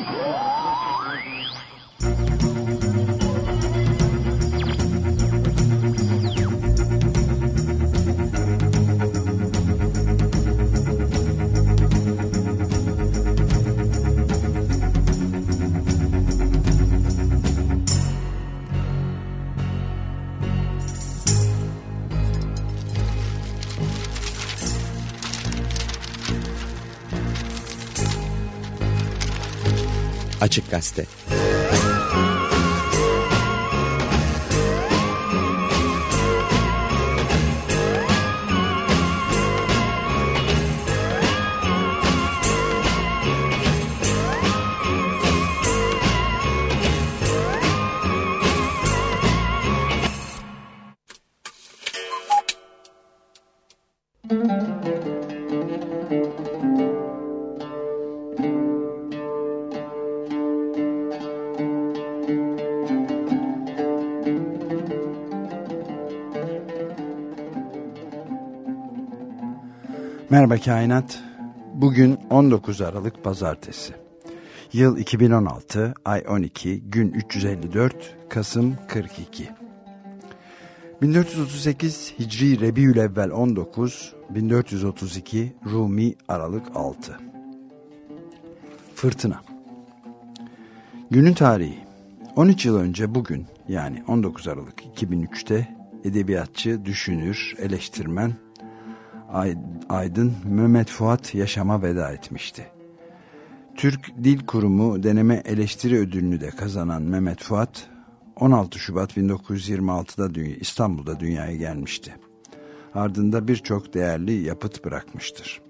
Música Açık Gazete Merhaba Kainat. Bugün 19 Aralık Pazartesi. Yıl 2016, ay 12, gün 354, Kasım 42. 1438 Hicri Rebiülevvel 19, 1432 Rumi Aralık 6. Fırtına. Günün tarihi. 13 yıl önce bugün yani 19 Aralık 2003'te edebiyatçı, düşünür, eleştirmen Aydın Mehmet Fuat yaşama veda etmişti. Türk Dil Kurumu deneme eleştiri ödülünü de kazanan Mehmet Fuat 16 Şubat 1926'da İstanbul'da dünyaya gelmişti. Ardında birçok değerli yapıt bırakmıştır.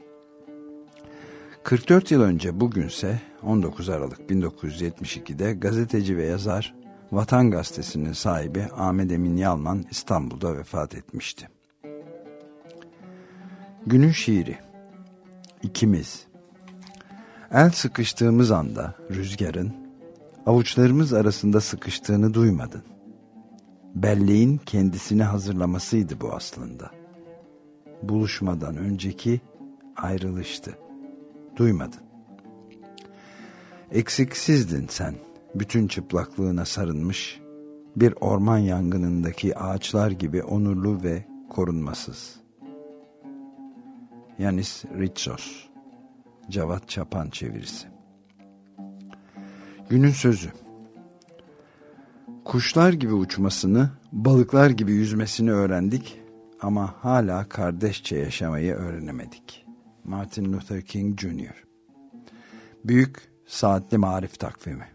44 yıl önce bugünse 19 Aralık 1972'de gazeteci ve yazar Vatan Gazetesi'nin sahibi Ahmet Emin Yalman İstanbul'da vefat etmişti. Günün şiiri İkimiz El sıkıştığımız anda rüzgarın avuçlarımız arasında sıkıştığını duymadın. Belleğin kendisini hazırlamasıydı bu aslında. Buluşmadan önceki ayrılıştı. Duymadın. Eksiksizdin sen, bütün çıplaklığına sarılmış, bir orman yangınındaki ağaçlar gibi onurlu ve korunmasız.'' Yanis Ritsos Cavat Çapan çevirisi Günün sözü Kuşlar gibi uçmasını, balıklar gibi yüzmesini öğrendik ama hala kardeşçe yaşamayı öğrenemedik. Martin Luther King Jr. Büyük Saatli Marif Takvimi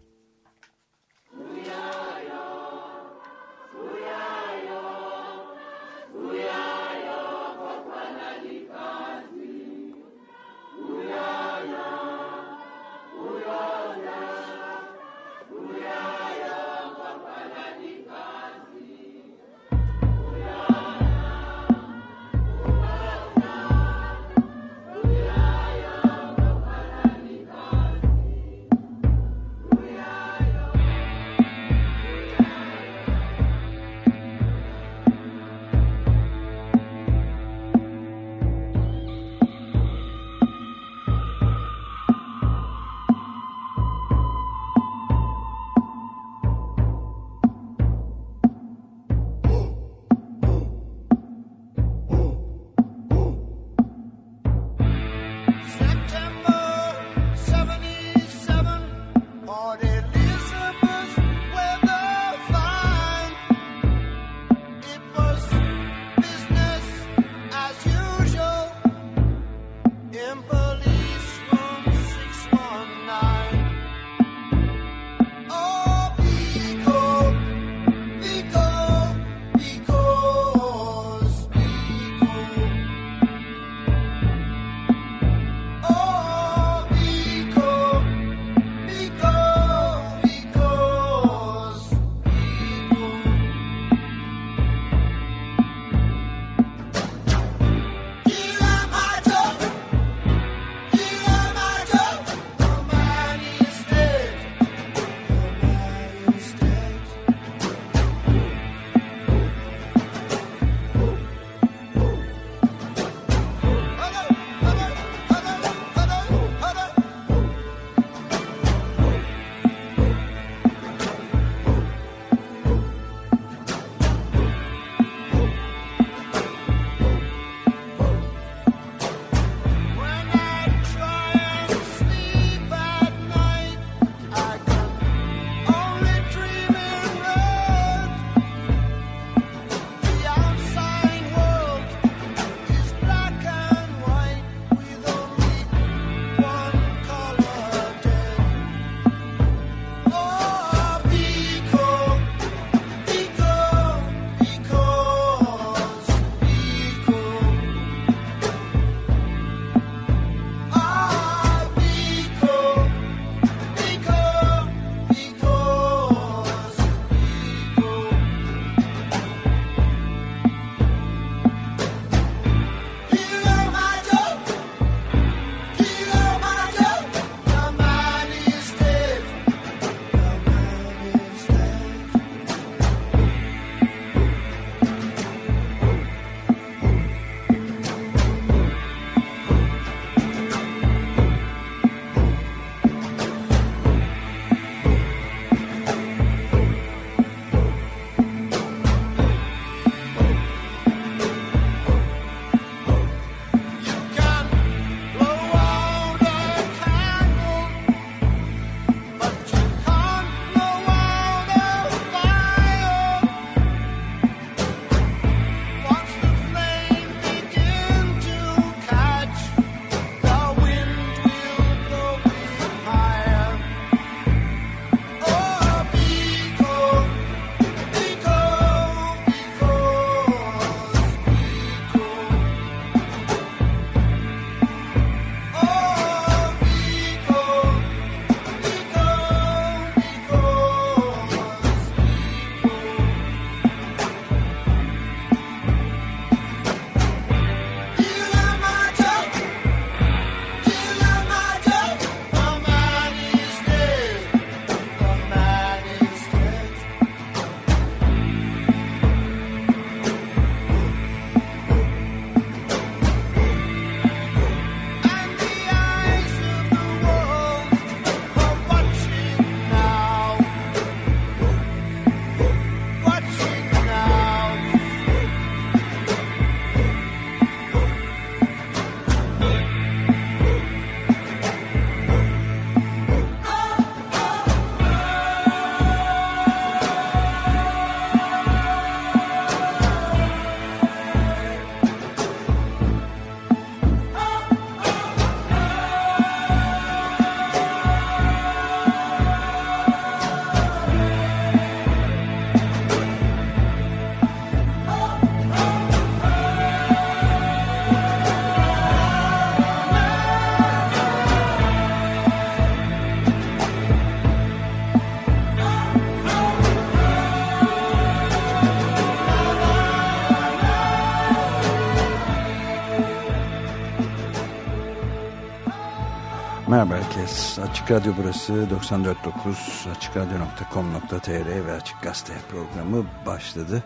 Açık Radyo burası 94.9 AçıkRadyo.com.tr ve Açık Gazete programı başladı.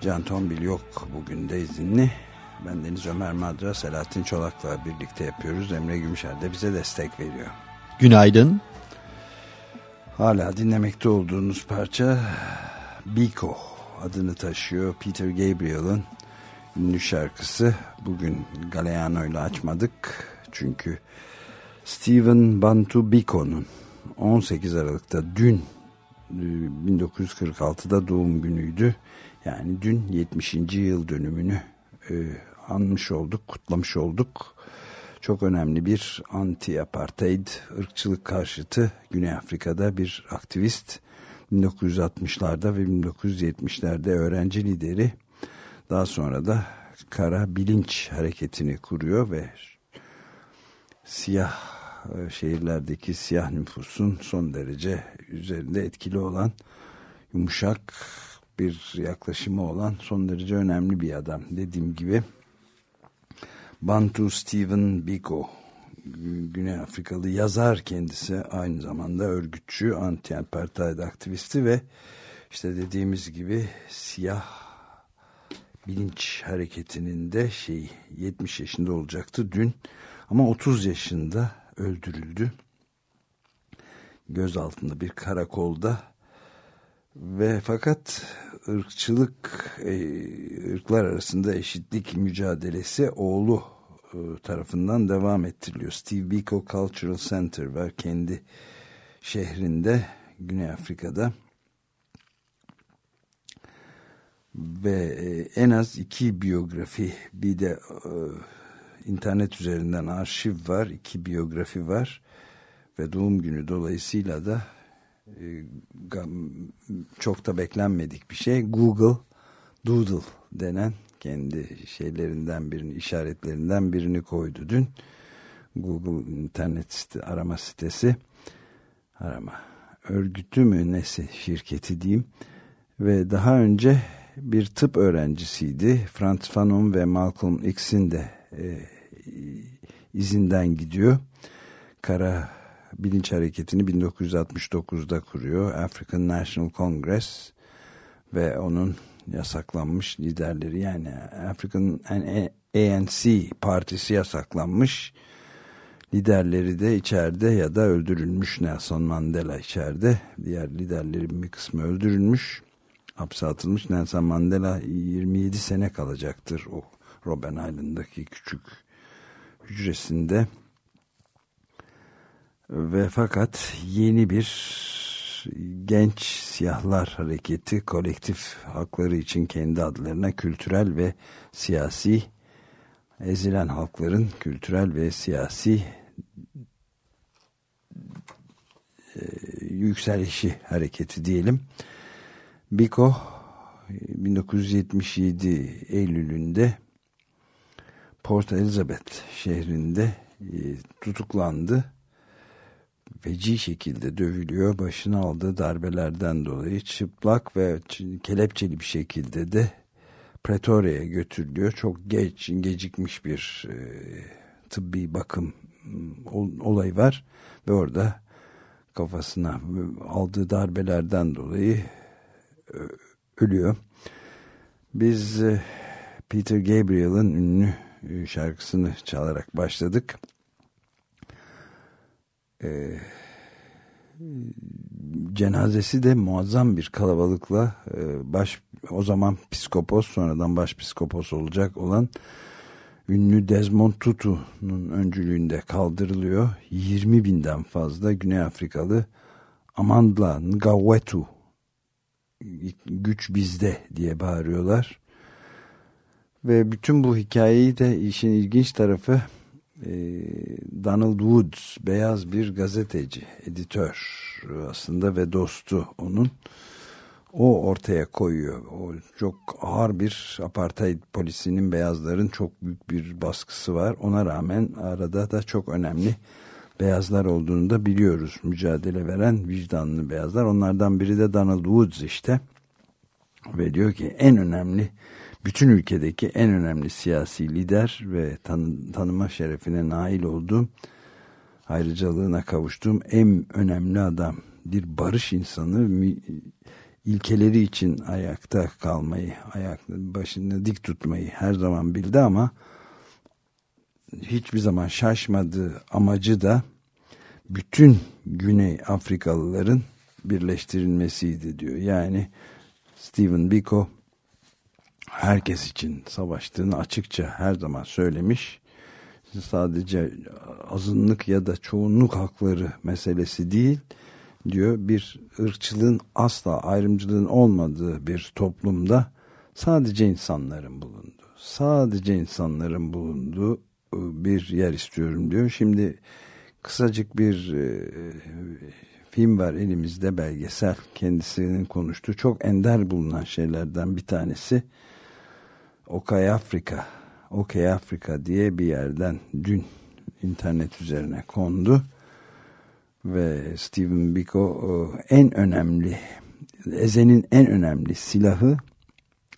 Can Tombil yok bugün de izinli. Ben Deniz Ömer Madra, Selahattin Çolak'la birlikte yapıyoruz. Emre Gümüşer de bize destek veriyor. Günaydın. Hala dinlemekte olduğunuz parça Biko adını taşıyor. Peter Gabriel'ın ünlü şarkısı. Bugün Galeano ile açmadık. Çünkü Steven Bantu Biko'nun 18 Aralık'ta dün 1946'da e, doğum günüydü. Yani dün 70. yıl dönümünü e, anmış olduk, kutlamış olduk. Çok önemli bir anti-apartheid, ırkçılık karşıtı Güney Afrika'da bir aktivist. 1960'larda ve 1970'lerde öğrenci lideri. Daha sonra da Kara Bilinç Hareketi'ni kuruyor ve siyah şehirlerdeki siyah nüfusun son derece üzerinde etkili olan yumuşak bir yaklaşımı olan son derece önemli bir adam. Dediğim gibi Bantu Stephen Biko Güney Afrikalı yazar kendisi aynı zamanda örgütçü, anti-apartheid aktivisti ve işte dediğimiz gibi siyah bilinç hareketinin de şey 70 yaşında olacaktı dün ama 30 yaşında öldürüldü. Göz altında bir karakolda ve fakat ırkçılık, e, ırklar arasında eşitlik mücadelesi oğlu e, tarafından devam ettiriliyor. Steve Biko Cultural Center var kendi şehrinde Güney Afrika'da ve e, en az iki biyografi bir de internet üzerinden arşiv var, iki biyografi var ve doğum günü dolayısıyla da e, çok da beklenmedik bir şey. Google Doodle denen kendi şeylerinden birini, işaretlerinden birini koydu dün. Google internet site, arama sitesi arama örgütü mü nesi şirketi diyeyim ve daha önce bir tıp öğrencisiydi. Franz Fanon ve Malcolm X'in de e, izinden gidiyor. Kara bilinç hareketini 1969'da kuruyor. African National Congress ve onun yasaklanmış liderleri yani African ANC partisi yasaklanmış liderleri de içeride ya da öldürülmüş Nelson Mandela içeride diğer liderlerin bir kısmı öldürülmüş hapse atılmış Nelson Mandela 27 sene kalacaktır o Robben Island'daki küçük hücresinde ve fakat yeni bir genç siyahlar hareketi kolektif hakları için kendi adlarına kültürel ve siyasi ezilen halkların kültürel ve siyasi e, yükselişi hareketi diyelim. Biko 1977 Eylül'ünde Port Elizabeth şehrinde e, tutuklandı. Feci şekilde dövülüyor. Başına aldığı darbelerden dolayı çıplak ve kelepçeli bir şekilde de Pretoria'ya götürülüyor. Çok geç, gecikmiş bir e, tıbbi bakım olayı var. Ve orada kafasına aldığı darbelerden dolayı ölüyor. Biz e, Peter Gabriel'ın ünlü e, şarkısını çalarak başladık. Ee, cenazesi de muazzam bir kalabalıkla e, baş o zaman psikopos sonradan baş psikopos olacak olan ünlü Desmond Tutu'nun öncülüğünde kaldırılıyor. 20 binden fazla Güney Afrikalı Amandla Ngawetu güç bizde diye bağırıyorlar. Ve bütün bu hikayeyi de işin ilginç tarafı e, Donald Woods beyaz bir gazeteci, editör aslında ve dostu onun. O ortaya koyuyor. O çok ağır bir apartheid polisinin beyazların çok büyük bir baskısı var. Ona rağmen arada da çok önemli beyazlar olduğunu da biliyoruz. Mücadele veren vicdanlı beyazlar. Onlardan biri de Donald Woods işte. Ve diyor ki en önemli bütün ülkedeki en önemli siyasi lider ve tanı, tanıma şerefine nail olduğum ayrıcalığına kavuştuğum en önemli adam. Bir barış insanı ilkeleri için ayakta kalmayı, ayak başını dik tutmayı her zaman bildi ama hiçbir zaman şaşmadığı amacı da bütün Güney Afrikalıların birleştirilmesiydi diyor. Yani Stephen Biko herkes için savaştığını açıkça her zaman söylemiş. Sadece azınlık ya da çoğunluk hakları meselesi değil diyor. Bir ırkçılığın asla ayrımcılığın olmadığı bir toplumda sadece insanların bulunduğu, sadece insanların bulunduğu ıı, bir yer istiyorum diyor. Şimdi kısacık bir e, film var elimizde belgesel kendisinin konuştuğu çok ender bulunan şeylerden bir tanesi Okay Afrika Okay Afrika diye bir yerden dün internet üzerine kondu ve Stephen Biko en önemli Eze'nin en önemli silahı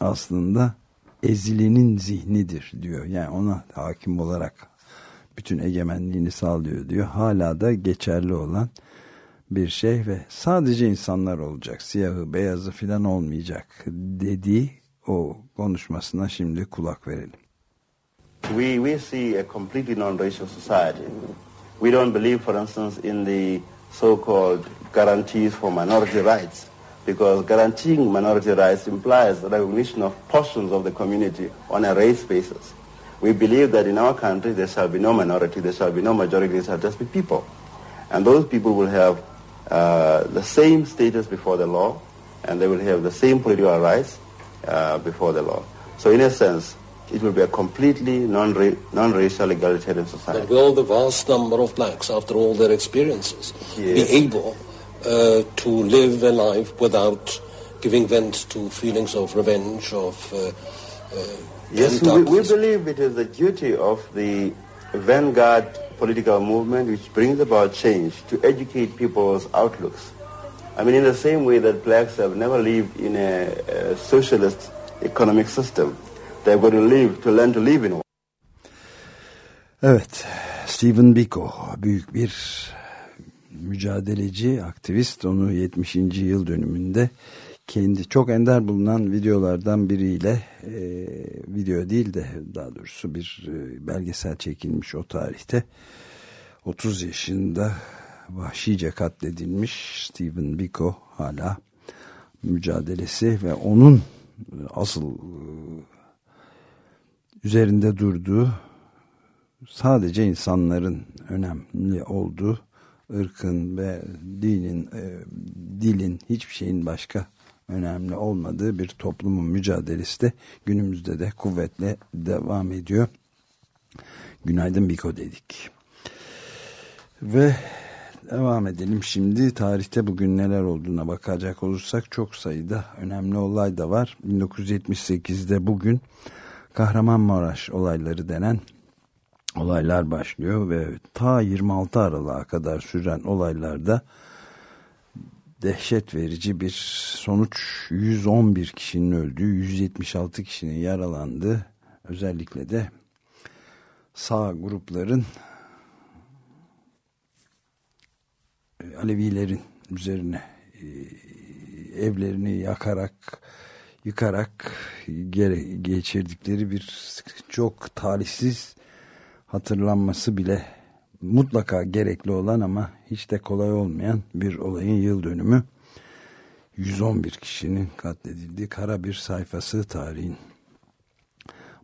aslında ezilenin zihnidir diyor. Yani ona hakim olarak bütün egemenliğini sağlıyor diyor. Hala da geçerli olan bir şey ve sadece insanlar olacak. Siyahı, beyazı filan olmayacak dediği o konuşmasına şimdi kulak verelim. We, we see a completely non-racial society. We don't believe, for instance, in the so-called guarantees for minority rights because guaranteeing minority rights implies recognition of portions of the community on a race basis. We believe that in our country there shall be no minority, there shall be no majority, there shall just be people. And those people will have uh, the same status before the law, and they will have the same political rights uh, before the law. So in a sense, it will be a completely non-ra non-racial egalitarian society. And will the vast number of blacks, after all their experiences, yes. be able uh, to live a life without giving vent to feelings of revenge, of uh, uh, Yes, we, we believe it is the duty of the vanguard political movement which brings about change to educate people's outlooks. I mean, in the same way that blacks have never lived in a, a socialist economic system, they've got to live, to learn to live in one. Evet, Stephen Biko büyük bir mücadeleci, aktivist. Onu 70. yıl dönümünde kendi çok ender bulunan videolardan biriyle e, video değil de daha doğrusu bir e, belgesel çekilmiş o tarihte 30 yaşında vahşice katledilmiş Stephen Biko hala mücadelesi ve onun e, asıl e, üzerinde durduğu sadece insanların önemli olduğu ırkın ve dinin e, dilin hiçbir şeyin başka önemli olmadığı bir toplumun mücadelesi de günümüzde de kuvvetle devam ediyor. Günaydın Biko dedik. Ve devam edelim şimdi. Tarihte bugün neler olduğuna bakacak olursak çok sayıda önemli olay da var. 1978'de bugün Kahramanmaraş olayları denen olaylar başlıyor ve ta 26 Aralık'a kadar süren olaylarda dehşet verici bir sonuç 111 kişinin öldüğü 176 kişinin yaralandığı özellikle de sağ grupların e, Alevilerin üzerine e, evlerini yakarak yıkarak geçirdikleri bir çok talihsiz hatırlanması bile mutlaka gerekli olan ama hiç de kolay olmayan bir olayın yıl dönümü. 111 kişinin katledildiği kara bir sayfası tarihin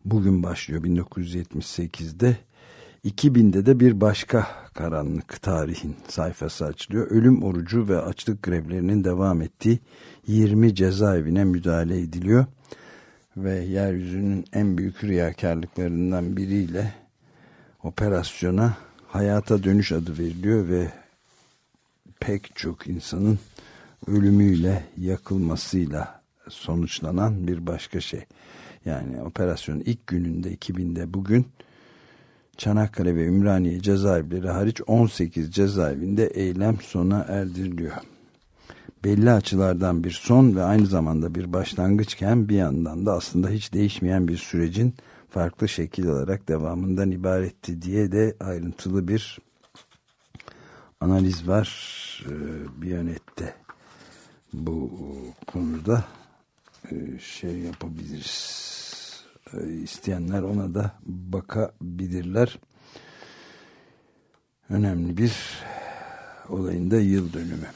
bugün başlıyor. 1978'de 2000'de de bir başka karanlık tarihin sayfası açılıyor. Ölüm orucu ve açlık grevlerinin devam ettiği 20 cezaevine müdahale ediliyor. Ve yeryüzünün en büyük riyakarlıklarından biriyle operasyona hayata dönüş adı veriliyor ve pek çok insanın ölümüyle yakılmasıyla sonuçlanan bir başka şey. Yani operasyonun ilk gününde 2000'de bugün Çanakkale ve Ümraniye cezaevleri hariç 18 cezaevinde eylem sona erdiriliyor. Belli açılardan bir son ve aynı zamanda bir başlangıçken bir yandan da aslında hiç değişmeyen bir sürecin farklı şekil alarak devamından ibaretti diye de ayrıntılı bir analiz var e, Biyanet'te bu konuda e, şey yapabiliriz. E, isteyenler ona da bakabilirler. Önemli bir olayın da yıl dönümü.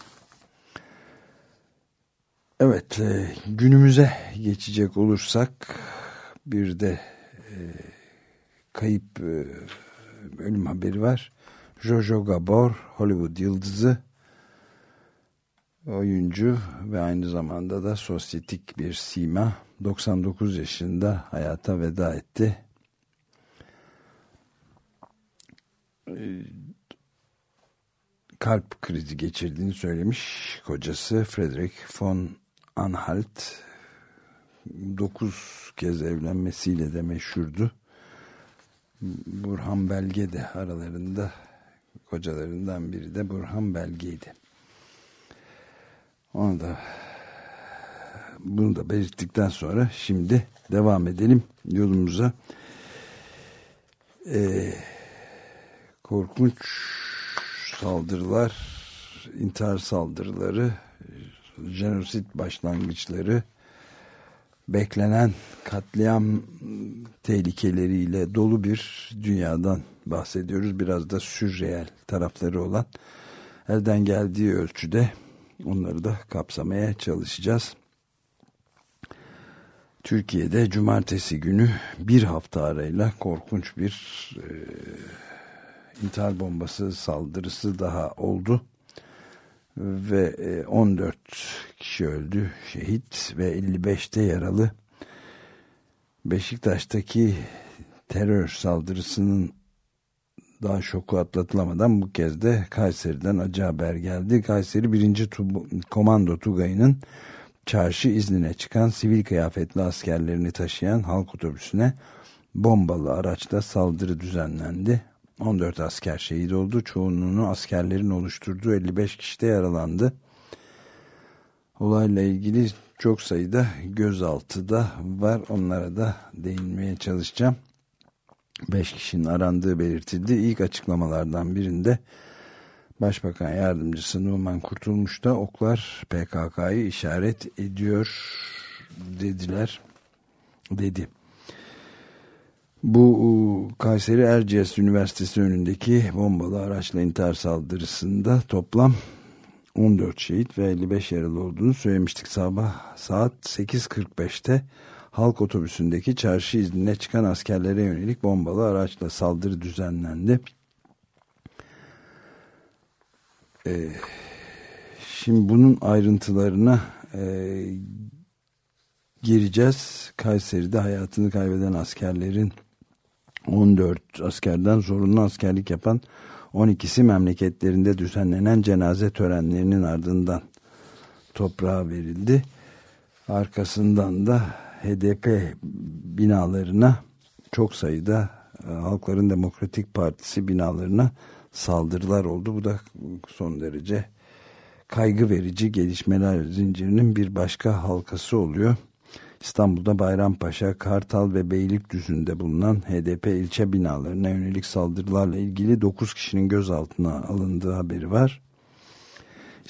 Evet, e, günümüze geçecek olursak bir de e, kayıp ölüm haberi var. Jojo Gabor, Hollywood yıldızı, oyuncu ve aynı zamanda da sosyetik bir sima 99 yaşında hayata veda etti. Ee, kalp krizi geçirdiğini söylemiş kocası Frederick von Anhalt 9 kez evlenmesiyle de meşhurdu. Burhan Belge de aralarında kocalarından biri de Burhan Belge'ydi. Onu da bunu da belirttikten sonra şimdi devam edelim yolumuza. Ee, korkunç saldırılar, intihar saldırıları, jenosit başlangıçları, beklenen katliam tehlikeleriyle dolu bir dünyadan bahsediyoruz. Biraz da sürreel tarafları olan elden geldiği ölçüde onları da kapsamaya çalışacağız. Türkiye'de cumartesi günü bir hafta arayla korkunç bir e, intihar bombası saldırısı daha oldu. Ve e, 14 kişi öldü şehit ve 55'te yaralı. Beşiktaş'taki terör saldırısının daha şoku atlatılamadan bu kez de Kayseri'den acı haber geldi. Kayseri 1. Komando Tugayı'nın çarşı iznine çıkan sivil kıyafetli askerlerini taşıyan halk otobüsüne bombalı araçta saldırı düzenlendi. 14 asker şehit oldu. Çoğunluğunu askerlerin oluşturduğu 55 kişi de yaralandı. Olayla ilgili çok sayıda gözaltı da var. Onlara da değinmeye çalışacağım. 5 kişinin arandığı belirtildi. İlk açıklamalardan birinde Başbakan Yardımcısı Numan Kurtulmuş da oklar PKK'yı işaret ediyor dediler dedi. Bu Kayseri Erciyes Üniversitesi önündeki bombalı araçla intihar saldırısında toplam 14 şehit ve 55 yaralı olduğunu söylemiştik. Sabah saat 8.45'te halk otobüsündeki çarşı iznine çıkan askerlere yönelik bombalı araçla saldırı düzenlendi. Ee, şimdi bunun ayrıntılarına e, gireceğiz. Kayseri'de hayatını kaybeden askerlerin 14 askerden zorunlu askerlik yapan 12'si memleketlerinde düzenlenen cenaze törenlerinin ardından toprağa verildi. Arkasından da HDP binalarına çok sayıda e, Halkların Demokratik Partisi binalarına saldırılar oldu. Bu da son derece kaygı verici gelişmeler zincirinin bir başka halkası oluyor. İstanbul'da Bayrampaşa, Kartal ve Beylikdüzü'nde bulunan HDP ilçe binalarına yönelik saldırılarla ilgili 9 kişinin gözaltına alındığı haberi var.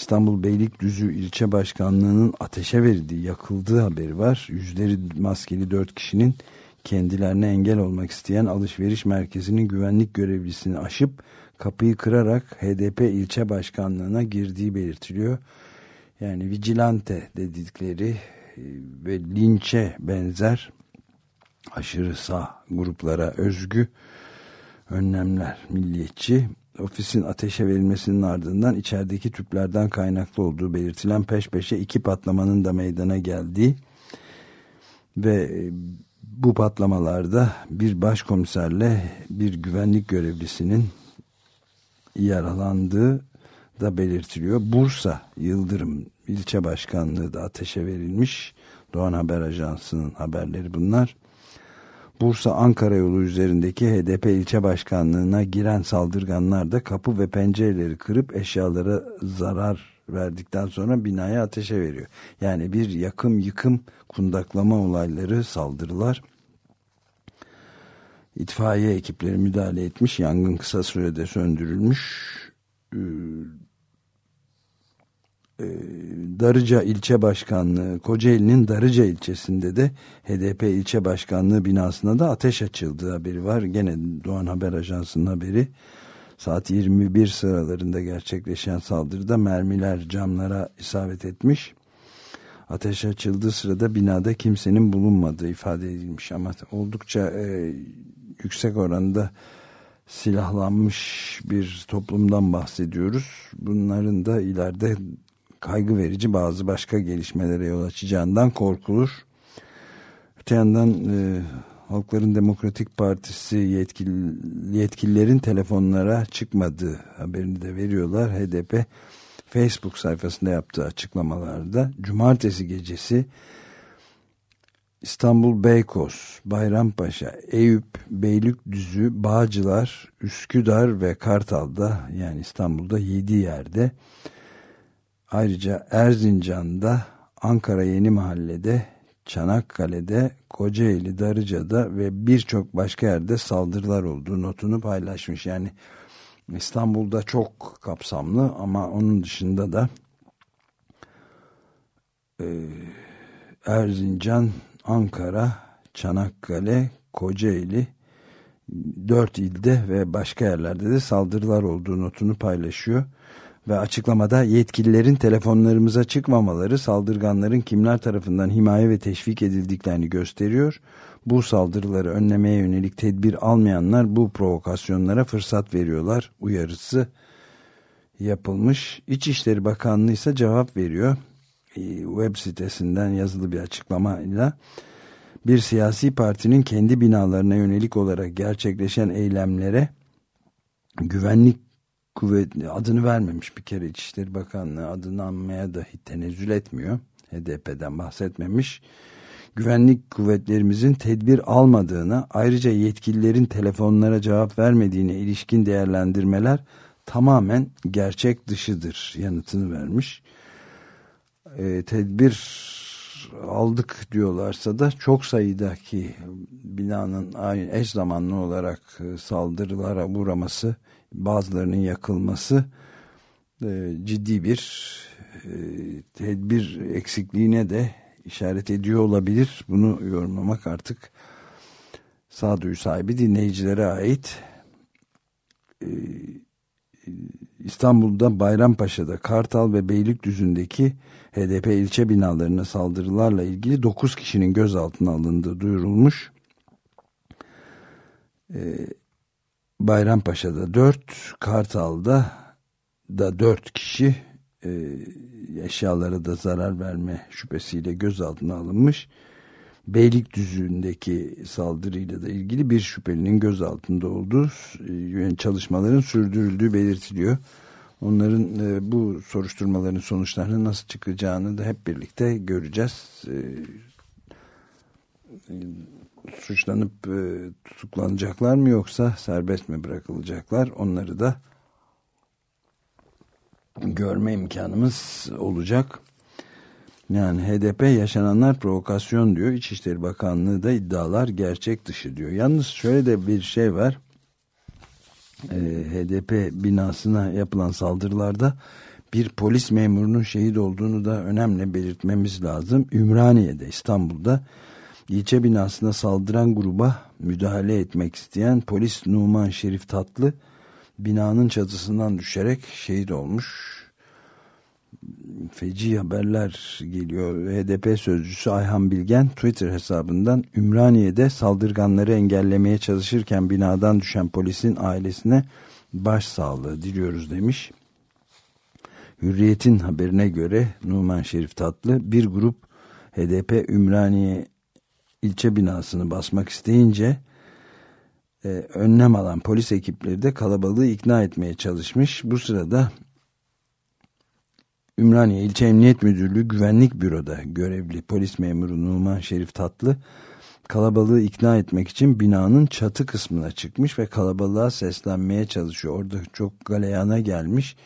İstanbul Beylikdüzü ilçe başkanlığının ateşe verildiği, yakıldığı haberi var. Yüzleri maskeli 4 kişinin kendilerine engel olmak isteyen alışveriş merkezinin güvenlik görevlisini aşıp kapıyı kırarak HDP ilçe başkanlığına girdiği belirtiliyor. Yani vigilante dedikleri e, ve linçe benzer aşırı sağ gruplara özgü önlemler milliyetçi ofisin ateşe verilmesinin ardından içerideki tüplerden kaynaklı olduğu belirtilen peş peşe iki patlamanın da meydana geldiği ve e, bu patlamalarda bir başkomiserle bir güvenlik görevlisinin yaralandığı da belirtiliyor. Bursa Yıldırım ilçe başkanlığı da ateşe verilmiş. Doğan Haber Ajansı'nın haberleri bunlar. Bursa Ankara yolu üzerindeki HDP ilçe başkanlığına giren saldırganlar da kapı ve pencereleri kırıp eşyalara zarar verdikten sonra binaya ateşe veriyor. Yani bir yakım yıkım kundaklama olayları saldırılar itfaiye ekipleri müdahale etmiş. Yangın kısa sürede söndürülmüş. E, Darıca ilçe başkanlığı Kocaeli'nin Darıca ilçesinde de HDP ilçe başkanlığı binasına da ateş açıldığı haberi var. Gene Doğan Haber Ajansı'nın haberi. Saat 21 sıralarında gerçekleşen saldırıda mermiler camlara isabet etmiş. Ateş açıldığı sırada binada kimsenin bulunmadığı ifade edilmiş ama oldukça e, yüksek oranda silahlanmış bir toplumdan bahsediyoruz. Bunların da ileride kaygı verici bazı başka gelişmelere yol açacağından korkulur. Öte yandan e, Halkların Demokratik Partisi yetkili, yetkililerin telefonlara çıkmadığı haberini de veriyorlar. HDP Facebook sayfasında yaptığı açıklamalarda cumartesi gecesi İstanbul Beykoz, Bayrampaşa, Eyüp, Beylikdüzü, Bağcılar, Üsküdar ve Kartal'da yani İstanbul'da 7 yerde ayrıca Erzincan'da, Ankara Yeni Mahalle'de, Çanakkale'de, Kocaeli, Darıca'da ve birçok başka yerde saldırılar olduğu notunu paylaşmış. Yani İstanbul'da çok kapsamlı ama onun dışında da e, Erzincan, Ankara, Çanakkale, Kocaeli dört ilde ve başka yerlerde de saldırılar olduğu notunu paylaşıyor. Ve açıklamada yetkililerin telefonlarımıza çıkmamaları saldırganların kimler tarafından himaye ve teşvik edildiklerini gösteriyor. Bu saldırıları önlemeye yönelik tedbir almayanlar bu provokasyonlara fırsat veriyorlar uyarısı yapılmış. İçişleri Bakanlığı ise cevap veriyor. E, web sitesinden yazılı bir açıklamayla bir siyasi partinin kendi binalarına yönelik olarak gerçekleşen eylemlere güvenlik kuvvetli adını vermemiş bir kere İçişleri Bakanlığı adını anmaya dahi tenezzül etmiyor. HDP'den bahsetmemiş. Güvenlik kuvvetlerimizin tedbir almadığına ayrıca yetkililerin telefonlara cevap vermediğine ilişkin değerlendirmeler tamamen gerçek dışıdır yanıtını vermiş. E, tedbir aldık diyorlarsa da çok sayıdaki binanın aynı eş zamanlı olarak e, saldırılara uğraması bazılarının yakılması e, ciddi bir e, tedbir eksikliğine de işaret ediyor olabilir. Bunu yorumlamak artık sağduyu sahibi dinleyicilere ait. E, İstanbul'da Bayrampaşa'da Kartal ve Beylikdüzü'ndeki HDP ilçe binalarına saldırılarla ilgili 9 kişinin gözaltına alındığı duyurulmuş. Ee, Bayrampaşa'da 4, Kartal'da da 4 kişi e, eşyalara da zarar verme şüphesiyle gözaltına alınmış. Beylikdüzü'ndeki saldırıyla da ilgili bir şüphelinin gözaltında olduğu e, çalışmaların sürdürüldüğü belirtiliyor. Onların e, bu soruşturmaların sonuçlarını nasıl çıkacağını da hep birlikte göreceğiz. E, suçlanıp e, tutuklanacaklar mı yoksa serbest mi bırakılacaklar onları da görme imkanımız olacak. Yani HDP yaşananlar provokasyon diyor. İçişleri Bakanlığı da iddialar gerçek dışı diyor. Yalnız şöyle de bir şey var. Ee, HDP binasına yapılan saldırılarda bir polis memurunun şehit olduğunu da önemli belirtmemiz lazım. Ümraniye'de İstanbul'da ilçe binasına saldıran gruba müdahale etmek isteyen polis Numan Şerif Tatlı binanın çatısından düşerek şehit olmuş. Feci haberler geliyor. HDP sözcüsü Ayhan Bilgen Twitter hesabından Ümraniye'de saldırganları engellemeye çalışırken binadan düşen polisin ailesine başsağlığı diliyoruz demiş. Hürriyet'in haberine göre Numan Şerif Tatlı bir grup HDP Ümraniye ilçe binasını basmak isteyince e, önlem alan polis ekipleri de kalabalığı ikna etmeye çalışmış. Bu sırada Ümraniye İlçe Emniyet Müdürlüğü Güvenlik Büro'da görevli polis memuru Numan Şerif Tatlı kalabalığı ikna etmek için binanın çatı kısmına çıkmış ve kalabalığa seslenmeye çalışıyor. Orada çok galeyana gelmiş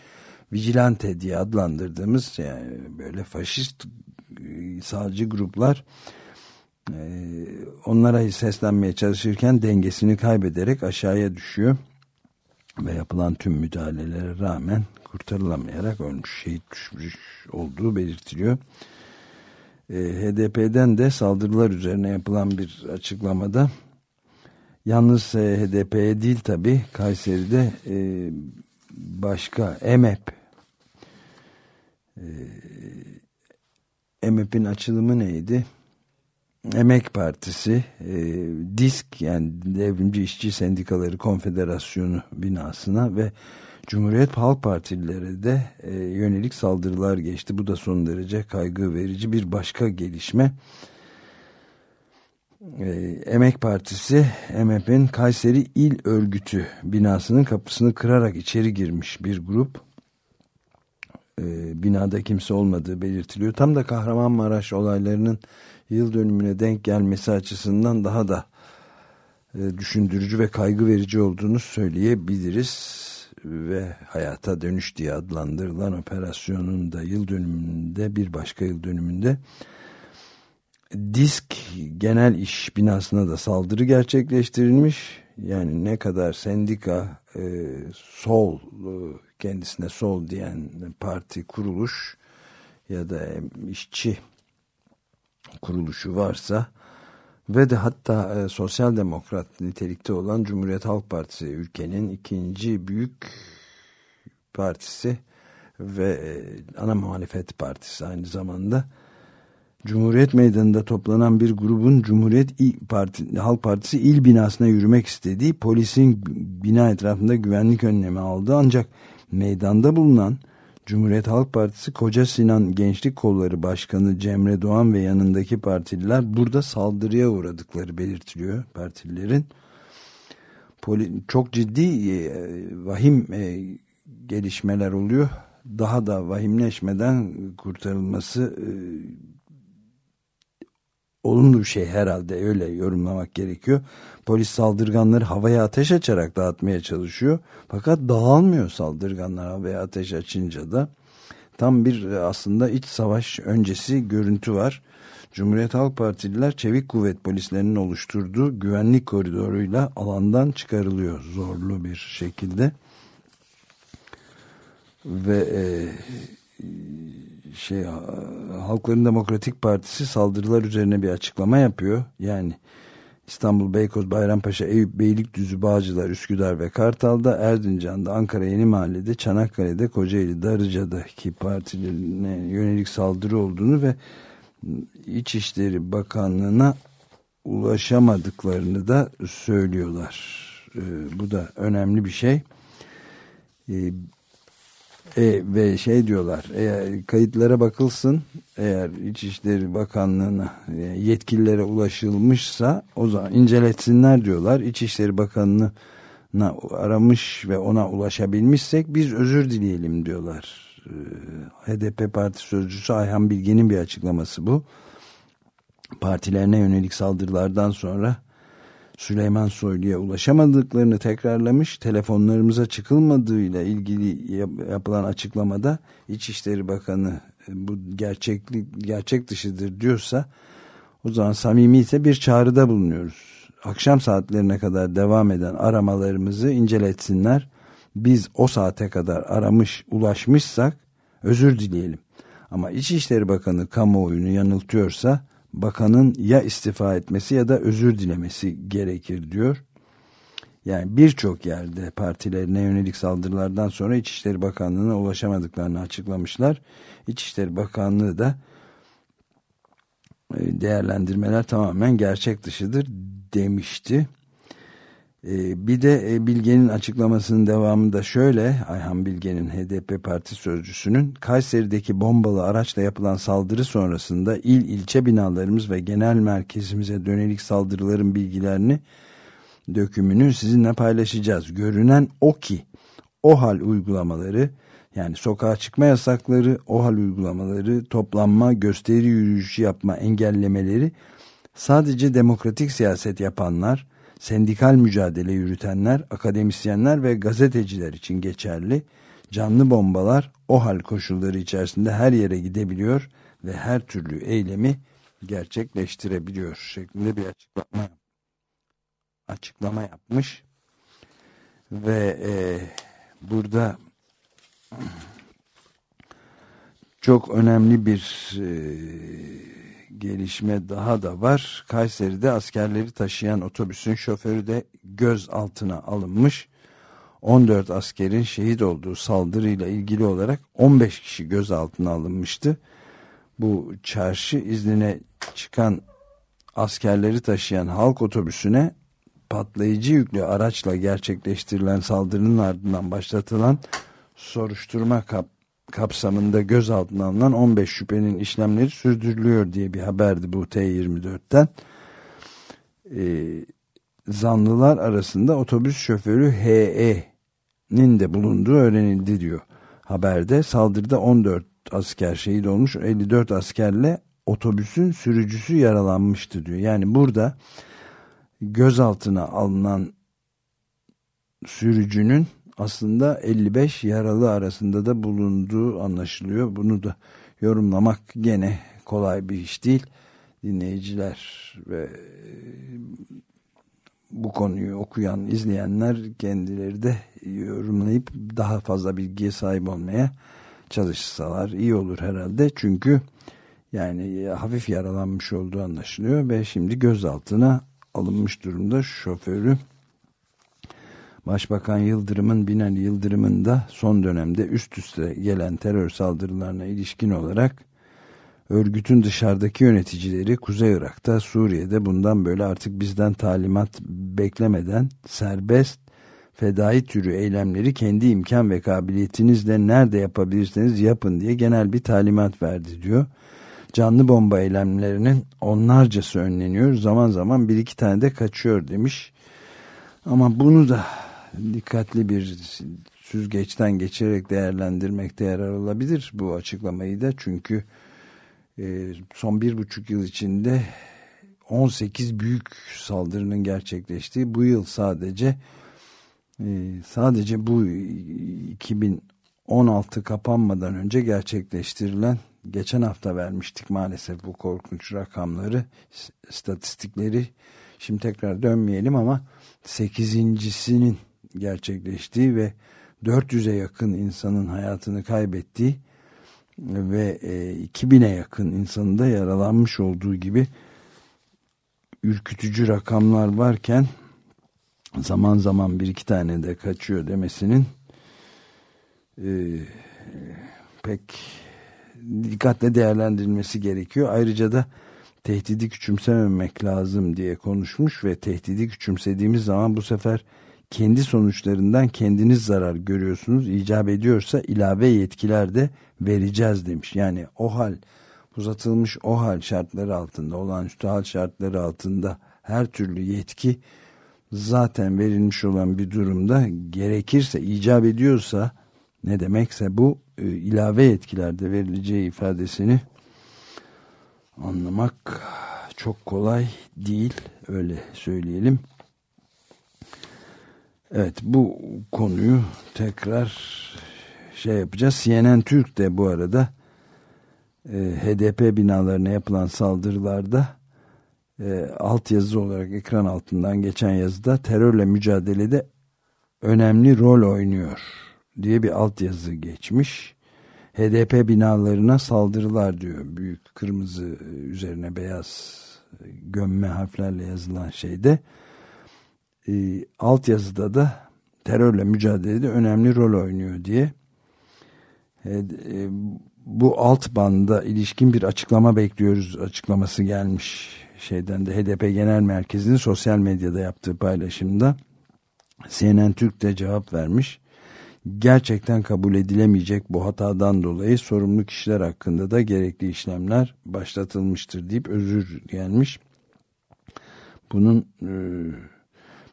vigilante diye adlandırdığımız yani böyle faşist e, sağcı gruplar onlara seslenmeye çalışırken dengesini kaybederek aşağıya düşüyor. ve yapılan tüm müdahalelere rağmen kurtarılamayarak ölmüş, şehit düşmüş olduğu belirtiliyor. E, HDP'den de saldırılar üzerine yapılan bir açıklamada yalnız e, HDP'ye değil tabi Kayseri'de e, başka EMEP EMEP'in açılımı neydi? Emek Partisi, e, DİSK yani Devrimci İşçi Sendikaları Konfederasyonu binasına ve Cumhuriyet Halk Partileri de e, yönelik saldırılar geçti. Bu da son derece kaygı verici bir başka gelişme. E, Emek Partisi, EMEP'in Kayseri İl Örgütü binasının kapısını kırarak içeri girmiş bir grup. E, binada kimse olmadığı belirtiliyor. Tam da Kahramanmaraş olaylarının yıl dönümüne denk gelmesi açısından daha da e, düşündürücü ve kaygı verici olduğunu söyleyebiliriz. Ve hayata dönüş diye adlandırılan operasyonun da yıl dönümünde bir başka yıl dönümünde disk genel iş binasına da saldırı gerçekleştirilmiş. Yani ne kadar sendika e, sol e, kendisine sol diyen parti kuruluş ya da işçi kuruluşu varsa ve de hatta e, sosyal demokrat nitelikte olan Cumhuriyet Halk Partisi ülkenin ikinci büyük partisi ve e, ana muhalefet partisi aynı zamanda Cumhuriyet Meydanı'nda toplanan bir grubun Cumhuriyet İl Parti, Halk Partisi il binasına yürümek istediği polisin bina etrafında güvenlik önlemi aldı ancak meydanda bulunan Cumhuriyet Halk Partisi Koca Sinan Gençlik Kolları Başkanı Cemre Doğan ve yanındaki partililer burada saldırıya uğradıkları belirtiliyor partililerin. Çok ciddi e, vahim e, gelişmeler oluyor. Daha da vahimleşmeden kurtarılması e, olumlu bir şey herhalde öyle yorumlamak gerekiyor. Polis saldırganları havaya ateş açarak dağıtmaya çalışıyor. Fakat dağılmıyor saldırganlar havaya ateş açınca da. Tam bir aslında iç savaş öncesi görüntü var. Cumhuriyet Halk Partililer Çevik Kuvvet polislerinin oluşturduğu güvenlik koridoruyla alandan çıkarılıyor zorlu bir şekilde. Ve e, şey Halkların Demokratik Partisi saldırılar üzerine bir açıklama yapıyor. Yani İstanbul, Beykoz, Bayrampaşa, Eyüp, Beylikdüzü, Bağcılar, Üsküdar ve Kartal'da, Erzincan'da, Ankara Yeni Mahalle'de, Çanakkale'de, Kocaeli, Darıca'daki partilerine yönelik saldırı olduğunu ve İçişleri Bakanlığı'na ulaşamadıklarını da söylüyorlar. Ee, bu da önemli bir şey. Ee, e, ve şey diyorlar eğer kayıtlara bakılsın eğer İçişleri Bakanlığı'na e, yetkililere ulaşılmışsa o zaman inceletsinler diyorlar. İçişleri Bakanlığı'na aramış ve ona ulaşabilmişsek biz özür dileyelim diyorlar. E, HDP Parti Sözcüsü Ayhan Bilge'nin bir açıklaması bu. Partilerine yönelik saldırılardan sonra Süleyman Soylu'ya ulaşamadıklarını tekrarlamış. Telefonlarımıza çıkılmadığıyla ilgili yapılan açıklamada İçişleri Bakanı e, bu gerçeklik gerçek dışıdır diyorsa o zaman samimi ise bir çağrıda bulunuyoruz. Akşam saatlerine kadar devam eden aramalarımızı inceletsinler. Biz o saate kadar aramış, ulaşmışsak özür dileyelim. Ama İçişleri Bakanı kamuoyunu yanıltıyorsa bakanın ya istifa etmesi ya da özür dilemesi gerekir diyor. Yani birçok yerde partilerine yönelik saldırılardan sonra İçişleri Bakanlığı'na ulaşamadıklarını açıklamışlar. İçişleri Bakanlığı da e, değerlendirmeler tamamen gerçek dışıdır demişti. Ee, bir de e, Bilge'nin açıklamasının devamında şöyle Ayhan Bilge'nin HDP parti sözcüsünün Kayseri'deki bombalı araçla yapılan saldırı sonrasında il ilçe binalarımız ve genel merkezimize dönelik saldırıların bilgilerini dökümünü sizinle paylaşacağız. Görünen o ki o hal uygulamaları yani sokağa çıkma yasakları, o hal uygulamaları, toplanma, gösteri yürüyüşü yapma engellemeleri sadece demokratik siyaset yapanlar sendikal mücadele yürütenler, akademisyenler ve gazeteciler için geçerli. Canlı bombalar o hal koşulları içerisinde her yere gidebiliyor ve her türlü eylemi gerçekleştirebiliyor şeklinde bir açıklama açıklama yapmış. ve e, burada çok önemli bir e, gelişme daha da var. Kayseri'de askerleri taşıyan otobüsün şoförü de gözaltına alınmış. 14 askerin şehit olduğu saldırıyla ilgili olarak 15 kişi gözaltına alınmıştı. Bu çarşı iznine çıkan askerleri taşıyan halk otobüsüne patlayıcı yüklü araçla gerçekleştirilen saldırının ardından başlatılan soruşturma kap kapsamında gözaltına alınan 15 şüphenin işlemleri sürdürülüyor diye bir haberdi bu T24'ten. Ee, zanlılar arasında otobüs şoförü H.E.'nin de bulunduğu öğrenildi diyor. Haberde saldırıda 14 asker şehit olmuş 54 askerle otobüsün sürücüsü yaralanmıştı diyor. Yani burada gözaltına alınan sürücünün aslında 55 yaralı arasında da bulunduğu anlaşılıyor. Bunu da yorumlamak gene kolay bir iş değil. Dinleyiciler ve bu konuyu okuyan, izleyenler kendileri de yorumlayıp daha fazla bilgiye sahip olmaya çalışsalar iyi olur herhalde. Çünkü yani hafif yaralanmış olduğu anlaşılıyor ve şimdi gözaltına alınmış durumda şoförü Başbakan Yıldırım'ın Binali Yıldırım'ın da son dönemde üst üste gelen terör saldırılarına ilişkin olarak örgütün dışarıdaki yöneticileri Kuzey Irak'ta Suriye'de bundan böyle artık bizden talimat beklemeden serbest fedai türü eylemleri kendi imkan ve kabiliyetinizle nerede yapabilirseniz yapın diye genel bir talimat verdi diyor. Canlı bomba eylemlerinin onlarcası önleniyor. Zaman zaman bir iki tane de kaçıyor demiş. Ama bunu da dikkatli bir süzgeçten geçerek değerlendirmekte yarar olabilir bu açıklamayı da. Çünkü e, son bir buçuk yıl içinde 18 büyük saldırının gerçekleştiği bu yıl sadece e, sadece bu 2016 kapanmadan önce gerçekleştirilen geçen hafta vermiştik maalesef bu korkunç rakamları statistikleri şimdi tekrar dönmeyelim ama sekizincisinin gerçekleştiği ve 400'e yakın insanın hayatını kaybettiği ve 2000'e yakın insanın da yaralanmış olduğu gibi ürkütücü rakamlar varken zaman zaman bir iki tane de kaçıyor demesinin e, pek dikkatle değerlendirilmesi gerekiyor. Ayrıca da tehdidi küçümsememek lazım diye konuşmuş ve tehdidi küçümsediğimiz zaman bu sefer kendi sonuçlarından kendiniz zarar görüyorsunuz. İcap ediyorsa ilave yetkiler de vereceğiz demiş. Yani o hal uzatılmış o hal şartları altında olağanüstü hal şartları altında her türlü yetki zaten verilmiş olan bir durumda gerekirse icap ediyorsa ne demekse bu e, ilave yetkilerde verileceği ifadesini anlamak çok kolay değil öyle söyleyelim. Evet bu konuyu tekrar şey yapacağız. CNN Türk de bu arada e, HDP binalarına yapılan saldırılarda e, alt yazı olarak ekran altından geçen yazıda terörle mücadelede önemli rol oynuyor diye bir alt yazı geçmiş. HDP binalarına saldırılar diyor. Büyük kırmızı üzerine beyaz gömme harflerle yazılan şeyde. E, alt yazıda da terörle mücadelede önemli rol oynuyor diye. E, e, bu alt banda ilişkin bir açıklama bekliyoruz açıklaması gelmiş şeyden de HDP Genel Merkezi'nin sosyal medyada yaptığı paylaşımda CNN Türk de cevap vermiş gerçekten kabul edilemeyecek bu hatadan dolayı sorumlu kişiler hakkında da gerekli işlemler başlatılmıştır deyip özür gelmiş. Bunun e,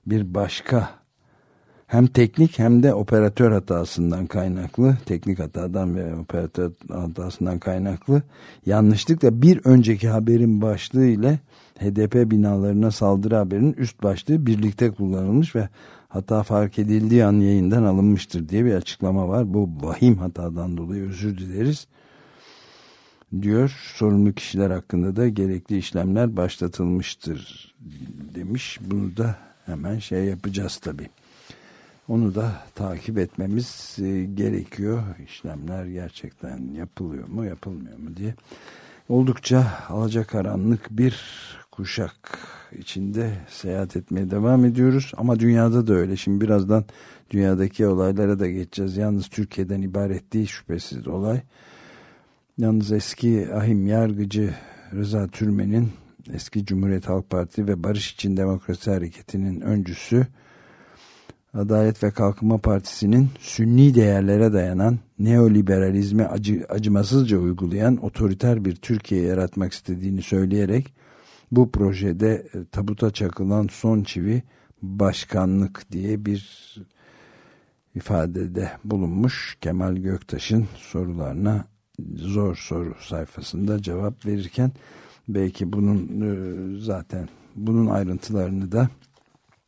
bir başka hem teknik hem de operatör hatasından kaynaklı, teknik hatadan ve operatör hatasından kaynaklı yanlışlıkla bir önceki haberin başlığı ile HDP binalarına saldırı haberinin üst başlığı birlikte kullanılmış ve hata fark edildiği an yayından alınmıştır diye bir açıklama var. Bu vahim hatadan dolayı özür dileriz diyor. Sorumlu kişiler hakkında da gerekli işlemler başlatılmıştır demiş. Bunu da hemen şey yapacağız tabi. Onu da takip etmemiz e, gerekiyor. İşlemler gerçekten yapılıyor mu yapılmıyor mu diye. Oldukça alacakaranlık bir kuşak içinde seyahat etmeye devam ediyoruz. Ama dünyada da öyle. Şimdi birazdan dünyadaki olaylara da geçeceğiz. Yalnız Türkiye'den ibaret değil şüphesiz olay. Yalnız eski ahim yargıcı Rıza Türmen'in eski Cumhuriyet Halk Parti ve Barış İçin Demokrasi Hareketi'nin öncüsü Adalet ve Kalkınma Partisi'nin sünni değerlere dayanan neoliberalizmi acı, acımasızca uygulayan otoriter bir Türkiye yaratmak istediğini söyleyerek bu projede e, tabuta çakılan son çivi başkanlık diye bir ifadede bulunmuş Kemal Göktaş'ın sorularına zor soru sayfasında cevap verirken belki bunun e, zaten bunun ayrıntılarını da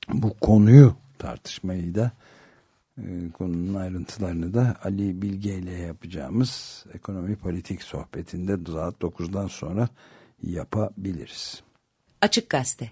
bu konuyu tartışmayı da e, konunun ayrıntılarını da Ali Bilge ile yapacağımız ekonomi politik sohbetinde saat 9'dan sonra yapabiliriz. Açık Gazete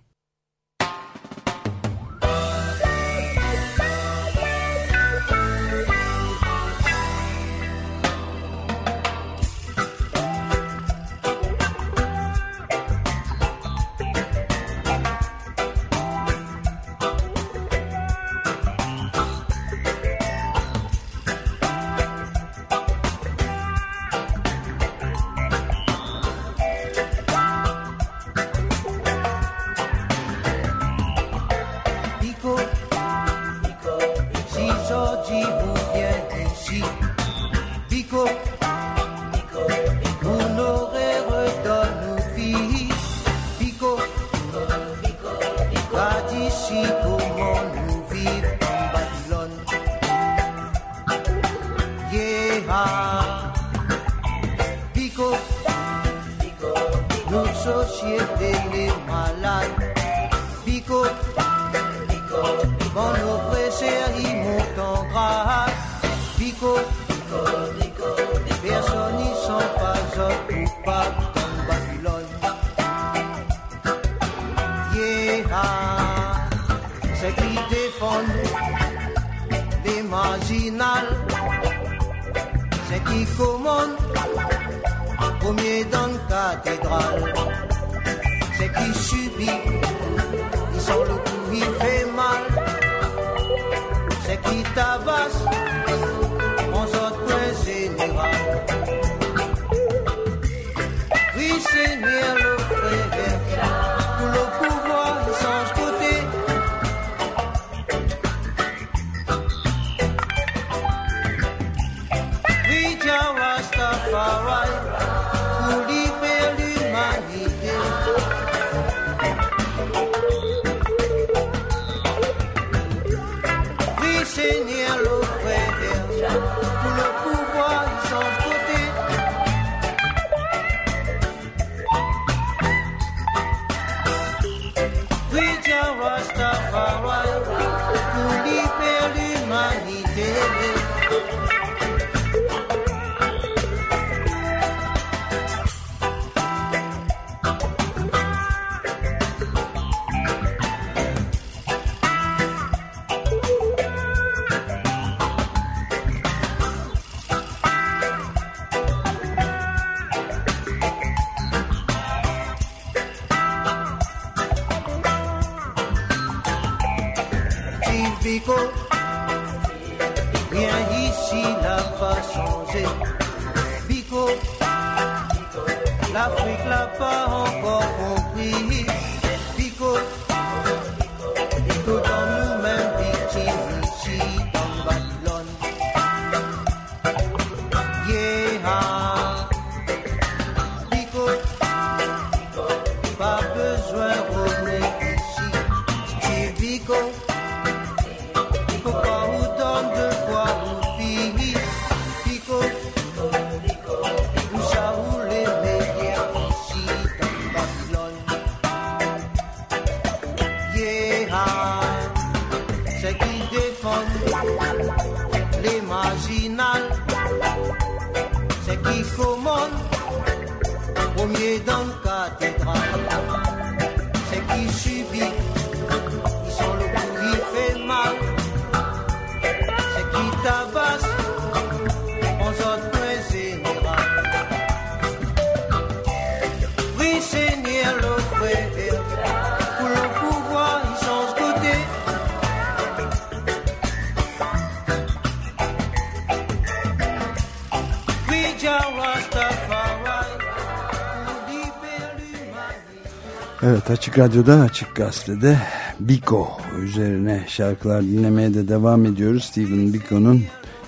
Açık Radyo'da Açık Gazete'de Biko üzerine şarkılar dinlemeye de devam ediyoruz. Stephen Biko'nun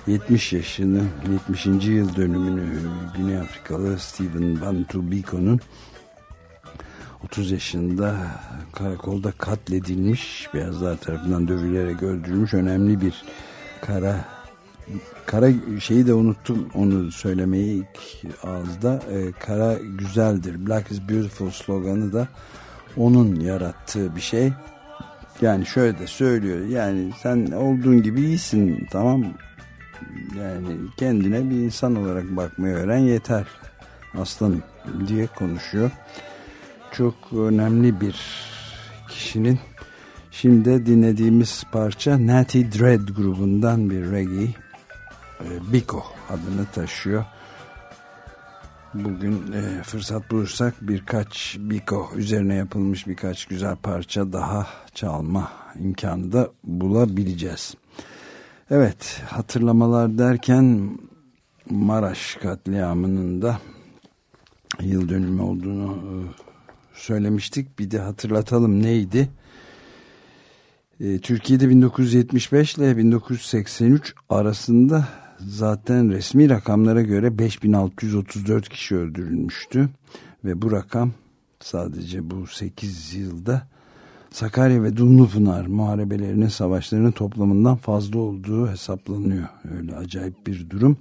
70 yaşını 70. yıl dönümünü Güney Afrikalı Stephen Bantu Biko'nun 30 yaşında karakolda katledilmiş beyazlar tarafından dövülerek öldürülmüş önemli bir kara kara şeyi de unuttum onu söylemeyi ilk ağızda e, kara güzeldir Black is beautiful sloganı da onun yarattığı bir şey. Yani şöyle de söylüyor yani sen olduğun gibi iyisin tamam yani kendine bir insan olarak bakmayı öğren yeter aslanım diye konuşuyor. Çok önemli bir kişinin şimdi dinlediğimiz parça Natty Dread grubundan bir reggae e, Biko adını taşıyor bugün e, fırsat bulursak birkaç Biko üzerine yapılmış birkaç güzel parça daha çalma imkanı da bulabileceğiz. Evet hatırlamalar derken Maraş katliamının da yıl dönümü olduğunu e, söylemiştik. Bir de hatırlatalım neydi? E, Türkiye'de 1975 ile 1983 arasında zaten resmi rakamlara göre 5634 kişi öldürülmüştü. Ve bu rakam sadece bu 8 yılda Sakarya ve Dumlupınar muharebelerinin savaşlarının toplamından fazla olduğu hesaplanıyor. Öyle acayip bir durum.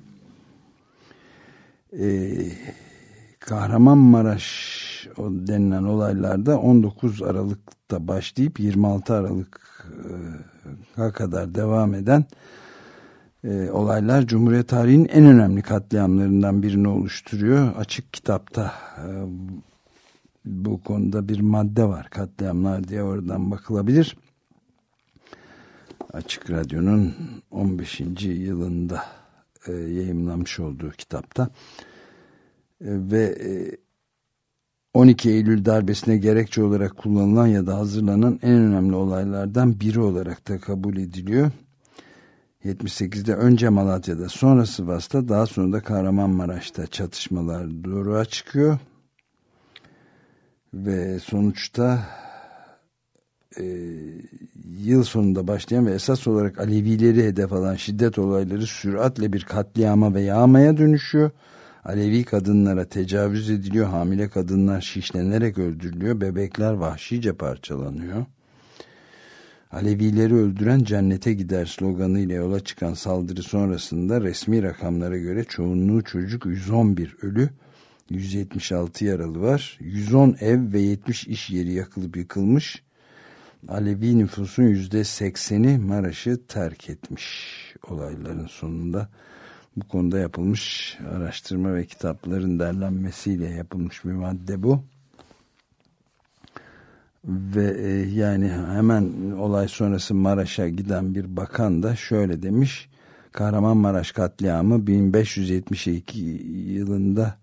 Ee, Kahramanmaraş denilen olaylarda 19 Aralık'ta başlayıp 26 Aralık'a kadar devam eden e, olaylar Cumhuriyet tarihinin en önemli katliamlarından birini oluşturuyor. Açık kitapta e, bu konuda bir madde var katliamlar diye oradan bakılabilir. Açık Radyo'nun 15. yılında e, yayınlanmış olduğu kitapta e, ve e, 12 Eylül darbesine gerekçe olarak kullanılan ya da hazırlanan en önemli olaylardan biri olarak da kabul ediliyor. 78'de önce Malatya'da sonra Sivas'ta daha sonra da Kahramanmaraş'ta çatışmalar doğruğa çıkıyor. Ve sonuçta e, yıl sonunda başlayan ve esas olarak Alevileri hedef alan şiddet olayları süratle bir katliama ve yağmaya dönüşüyor. Alevi kadınlara tecavüz ediliyor, hamile kadınlar şişlenerek öldürülüyor, bebekler vahşice parçalanıyor. Alevileri öldüren cennete gider sloganı ile yola çıkan saldırı sonrasında resmi rakamlara göre çoğunluğu çocuk 111 ölü, 176 yaralı var. 110 ev ve 70 iş yeri yakılıp yıkılmış. Alevi nüfusun %80'i Maraş'ı terk etmiş olayların sonunda. Bu konuda yapılmış araştırma ve kitapların derlenmesiyle yapılmış bir madde bu ve e, yani hemen olay sonrası Maraş'a giden bir bakan da şöyle demiş Kahramanmaraş katliamı 1572 yılında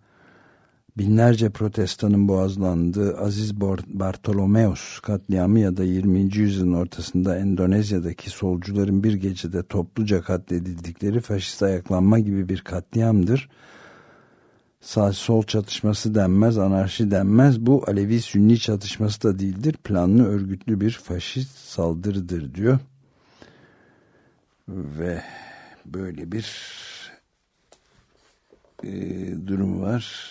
binlerce protestanın boğazlandığı Aziz Bartolomeos katliamı ya da 20. yüzyılın ortasında Endonezya'daki solcuların bir gecede topluca katledildikleri faşist ayaklanma gibi bir katliamdır sağ sol çatışması denmez, anarşi denmez. Bu Alevi-Sünni çatışması da değildir. Planlı örgütlü bir faşist saldırıdır diyor. Ve böyle bir e, durum var.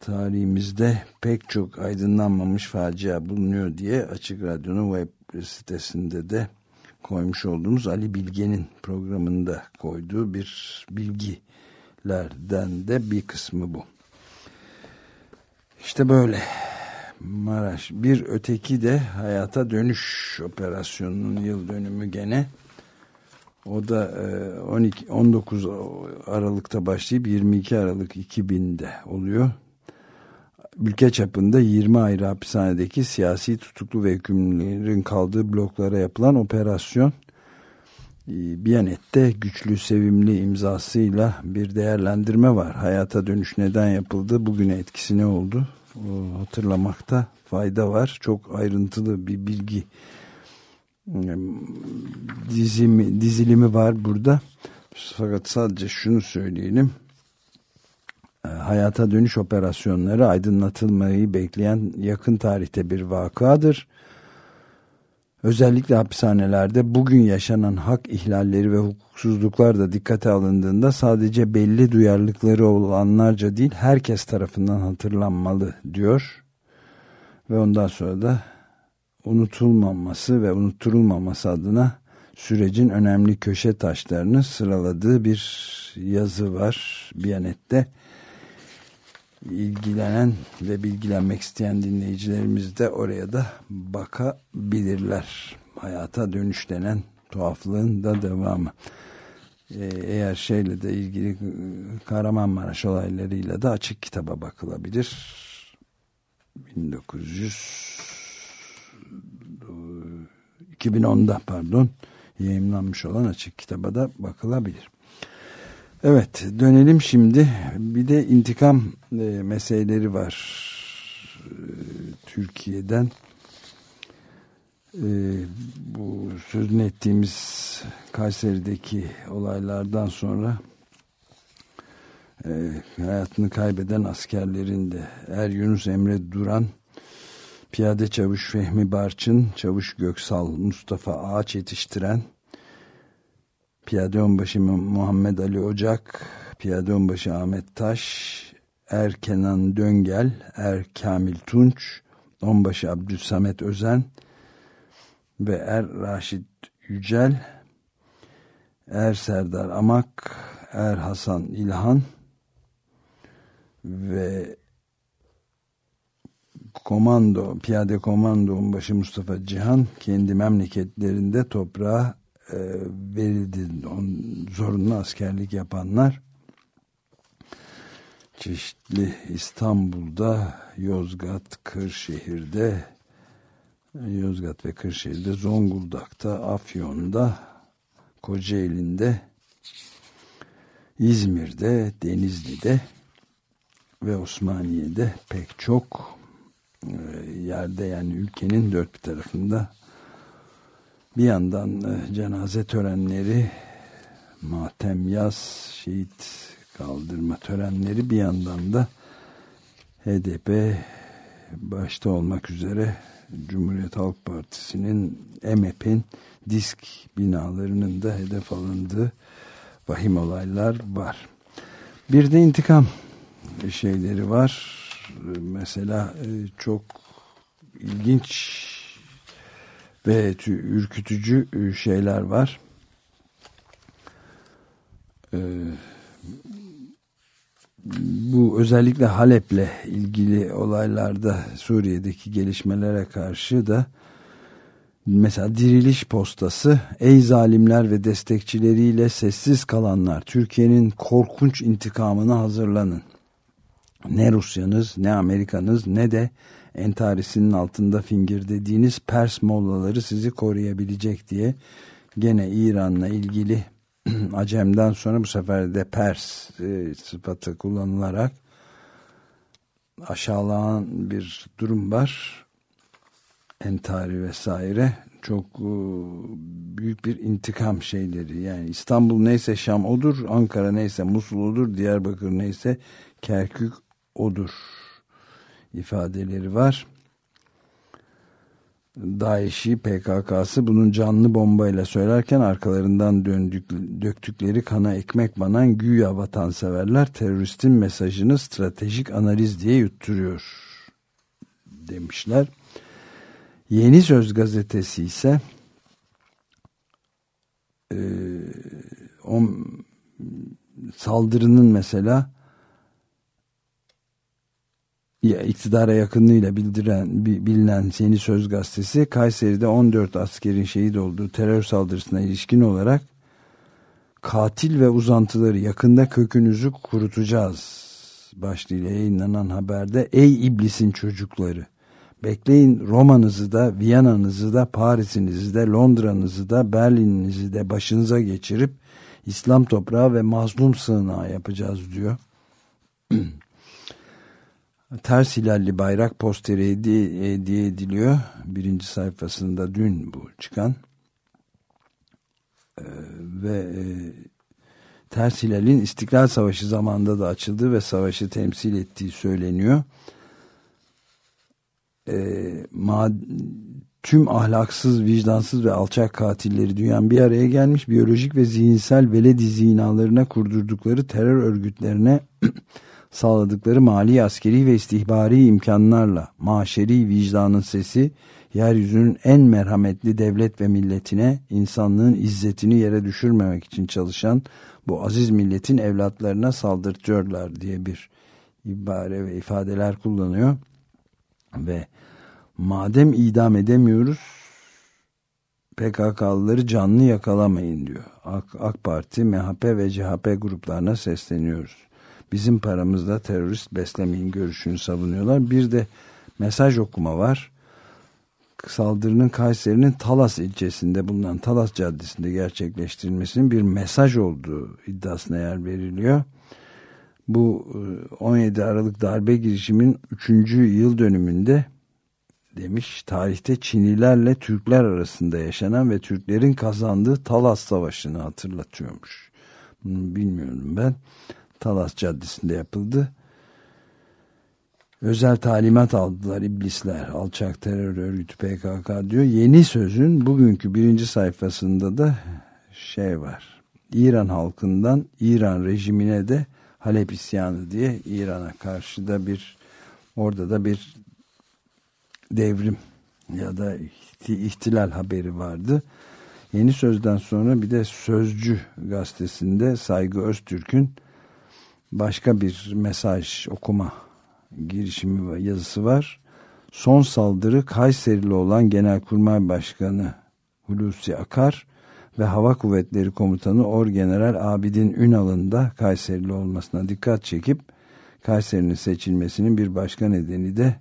Tarihimizde pek çok aydınlanmamış facia bulunuyor diye Açık Radyo'nun web sitesinde de koymuş olduğumuz Ali Bilge'nin programında koyduğu bir bilgi lerden de bir kısmı bu. İşte böyle Maraş. Bir öteki de hayata dönüş operasyonunun yıl dönümü gene. O da 12 e, 19 Aralık'ta başlayıp 22 Aralık 2000'de oluyor. Ülke çapında 20 ayrı hapishanedeki siyasi tutuklu ve hükümlülerin kaldığı bloklara yapılan operasyon Biyanet'te güçlü sevimli imzasıyla bir değerlendirme var. Hayata dönüş neden yapıldı, bugüne etkisi ne oldu o hatırlamakta fayda var. Çok ayrıntılı bir bilgi dizimi, dizilimi var burada. Fakat sadece şunu söyleyelim. e, hayata dönüş operasyonları aydınlatılmayı bekleyen yakın tarihte bir vakadır. Özellikle hapishanelerde bugün yaşanan hak ihlalleri ve hukuksuzluklar da dikkate alındığında sadece belli duyarlılıkları olanlarca değil herkes tarafından hatırlanmalı diyor. Ve ondan sonra da unutulmaması ve unutturulmaması adına sürecin önemli köşe taşlarını sıraladığı bir yazı var Biyanet'te. İlgilenen ve bilgilenmek isteyen dinleyicilerimiz de oraya da bakabilirler. Hayata dönüş denen tuhaflığın da devamı. Ee, eğer şeyle de ilgili Kahramanmaraş olaylarıyla da açık kitaba bakılabilir. 1900 2010'da pardon yayınlanmış olan açık kitaba da bakılabilir. Evet dönelim şimdi. Bir de intikam e, meseleleri var e, Türkiye'den. E, bu sözünü ettiğimiz Kayseri'deki olaylardan sonra e, hayatını kaybeden askerlerin de Er Yunus Emre Duran Piyade Çavuş Fehmi Barçın, Çavuş Göksal Mustafa Ağaç yetiştiren, Piyade Onbaşı Muhammed Ali Ocak, Piyade Onbaşı Ahmet Taş, Er Kenan Döngel, Er Kamil Tunç, Onbaşı Abdülsamet Özen ve Er Raşit Yücel, Er Serdar Amak, Er Hasan İlhan ve komando, piyade komando onbaşı Mustafa Cihan kendi memleketlerinde toprağa e, verildi. On, zorunlu askerlik yapanlar çeşitli İstanbul'da, Yozgat, Kırşehir'de, Yozgat ve Kırşehir'de, Zonguldak'ta, Afyon'da, Kocaeli'nde, İzmir'de, Denizli'de ve Osmaniye'de pek çok e, yerde yani ülkenin dört bir tarafında bir yandan e, cenaze törenleri matem yaz şehit kaldırma törenleri bir yandan da HDP başta olmak üzere Cumhuriyet Halk Partisi'nin EMEP'in disk binalarının da hedef alındığı vahim olaylar var. Bir de intikam şeyleri var mesela e, çok ilginç ve ürkütücü e, şeyler var. E, bu özellikle Halep'le ilgili olaylarda Suriye'deki gelişmelere karşı da mesela diriliş postası ey zalimler ve destekçileriyle sessiz kalanlar Türkiye'nin korkunç intikamını hazırlanın ne Rusya'nız ne Amerika'nız ne de entarisinin altında fingir dediğiniz Pers mollaları sizi koruyabilecek diye gene İran'la ilgili Acem'den sonra bu sefer de Pers e, sıfatı kullanılarak aşağılanan bir durum var. Entari vesaire çok e, büyük bir intikam şeyleri yani İstanbul neyse Şam odur Ankara neyse Musul odur Diyarbakır neyse Kerkük odur ifadeleri var. DAEŞ'i PKK'sı bunun canlı bombayla söylerken arkalarından döndük, döktükleri kana ekmek banan güya vatanseverler teröristin mesajını stratejik analiz diye yutturuyor demişler. Yeni Söz gazetesi ise e, o saldırının mesela iktidara yakınlığıyla bildiren, bilinen Yeni Söz Gazetesi Kayseri'de 14 askerin şehit olduğu terör saldırısına ilişkin olarak katil ve uzantıları yakında kökünüzü kurutacağız başlığıyla yayınlanan haberde ey iblisin çocukları bekleyin Roma'nızı da Viyana'nızı da Paris'inizi de Londra'nızı da Berlin'inizi de başınıza geçirip İslam toprağı ve mazlum sığınağı yapacağız diyor. ters hilalli bayrak posteri hediye, hediye ediliyor. Birinci sayfasında dün bu çıkan. Ee, ve e, Ters Hilal'in İstiklal Savaşı zamanında da açıldığı ve savaşı temsil ettiği söyleniyor. E, ma tüm ahlaksız, vicdansız ve alçak katilleri duyan bir araya gelmiş biyolojik ve zihinsel veledi zinalarına kurdurdukları terör örgütlerine sağladıkları mali, askeri ve istihbari imkanlarla maşeri vicdanın sesi yeryüzünün en merhametli devlet ve milletine insanlığın izzetini yere düşürmemek için çalışan bu aziz milletin evlatlarına saldırtıyorlar diye bir ibare ve ifadeler kullanıyor ve madem idam edemiyoruz PKK'lıları canlı yakalamayın diyor. AK, AK Parti, MHP ve CHP gruplarına sesleniyoruz. Bizim paramızda terörist beslemeyin görüşünü savunuyorlar. Bir de mesaj okuma var. Saldırının Kayseri'nin Talas ilçesinde bulunan Talas Caddesi'nde gerçekleştirilmesinin bir mesaj olduğu iddiasına yer veriliyor. Bu 17 e, Aralık darbe girişimin 3. yıl dönümünde demiş tarihte Çinilerle Türkler arasında yaşanan ve Türklerin kazandığı Talas Savaşı'nı hatırlatıyormuş. Bunu bilmiyorum ben. Talas Caddesi'nde yapıldı. Özel talimat aldılar iblisler. Alçak terör örgütü PKK diyor. Yeni sözün bugünkü birinci sayfasında da şey var. İran halkından İran rejimine de Halep isyanı diye İran'a karşı da bir orada da bir devrim ya da ihtilal haberi vardı. Yeni Söz'den sonra bir de Sözcü gazetesinde Saygı Öztürk'ün başka bir mesaj okuma girişimi yazısı var. Son saldırı Kayserili olan Genelkurmay Başkanı Hulusi Akar ve Hava Kuvvetleri Komutanı Orgeneral Abidin Ünal'ın da Kayserili olmasına dikkat çekip Kayseri'nin seçilmesinin bir başka nedeni de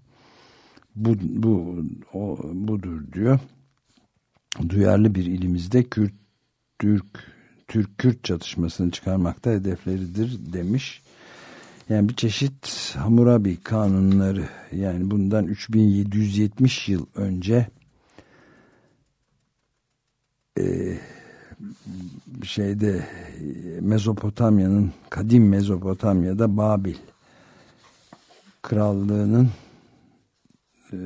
bu, bu o, budur diyor. Duyarlı bir ilimizde Kürt Türk Türk-Kürt çatışmasını çıkarmakta hedefleridir demiş. Yani bir çeşit Hammurabi kanunları yani bundan 3770 yıl önce e, şeyde Mezopotamya'nın kadim Mezopotamya'da Babil krallığının e,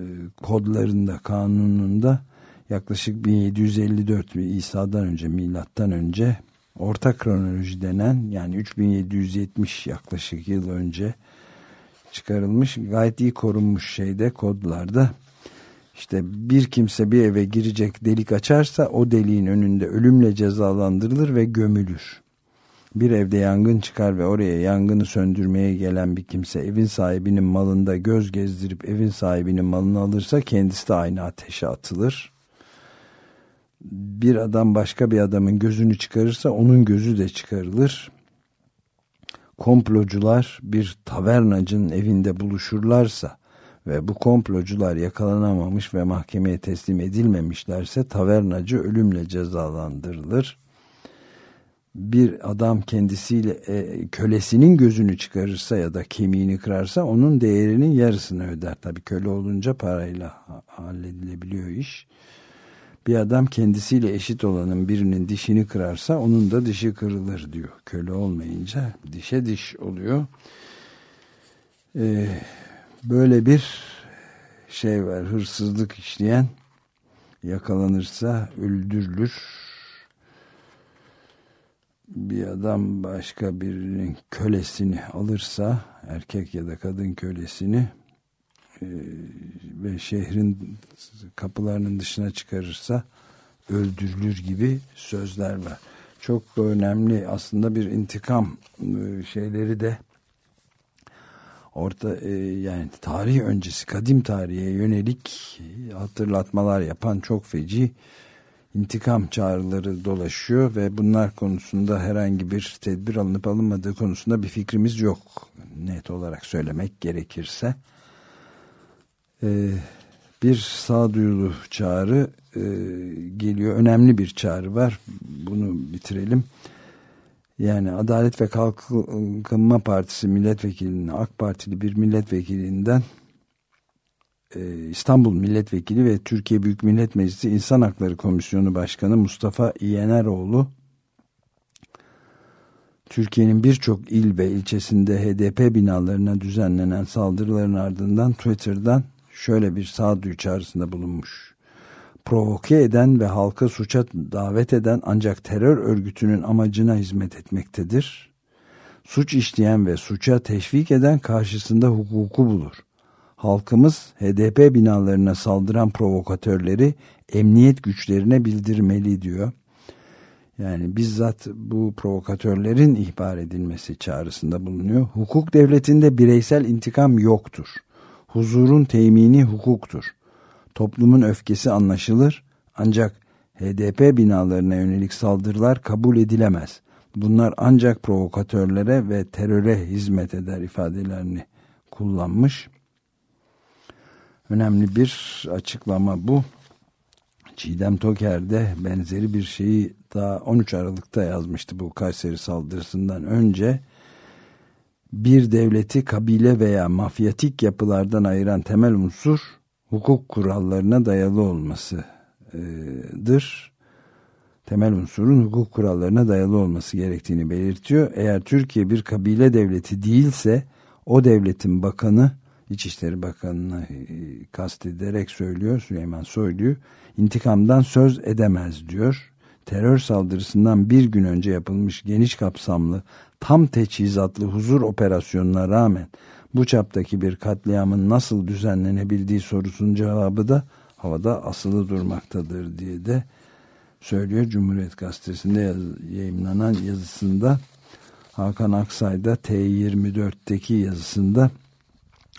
kodlarında kanununda yaklaşık 1754 İsa'dan önce milattan önce orta kronoloji denen yani 3770 yaklaşık yıl önce çıkarılmış gayet iyi korunmuş şeyde kodlarda işte bir kimse bir eve girecek delik açarsa o deliğin önünde ölümle cezalandırılır ve gömülür. Bir evde yangın çıkar ve oraya yangını söndürmeye gelen bir kimse evin sahibinin malında göz gezdirip evin sahibinin malını alırsa kendisi de aynı ateşe atılır bir adam başka bir adamın gözünü çıkarırsa onun gözü de çıkarılır. Komplocular bir tavernacının evinde buluşurlarsa ve bu komplocular yakalanamamış ve mahkemeye teslim edilmemişlerse tavernacı ölümle cezalandırılır. Bir adam kendisiyle e, kölesinin gözünü çıkarırsa ya da kemiğini kırarsa onun değerinin yarısını öder. Tabii köle olunca parayla halledilebiliyor iş bir adam kendisiyle eşit olanın birinin dişini kırarsa onun da dişi kırılır diyor. Köle olmayınca dişe diş oluyor. Ee, böyle bir şey var. Hırsızlık işleyen yakalanırsa öldürülür. Bir adam başka birinin kölesini alırsa erkek ya da kadın kölesini ve şehrin kapılarının dışına çıkarırsa öldürülür gibi sözler var. Çok önemli aslında bir intikam e, şeyleri de orta e, yani tarih öncesi kadim tarihe yönelik hatırlatmalar yapan çok feci intikam çağrıları dolaşıyor ve bunlar konusunda herhangi bir tedbir alınıp alınmadığı konusunda bir fikrimiz yok net olarak söylemek gerekirse e, bir sağduyulu çağrı e, geliyor. Önemli bir çağrı var. Bunu bitirelim. Yani Adalet ve Kalkınma Partisi milletvekilinin AK Partili bir milletvekilinden e, İstanbul Milletvekili ve Türkiye Büyük Millet Meclisi İnsan Hakları Komisyonu Başkanı Mustafa İyeneroğlu Türkiye'nin birçok il ve ilçesinde HDP binalarına düzenlenen saldırıların ardından Twitter'dan şöyle bir sağduyu çağrısında bulunmuş. Provoke eden ve halka suça davet eden ancak terör örgütünün amacına hizmet etmektedir. Suç işleyen ve suça teşvik eden karşısında hukuku bulur. Halkımız HDP binalarına saldıran provokatörleri emniyet güçlerine bildirmeli diyor. Yani bizzat bu provokatörlerin ihbar edilmesi çağrısında bulunuyor. Hukuk devletinde bireysel intikam yoktur. Huzurun temini hukuktur. Toplumun öfkesi anlaşılır ancak HDP binalarına yönelik saldırılar kabul edilemez. Bunlar ancak provokatörlere ve teröre hizmet eder ifadelerini kullanmış. Önemli bir açıklama bu. Çiğdem Toker de benzeri bir şeyi daha 13 Aralık'ta yazmıştı bu Kayseri saldırısından önce. Bir devleti kabile veya mafyatik yapılardan ayıran temel unsur hukuk kurallarına dayalı olmasıdır. Temel unsurun hukuk kurallarına dayalı olması gerektiğini belirtiyor. Eğer Türkiye bir kabile devleti değilse o devletin bakanı İçişleri Bakanı'nı e, kastederek söylüyor Süleyman Soylu intikamdan söz edemez diyor. Terör saldırısından bir gün önce yapılmış geniş kapsamlı tam teçhizatlı huzur operasyonuna rağmen bu çaptaki bir katliamın nasıl düzenlenebildiği sorusunun cevabı da havada asılı durmaktadır diye de söylüyor Cumhuriyet Gazetesi'nde yaz, yayınlanan yazısında. Hakan Aksay da T24'teki yazısında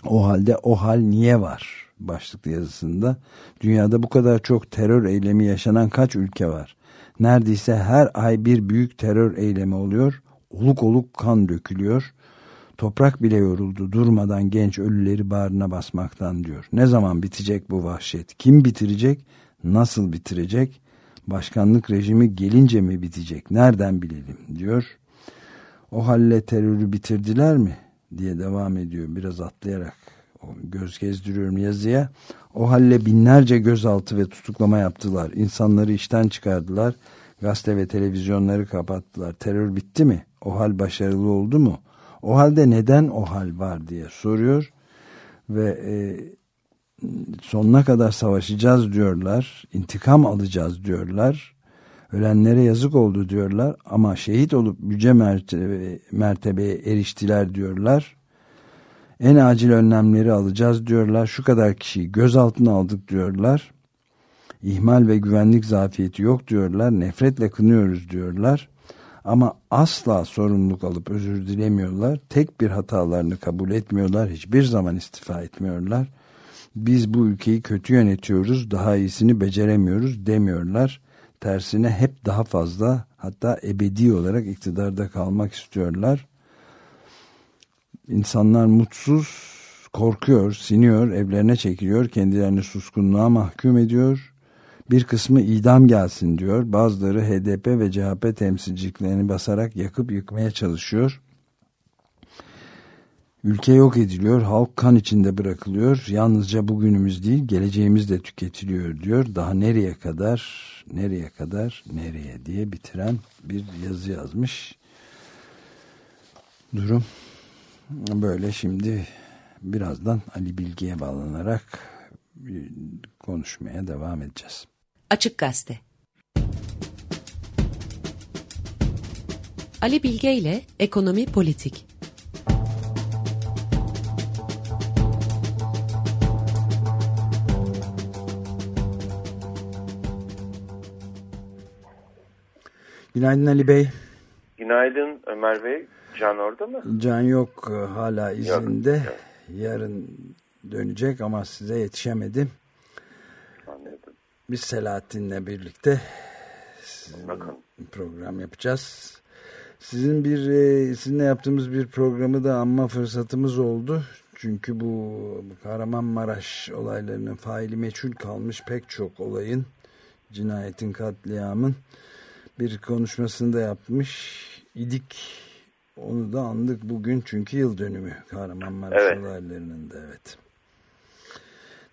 o halde o hal niye var? başlıklı yazısında. Dünyada bu kadar çok terör eylemi yaşanan kaç ülke var neredeyse her ay bir büyük terör eylemi oluyor. Oluk oluk kan dökülüyor. Toprak bile yoruldu. Durmadan genç ölüleri bağrına basmaktan diyor. Ne zaman bitecek bu vahşet? Kim bitirecek? Nasıl bitirecek? Başkanlık rejimi gelince mi bitecek? Nereden bilelim diyor. O halle terörü bitirdiler mi? diye devam ediyor biraz atlayarak göz gezdiriyorum yazıya. O halle binlerce gözaltı ve tutuklama yaptılar. İnsanları işten çıkardılar. Gazete ve televizyonları kapattılar. Terör bitti mi? O hal başarılı oldu mu? O halde neden o hal var diye soruyor. Ve e, sonuna kadar savaşacağız diyorlar. İntikam alacağız diyorlar. Ölenlere yazık oldu diyorlar ama şehit olup yüce mertebe, mertebeye eriştiler diyorlar. En acil önlemleri alacağız diyorlar. Şu kadar kişiyi gözaltına aldık diyorlar. İhmal ve güvenlik zafiyeti yok diyorlar. Nefretle kınıyoruz diyorlar. Ama asla sorumluluk alıp özür dilemiyorlar. Tek bir hatalarını kabul etmiyorlar. Hiçbir zaman istifa etmiyorlar. Biz bu ülkeyi kötü yönetiyoruz, daha iyisini beceremiyoruz demiyorlar tersine hep daha fazla hatta ebedi olarak iktidarda kalmak istiyorlar. İnsanlar mutsuz, korkuyor, siniyor, evlerine çekiliyor, kendilerini suskunluğa mahkum ediyor. Bir kısmı idam gelsin diyor. Bazıları HDP ve CHP temsilciliklerini basarak yakıp yıkmaya çalışıyor. Ülke yok ediliyor, halk kan içinde bırakılıyor. Yalnızca bugünümüz değil, geleceğimiz de tüketiliyor diyor. Daha nereye kadar, nereye kadar, nereye diye bitiren bir yazı yazmış. Durum böyle şimdi birazdan Ali Bilge'ye bağlanarak konuşmaya devam edeceğiz. Açık Gazete Ali Bilge ile Ekonomi Politik Günaydın Ali Bey. Günaydın Ömer Bey. Can orada mı? Can yok hala izinde. Yok. Yarın dönecek ama size yetişemedim. Anladım. Biz Selahattin'le birlikte Bakın. program yapacağız. Sizin bir e, sizinle yaptığımız bir programı da anma fırsatımız oldu. Çünkü bu Kahramanmaraş olaylarının faili meçhul kalmış pek çok olayın, cinayetin, katliamın bir konuşmasında yapmış idik. Onu da andık bugün çünkü yıl dönümü Kahramanmaraş evet. olaylarının da evet.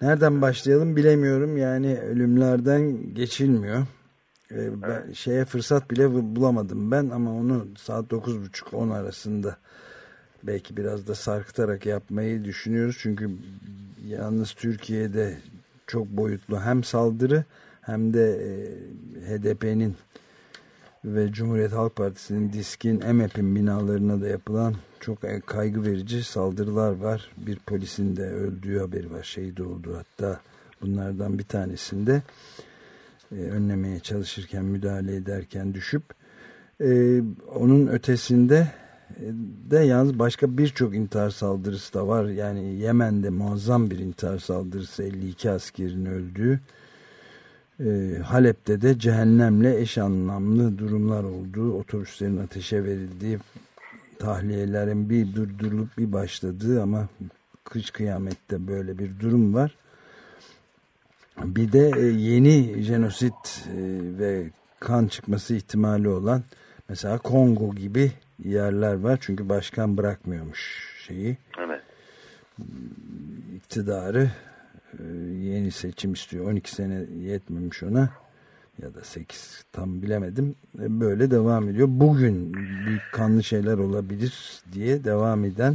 Nereden başlayalım bilemiyorum yani ölümlerden geçilmiyor. E, ben şeye fırsat bile bulamadım ben ama onu saat 9.30-10 arasında belki biraz da sarkıtarak yapmayı düşünüyoruz. Çünkü yalnız Türkiye'de çok boyutlu hem saldırı hem de e, HDP'nin ve Cumhuriyet Halk Partisi'nin diskin EMEP'in binalarına da yapılan çok kaygı verici saldırılar var. Bir polisin de öldüğü haberi var. Şehit oldu hatta bunlardan bir tanesinde e, önlemeye çalışırken müdahale ederken düşüp e, onun ötesinde e, de yalnız başka birçok intihar saldırısı da var. Yani Yemen'de muazzam bir intihar saldırısı 52 askerin öldüğü e, Halep'te de cehennemle eş anlamlı durumlar olduğu, otobüslerin ateşe verildiği, tahliyelerin bir durdurulup bir başladığı ama kış kıyamette böyle bir durum var. Bir de e, yeni jenosit e, ve kan çıkması ihtimali olan mesela Kongo gibi yerler var. Çünkü başkan bırakmıyormuş şeyi. Evet. İktidarı yeni seçim istiyor. 12 sene yetmemiş ona ya da 8 tam bilemedim. E, böyle devam ediyor. Bugün büyük kanlı şeyler olabilir diye devam eden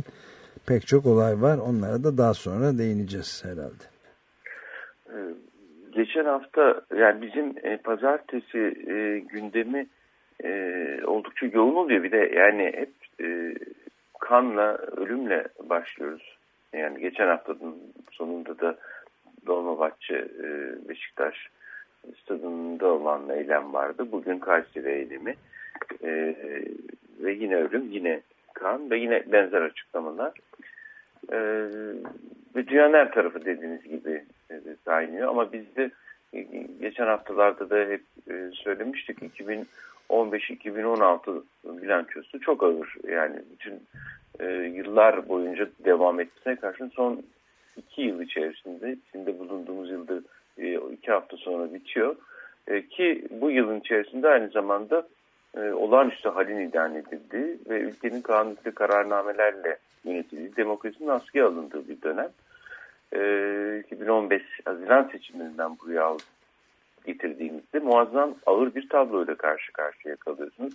pek çok olay var. Onlara da daha sonra değineceğiz herhalde. E, geçen hafta yani bizim pazartesi gündemi oldukça yoğun oluyor. Bir de yani hep kanla, ölümle başlıyoruz. Yani geçen haftanın sonunda da Dolmabahçe e, Beşiktaş stadında olan eylem vardı. Bugün Kayseri eylemi e, ve yine ölüm yine kan ve yine benzer açıklamalar. Ve dünyanın her tarafı dediğiniz gibi e, ama bizde e, geçen haftalarda da hep söylemiştik 2015-2016 bilançosu çok ağır yani bütün yıllar boyunca devam etmesine karşın son iki yıl içerisinde, içinde bulunduğumuz yılda e, iki hafta sonra bitiyor. E, ki bu yılın içerisinde aynı zamanda e, olağanüstü halin ilan edildi ve ülkenin kanunlu kararnamelerle yönetildiği, demokrasinin askıya alındığı bir dönem. 2015 Haziran seçimlerinden buraya getirdiğimizde muazzam ağır bir tabloyla karşı karşıya kalıyorsunuz.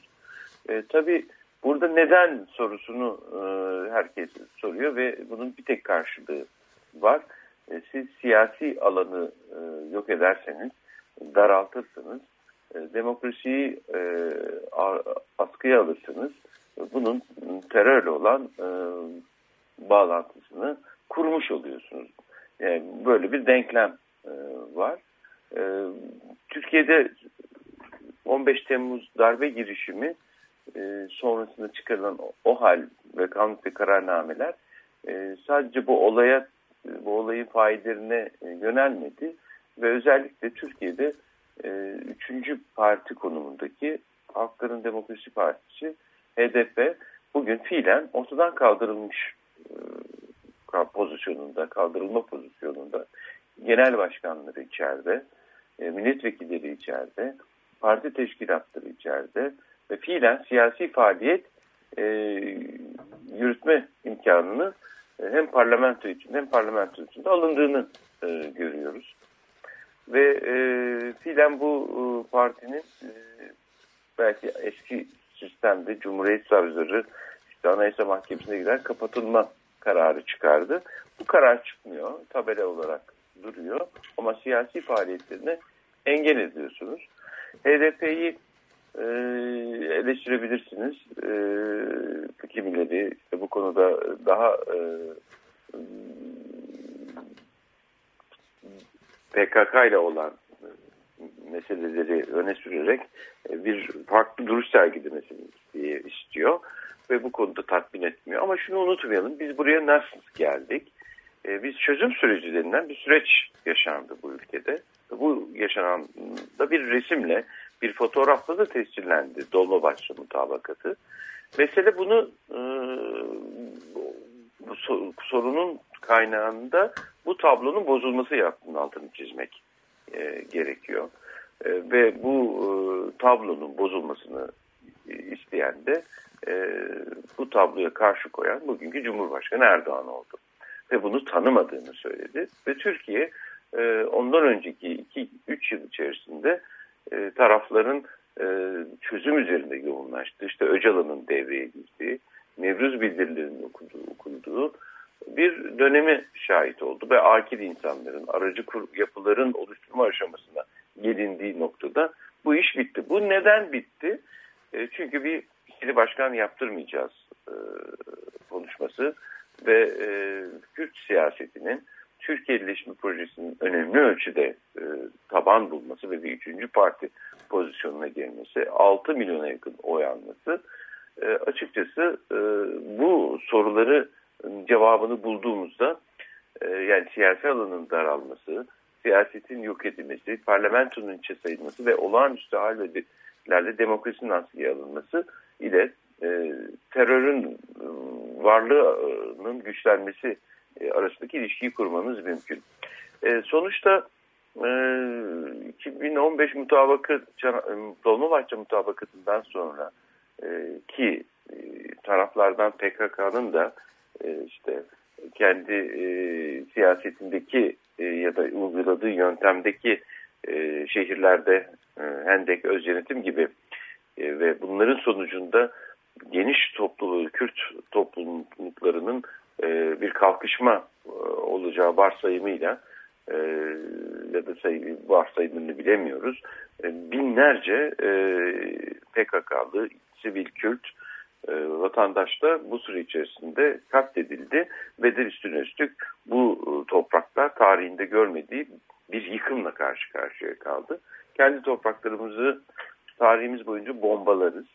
E, tabii burada neden sorusunu e, herkes soruyor ve bunun bir tek karşılığı var. E, siz siyasi alanı e, yok ederseniz, daraltırsanız, e, demokrasiyi askıya alırsınız. Bunun terörle olan bağlantısını kurmuş oluyorsunuz. Yani böyle bir denklem var. Türkiye'de 15 Temmuz darbe girişimi sonrasında çıkarılan o hal ve kanun ve kararnameler sadece bu olaya bu olayın faillerine e, yönelmedi ve özellikle Türkiye'de e, üçüncü parti konumundaki Halkların Demokrasi Partisi HDP bugün fiilen ortadan kaldırılmış e, pozisyonunda, kaldırılma pozisyonunda genel başkanları içeride, milletvekilleri içeride, parti teşkilatları içeride ve fiilen siyasi faaliyet yürütme imkanını e, hem parlamento için hem parlamento içinde alındığını e, görüyoruz. Ve e, fiilen bu e, partinin e, belki eski sistemde Cumhuriyet Savcıları işte Anayasa Mahkemesi'ne gider kapatılma kararı çıkardı. Bu karar çıkmıyor. Tabela olarak duruyor. Ama siyasi faaliyetlerine engel ediyorsunuz. HDP'yi e, eleştirebilirsiniz. E, kimileri işte bu konuda daha e, PKK ile olan meseleleri öne sürerek e, bir farklı duruş sergilemesini istiyor ve bu konuda tatmin etmiyor. Ama şunu unutmayalım biz buraya nasıl geldik? E, biz çözüm süreci denilen bir süreç yaşandı bu ülkede. Bu yaşanan da bir resimle bir fotoğrafla da tescillendi Dolmabahçe mutabakatı. Mesele bunu e, bu sorunun kaynağında bu tablonun bozulması yaptığının altını çizmek e, gerekiyor. E, ve bu tablonun bozulmasını isteyen de bu tabloya karşı koyan bugünkü Cumhurbaşkanı Erdoğan oldu. Ve bunu tanımadığını söyledi. Ve Türkiye ondan önceki 2-3 yıl içerisinde e, tarafların e, çözüm üzerinde yoğunlaştı. İşte Öcalan'ın devreye girdiği, Nevruz bildirilerinin okunduğu, okunduğu bir dönemi şahit oldu ve akil insanların, aracı yapıların oluşturma aşamasına gelindiği noktada bu iş bitti. Bu neden bitti? E, çünkü bir ikili başkan yaptırmayacağız e, konuşması ve e, Kürt siyasetinin Türkiye'lileşme projesinin önemli ölçüde e, taban bulması ve bir üçüncü parti pozisyonuna gelmesi, 6 milyona yakın oy alması e, açıkçası e, bu soruları cevabını bulduğumuzda e, yani siyasi alanın daralması, siyasetin yok edilmesi, parlamentonun içe sayılması ve olağanüstü hallerle demokrasinin askıya alınması ile e, terörün e, varlığının güçlenmesi e, arasındaki ilişkiyi kurmamız mümkün. E, sonuçta e, 2015 mutabakı Dolmabahçe mutabakatından sonra e, ki e, taraflardan PKK'nın da e, işte kendi e, siyasetindeki e, ya da uyguladığı yöntemdeki e, şehirlerde e, Hendek, öz yönetim gibi e, ve bunların sonucunda geniş topluluğu, Kürt topluluklarının e, bir kalkışma e, olacağı varsayımıyla e, ya da sayı, varsayımını bilemiyoruz. Binlerce e, PKK'lı sivil Kürt vatandaş da bu süre içerisinde katledildi. Bedel üstüne üstlük bu topraklar tarihinde görmediği bir yıkımla karşı karşıya kaldı. Kendi topraklarımızı tarihimiz boyunca bombalarız.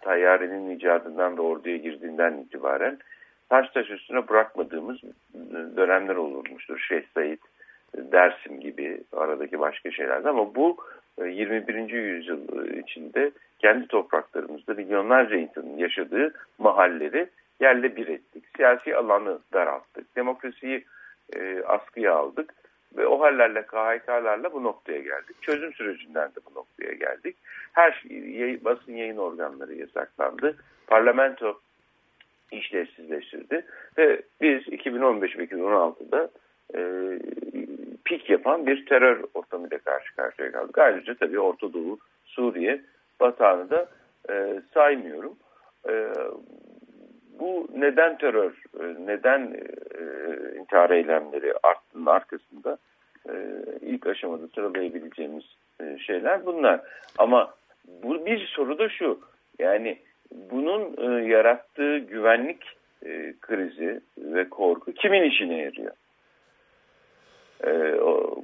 Tayyarenin icadından ve orduya girdiğinden itibaren taş taş üstüne bırakmadığımız dönemler olurmuştur. Şeyh Said, Dersim gibi aradaki başka şeylerde ama bu 21. E, yüzyıl içinde kendi topraklarımızda milyonlarca insanın yaşadığı mahalleri yerle bir ettik. Siyasi alanı daralttık. Demokrasiyi e, askıya aldık ve o hallerle KHK'larla bu noktaya geldik. Çözüm sürecinden de bu noktaya geldik. Her şey, basın yayın organları yasaklandı. Parlamento işlevsizleştirdi ve biz 2015 ve 2016'da e, pik yapan bir terör ortamıyla karşı karşıya kaldık. Ayrıca tabii Orta Doğu, Suriye, Batağını da e, saymıyorum. E, bu neden terör, e, neden e, intihar eylemleri arttığının arkasında e, ilk aşamada sıralayabileceğimiz e, şeyler bunlar. Ama bu bir soru da şu, yani bunun e, yarattığı güvenlik e, krizi ve korku kimin işine yarıyor? E, o,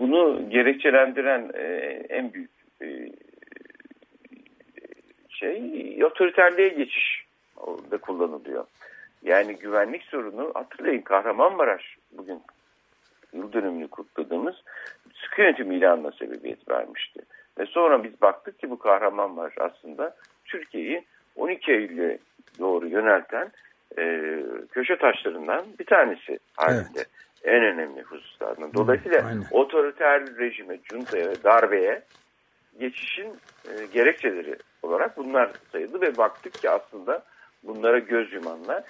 bunu gerekçelendiren e, en büyük e, şey otoriterliğe geçiş da kullanılıyor. Yani güvenlik sorunu hatırlayın Kahramanmaraş bugün yıl dönümünü kutladığımız sıkı yönetim ilanına sebebiyet vermişti. Ve sonra biz baktık ki bu Kahramanmaraş aslında Türkiye'yi 12 Eylül'e doğru yönelten e, köşe taşlarından bir tanesi halinde. Evet. En önemli hususlardan. Dolayısıyla Aynen. otoriter rejime, cuntaya ve darbeye geçişin e, gerekçeleri olarak bunlar sayıldı ve baktık ki aslında bunlara göz yumanlar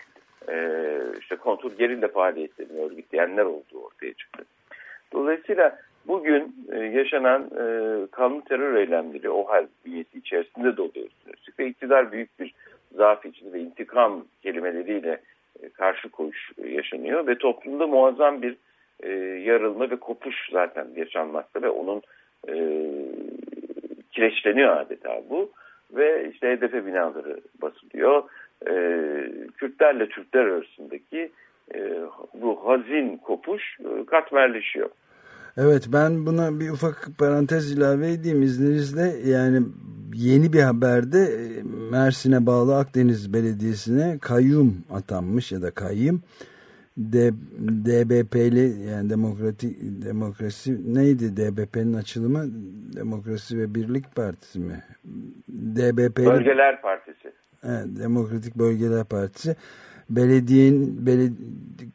e, işte kontur gerilla faaliyetlerini örgütleyenler olduğu ortaya çıktı. Dolayısıyla bugün e, yaşanan e, kanlı terör eylemleri o hal bünyesi içerisinde de oluyor. Ve iktidar büyük bir zaaf içinde ve intikam kelimeleriyle e, karşı koyuş yaşanıyor ve toplumda muazzam bir e, yarılma ve kopuş zaten yaşanmakta ve onun e, kireçleniyor adeta bu ve işte HDP binaları basılıyor. E, Kürtlerle Türkler arasındaki e, bu hazin kopuş e, katmerleşiyor. Evet ben buna bir ufak parantez ilave edeyim izninizle. Yani yeni bir haberde e, Mersin'e bağlı Akdeniz Belediyesi'ne kayyum atanmış ya da kayyum. DBP'li yani demokratik demokrasi neydi DBP'nin açılımı Demokrasi ve Birlik Partisi mi? DBP'li Bölgeler Partisi. Evet, Demokratik Bölgeler Partisi belediyenin beledi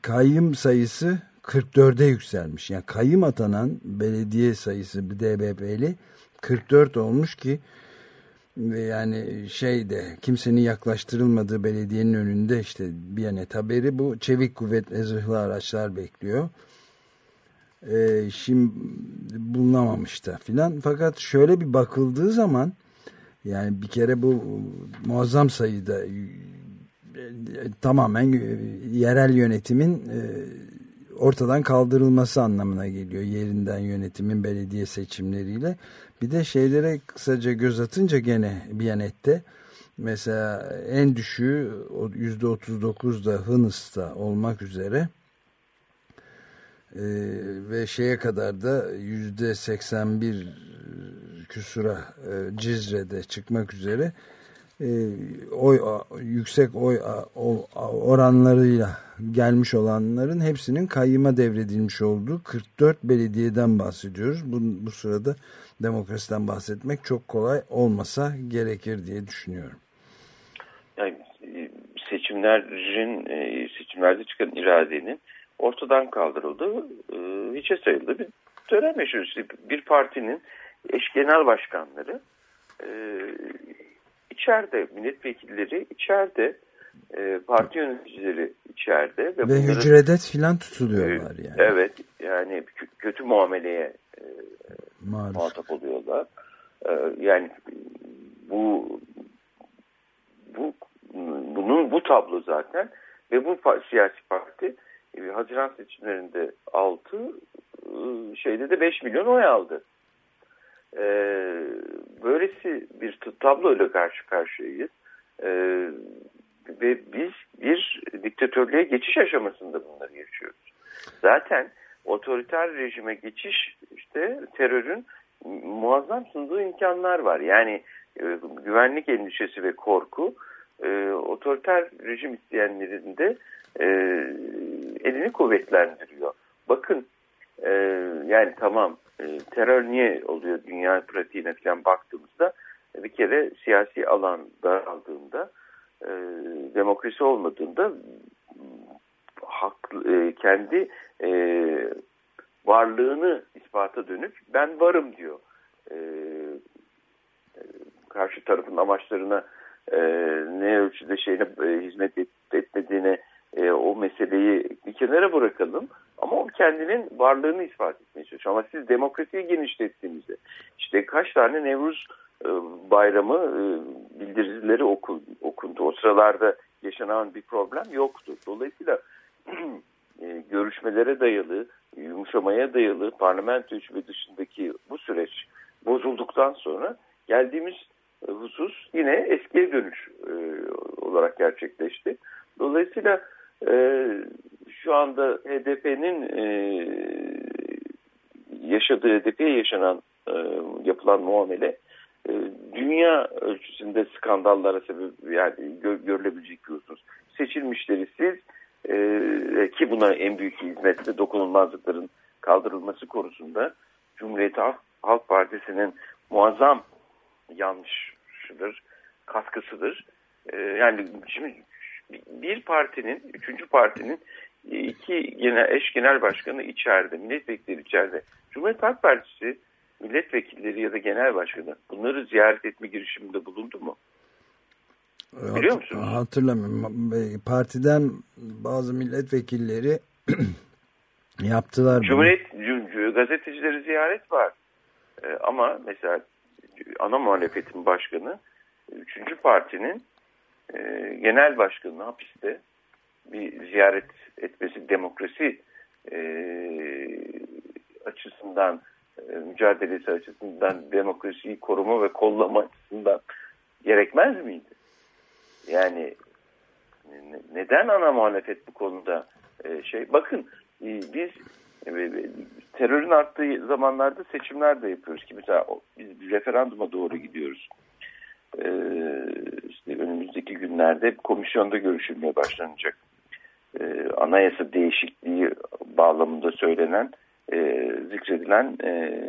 kayyum sayısı 44'e yükselmiş. Yani kayyum atanan belediye sayısı DBP'li 44 olmuş ki yani şeyde kimsenin yaklaştırılmadığı belediyenin önünde işte bir Biyanet haberi bu çevik kuvvet zırhlı araçlar bekliyor. e, şimdi bulunamamış da filan. Fakat şöyle bir bakıldığı zaman yani bir kere bu muazzam sayıda e, tamamen yerel yönetimin e, ortadan kaldırılması anlamına geliyor. Yerinden yönetimin belediye seçimleriyle. Bir de şeylere kısaca göz atınca gene Biyanet'te mesela en düşüğü %39'da Hınıs'ta olmak üzere ee, ve şeye kadar da yüzde 81 küsura e, Cizre'de çıkmak üzere oy yüksek oy oranlarıyla gelmiş olanların hepsinin kayyıma devredilmiş olduğu 44 belediyeden bahsediyoruz. Bu, bu sırada demokrasiden bahsetmek çok kolay olmasa gerekir diye düşünüyorum. Yani e, seçimlerin e, seçimlerde çıkan iradenin ortadan kaldırıldı. E, hiçe sayıldı bir dönem yaşıyoruz. Bir partinin eş genel başkanları içeride, milletvekilleri içeride, parti yöneticileri içeride. Ve, ve bunları, hücredet filan tutuluyorlar yani. Evet, yani kötü muameleye Maruz. muhatap oluyorlar. Yani bu bu bunun bu tablo zaten ve bu siyasi parti e, Haziran seçimlerinde 6 e, şeyde de 5 milyon oy aldı. E, böylesi bir tabloyla karşı karşıyayız. E, ve biz bir diktatörlüğe geçiş aşamasında bunları yaşıyoruz. Zaten otoriter rejime geçiş işte terörün muazzam sunduğu imkanlar var. Yani e, güvenlik endişesi ve korku e, otoriter rejim isteyenlerin de e, elini kuvvetlendiriyor. Bakın e, yani tamam e, terör niye oluyor dünya pratiğine falan baktığımızda e, bir kere siyasi alan daraldığında e, demokrasi olmadığında hak, e, kendi varlığını ispata dönük ben varım diyor. Karşı tarafın amaçlarına ne ölçüde şeyine hizmet et, etmediğine e, o meseleyi bir kenara bırakalım. Ama o kendinin varlığını ispat etmeye çalışıyor. Ama siz demokrasiyi genişlettiğinizde işte kaç tane Nevruz e, bayramı e, bildirileri oku, okundu. O sıralarda yaşanan bir problem yoktu. Dolayısıyla e, görüşmelere dayalı, yumuşamaya dayalı parlamento içi dışındaki bu süreç bozulduktan sonra geldiğimiz husus yine eskiye dönüş e, olarak gerçekleşti. Dolayısıyla e, şu anda HDP'nin e, yaşadığı HDP'ye yaşanan e, yapılan muamele e, dünya ölçüsünde skandallara sebep yani gö görülebilecek bir husus. Seçilmişleri siz e, ki buna en büyük hizmette dokunulmazlıkların kaldırılması konusunda Cumhuriyet Halk Partisi'nin muazzam yanlışıdır, katkısıdır. E, yani şimdi bir partinin, üçüncü partinin iki genel, eş genel başkanı içeride, milletvekilleri içeride. Cumhuriyet Halk Partisi milletvekilleri ya da genel başkanı bunları ziyaret etme girişiminde bulundu mu? Biliyor musunuz? Hatırlamıyorum. Partiden bazı milletvekilleri yaptılar. Cumhuriyet bunu. gazetecileri ziyaret var. Ee, ama mesela ana muhalefetin başkanı üçüncü partinin e, genel başkanı hapiste bir ziyaret etmesi demokrasi e, açısından e, mücadelesi açısından demokrasiyi koruma ve kollama açısından gerekmez miydi? Yani neden ana muhalefet bu konuda e, şey bakın e, biz e, terörün arttığı zamanlarda seçimler de yapıyoruz ki mesela biz referanduma doğru gidiyoruz. Ee, işte önümüzdeki günlerde komisyonda görüşülmeye başlanacak. Ee, anayasa değişikliği bağlamında söylenen, e, zikredilen e,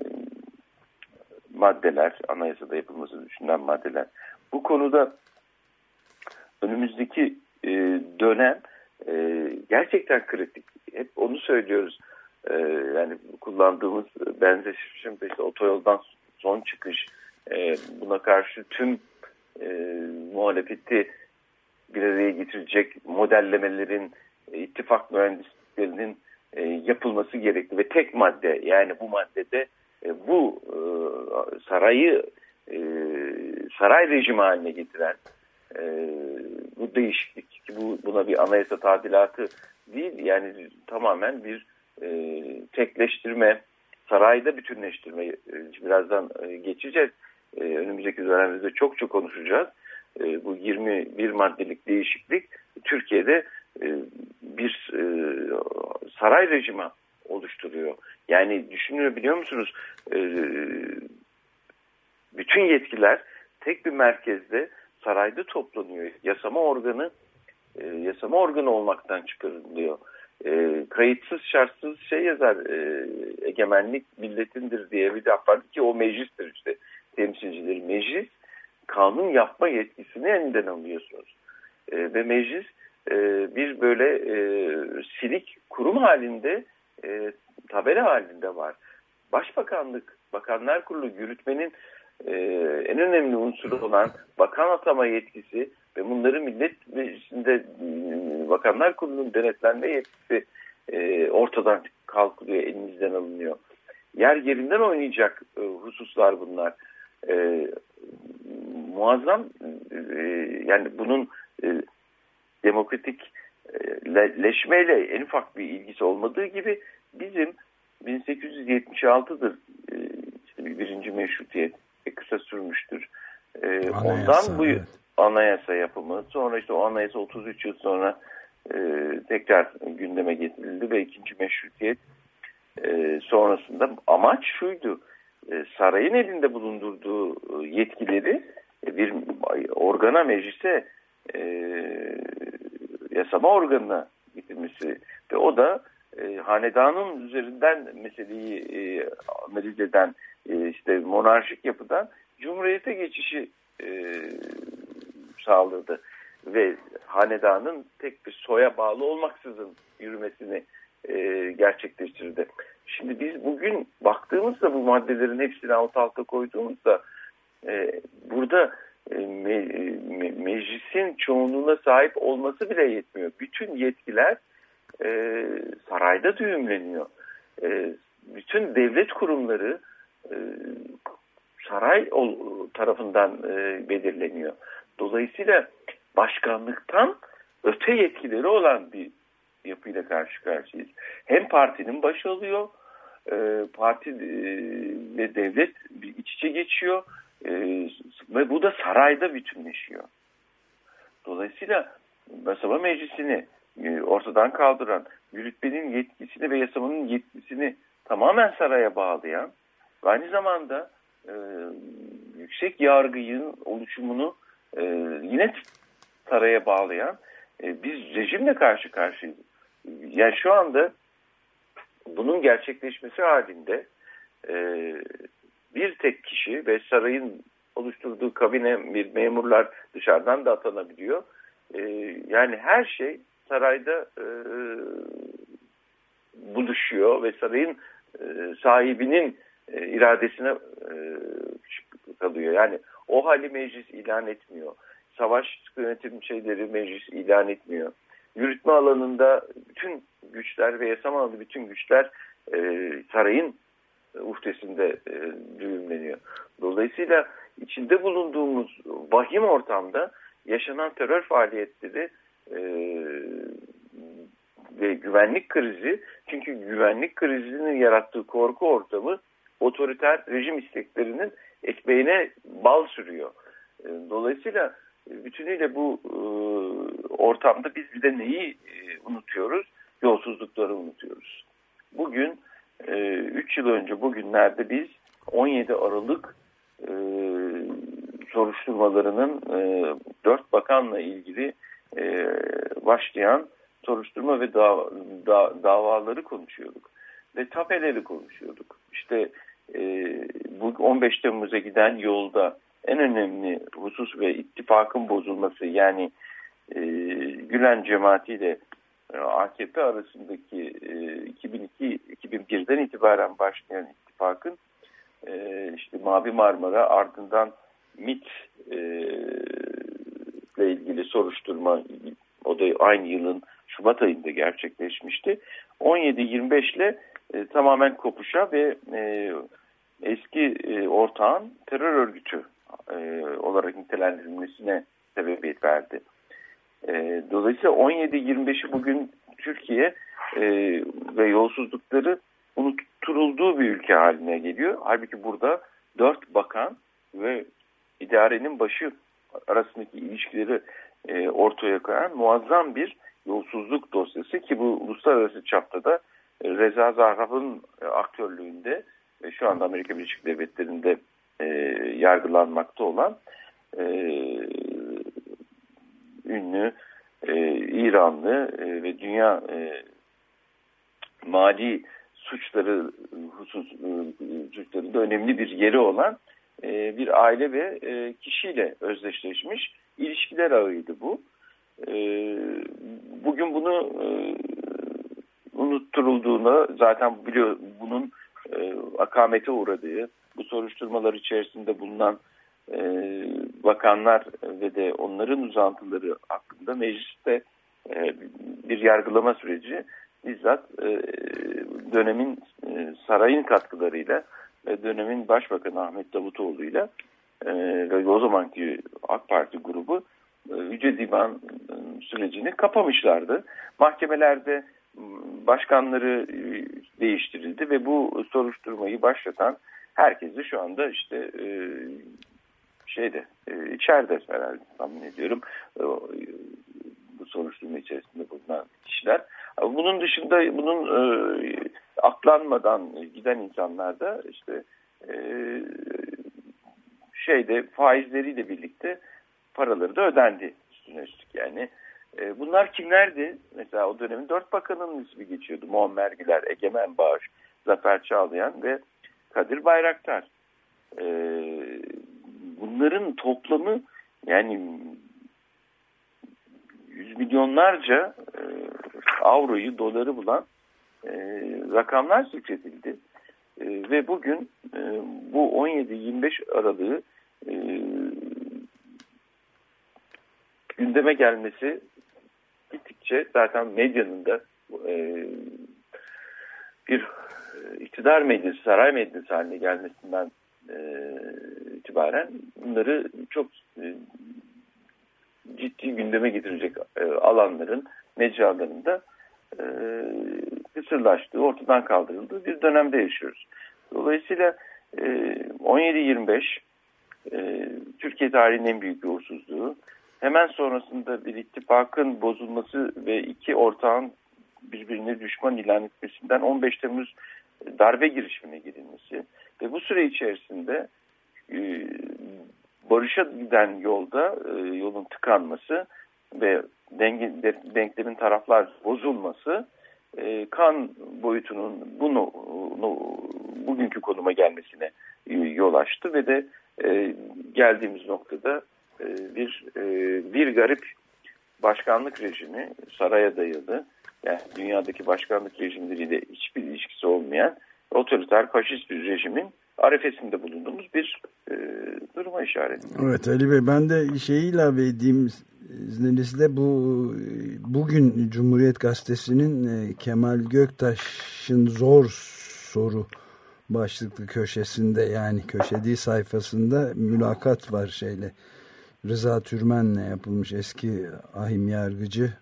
maddeler, anayasada yapılması düşünülen maddeler. Bu konuda önümüzdeki e, dönem e, gerçekten kritik. Hep onu söylüyoruz. Yani kullandığımız benzeşim işte otoyoldan son çıkış buna karşı tüm e, muhalefeti bir araya getirecek modellemelerin, e, ittifak mühendisliklerinin e, yapılması gerekli ve tek madde yani bu maddede e, bu e, sarayı e, saray rejimi haline getiren e, bu değişiklik ki bu buna bir anayasa tadilatı değil yani tamamen bir e, tekleştirme sarayda bütünleştirme e, birazdan e, geçeceğiz e, önümüzdeki dönemde çok çok konuşacağız e, bu 21 maddelik değişiklik Türkiye'de e, bir e, saray rejimi oluşturuyor. Yani düşünebiliyor musunuz? Bütün yetkiler tek bir merkezde sarayda toplanıyor. Yasama organı yasama organı olmaktan çıkarılıyor. E, kayıtsız şartsız şey yazar e, egemenlik milletindir diye bir laf vardı ki o meclistir işte temsilcileri meclis kanun yapma yetkisini elinden alıyorsunuz. E, ve meclis e, bir böyle e, silik kurum halinde e, tabela halinde var. Başbakanlık, Bakanlar Kurulu yürütmenin e, en önemli unsuru olan bakan atama yetkisi ve bunları millet meclisinde e, Bakanlar Kurulu'nun denetlenme yetkisi e, ortadan kalkıyor, elinizden alınıyor. Yer yerinden oynayacak e, hususlar bunlar. E, muazzam e, yani bunun e, demokratik e, leşmeyle en ufak bir ilgisi olmadığı gibi bizim 1876'dır e, işte birinci meşrutiyet e, kısa sürmüştür. E, anayasa, ondan bu evet. anayasa yapımı sonra işte o anayasa 33 yıl sonra e, tekrar gündeme getirildi ve ikinci meşrutiyet e, sonrasında amaç şuydu e, sarayın elinde bulundurduğu e, yetkileri e, bir organa meclise e, yasama organına getirmesi ve o da e, hanedanın üzerinden meseleyi e, analiz eden e, işte monarşik yapıdan cumhuriyete geçişi e, sağladı ve hanedanın tek bir soya bağlı olmaksızın yürümesini e, gerçekleştirdi. Şimdi biz bugün baktığımızda bu maddelerin hepsini alt alta koyduğumuzda e, burada e, me, me, meclisin çoğunluğuna sahip olması bile yetmiyor. Bütün yetkiler e, sarayda düğümleniyor. E, bütün devlet kurumları e, saray tarafından e, belirleniyor. Dolayısıyla başkanlıktan öte yetkileri olan bir yapıyla karşı karşıyayız. Hem partinin başı oluyor, e, parti e, ve devlet bir iç içe geçiyor e, ve bu da sarayda bütünleşiyor. Dolayısıyla yasama meclisini e, ortadan kaldıran, yürütmenin yetkisini ve yasamanın yetkisini tamamen saraya bağlayan aynı zamanda e, yüksek yargıyın oluşumunu e, yine saraya bağlayan e, biz rejimle karşı karşıyayız. Yani şu anda bunun gerçekleşmesi halinde e, bir tek kişi ve sarayın oluşturduğu kabine bir memurlar dışarıdan da atanabiliyor. E, yani her şey sarayda e, buluşuyor ve sarayın e, sahibinin e, iradesine e, kalıyor. Yani o hali meclis ilan etmiyor. Savaş yönetim şeyleri meclis ilan etmiyor. Yürütme alanında bütün güçler ve yasama alanında bütün güçler e, sarayın uhdesinde e, düğümleniyor. Dolayısıyla içinde bulunduğumuz vahim ortamda yaşanan terör faaliyetleri e, ve güvenlik krizi çünkü güvenlik krizinin yarattığı korku ortamı otoriter rejim isteklerinin ekmeğine bal sürüyor. E, dolayısıyla bütünüyle bu e, ortamda biz bir de neyi e, unutuyoruz? Yolsuzlukları unutuyoruz. Bugün 3 yıl önce bugünlerde biz 17 Aralık soruşturmalarının e, 4 bakanla ilgili başlayan soruşturma ve da, da, davaları konuşuyorduk. Ve tapeleri konuşuyorduk. İşte e, bu 15 Temmuz'a giden yolda en önemli husus ve ittifakın bozulması yani e, Gülen cemaatiyle e, AKP arasındaki e, 2002-2001'den itibaren başlayan ittifakın e, işte Mavi Marmara ardından MIT e, ile ilgili soruşturma O da aynı yılın Şubat ayında gerçekleşmişti. 17-25 ile e, tamamen kopuşa ve e, eski e, ortağın terör örgütü e, olarak nitelendirilmesine sebebiyet verdi. E, dolayısıyla 17-25'i bugün Türkiye e, ve yolsuzlukları unutturulduğu bir ülke haline geliyor. Halbuki burada dört bakan ve idarenin başı arasındaki ilişkileri e, ortaya koyan muazzam bir yolsuzluk dosyası ki bu uluslararası çapta da e, Reza Zahrab'ın e, aktörlüğünde ve şu anda Amerika Birleşik Devletleri'nde e, yargılanmakta olan e, ünlü e, İranlı e, ve dünya e, mali suçları husus e, suçlarında önemli bir yeri olan e, bir aile ve e, kişiyle özdeşleşmiş ilişkiler ağıydı bu. E, bugün bunu e, unutturulduğunu zaten biliyor bunun e, akamete uğradığı bu soruşturmalar içerisinde bulunan e, bakanlar ve de onların uzantıları hakkında mecliste e, bir yargılama süreci bizzat e, dönemin e, sarayın katkılarıyla ve dönemin başbakanı Ahmet Davutoğlu'yla e, ve o zamanki AK Parti grubu e, Yüce Divan sürecini kapamışlardı. Mahkemelerde başkanları değiştirildi ve bu soruşturmayı başlatan herkesi şu anda işte şeyde e, içeride herhalde tahmin ediyorum e, bu soruşturma içerisinde bulunan kişiler. Bunun dışında bunun e, aklanmadan giden insanlar da işte e, şeyde faizleriyle birlikte paraları da ödendi üstüne üstlük yani. E, bunlar kimlerdi? Mesela o dönemin dört bakanının ismi geçiyordu. Muammer Güler, Egemen Bağış, Zafer Çağlayan ve Kadir Bayraktar. E, bunların toplamı yani yüz milyonlarca e, avroyu, doları bulan e, rakamlar zikredildi. E, ve bugün e, bu 17-25 aralığı e, gündeme gelmesi gittikçe zaten medyanın da e, bir e, iktidar medyası, saray medyası haline gelmesinden e, itibaren bunları çok e, ciddi gündeme getirecek e, alanların, mecralarında e, kısırlaştığı, ortadan kaldırıldığı bir dönemde yaşıyoruz. Dolayısıyla e, 17-25 e, Türkiye tarihinin en büyük yolsuzluğu, hemen sonrasında bir ittifakın bozulması ve iki ortağın birbirine düşman ilan etmesinden 15 Temmuz darbe girişimine girilmesi ve bu süre içerisinde e, barışa giden yolda e, yolun tıkanması ve denge, denklemin taraflar bozulması e, kan boyutunun bunu, bunu bugünkü konuma gelmesine yol açtı ve de e, geldiğimiz noktada e, bir e, bir garip başkanlık rejimi saraya dayalı yani dünyadaki başkanlık rejimleriyle hiçbir ilişkisi olmayan otoriter faşist bir rejimin arifesinde bulunduğumuz bir e, duruma işaret. Evet Ali Bey ben de şeyi ilave edeyim izninizle bu bugün Cumhuriyet Gazetesi'nin e, Kemal Göktaş'ın zor soru başlıklı köşesinde yani köşe değil sayfasında mülakat var şeyle Rıza Türmen'le yapılmış eski ahim yargıcı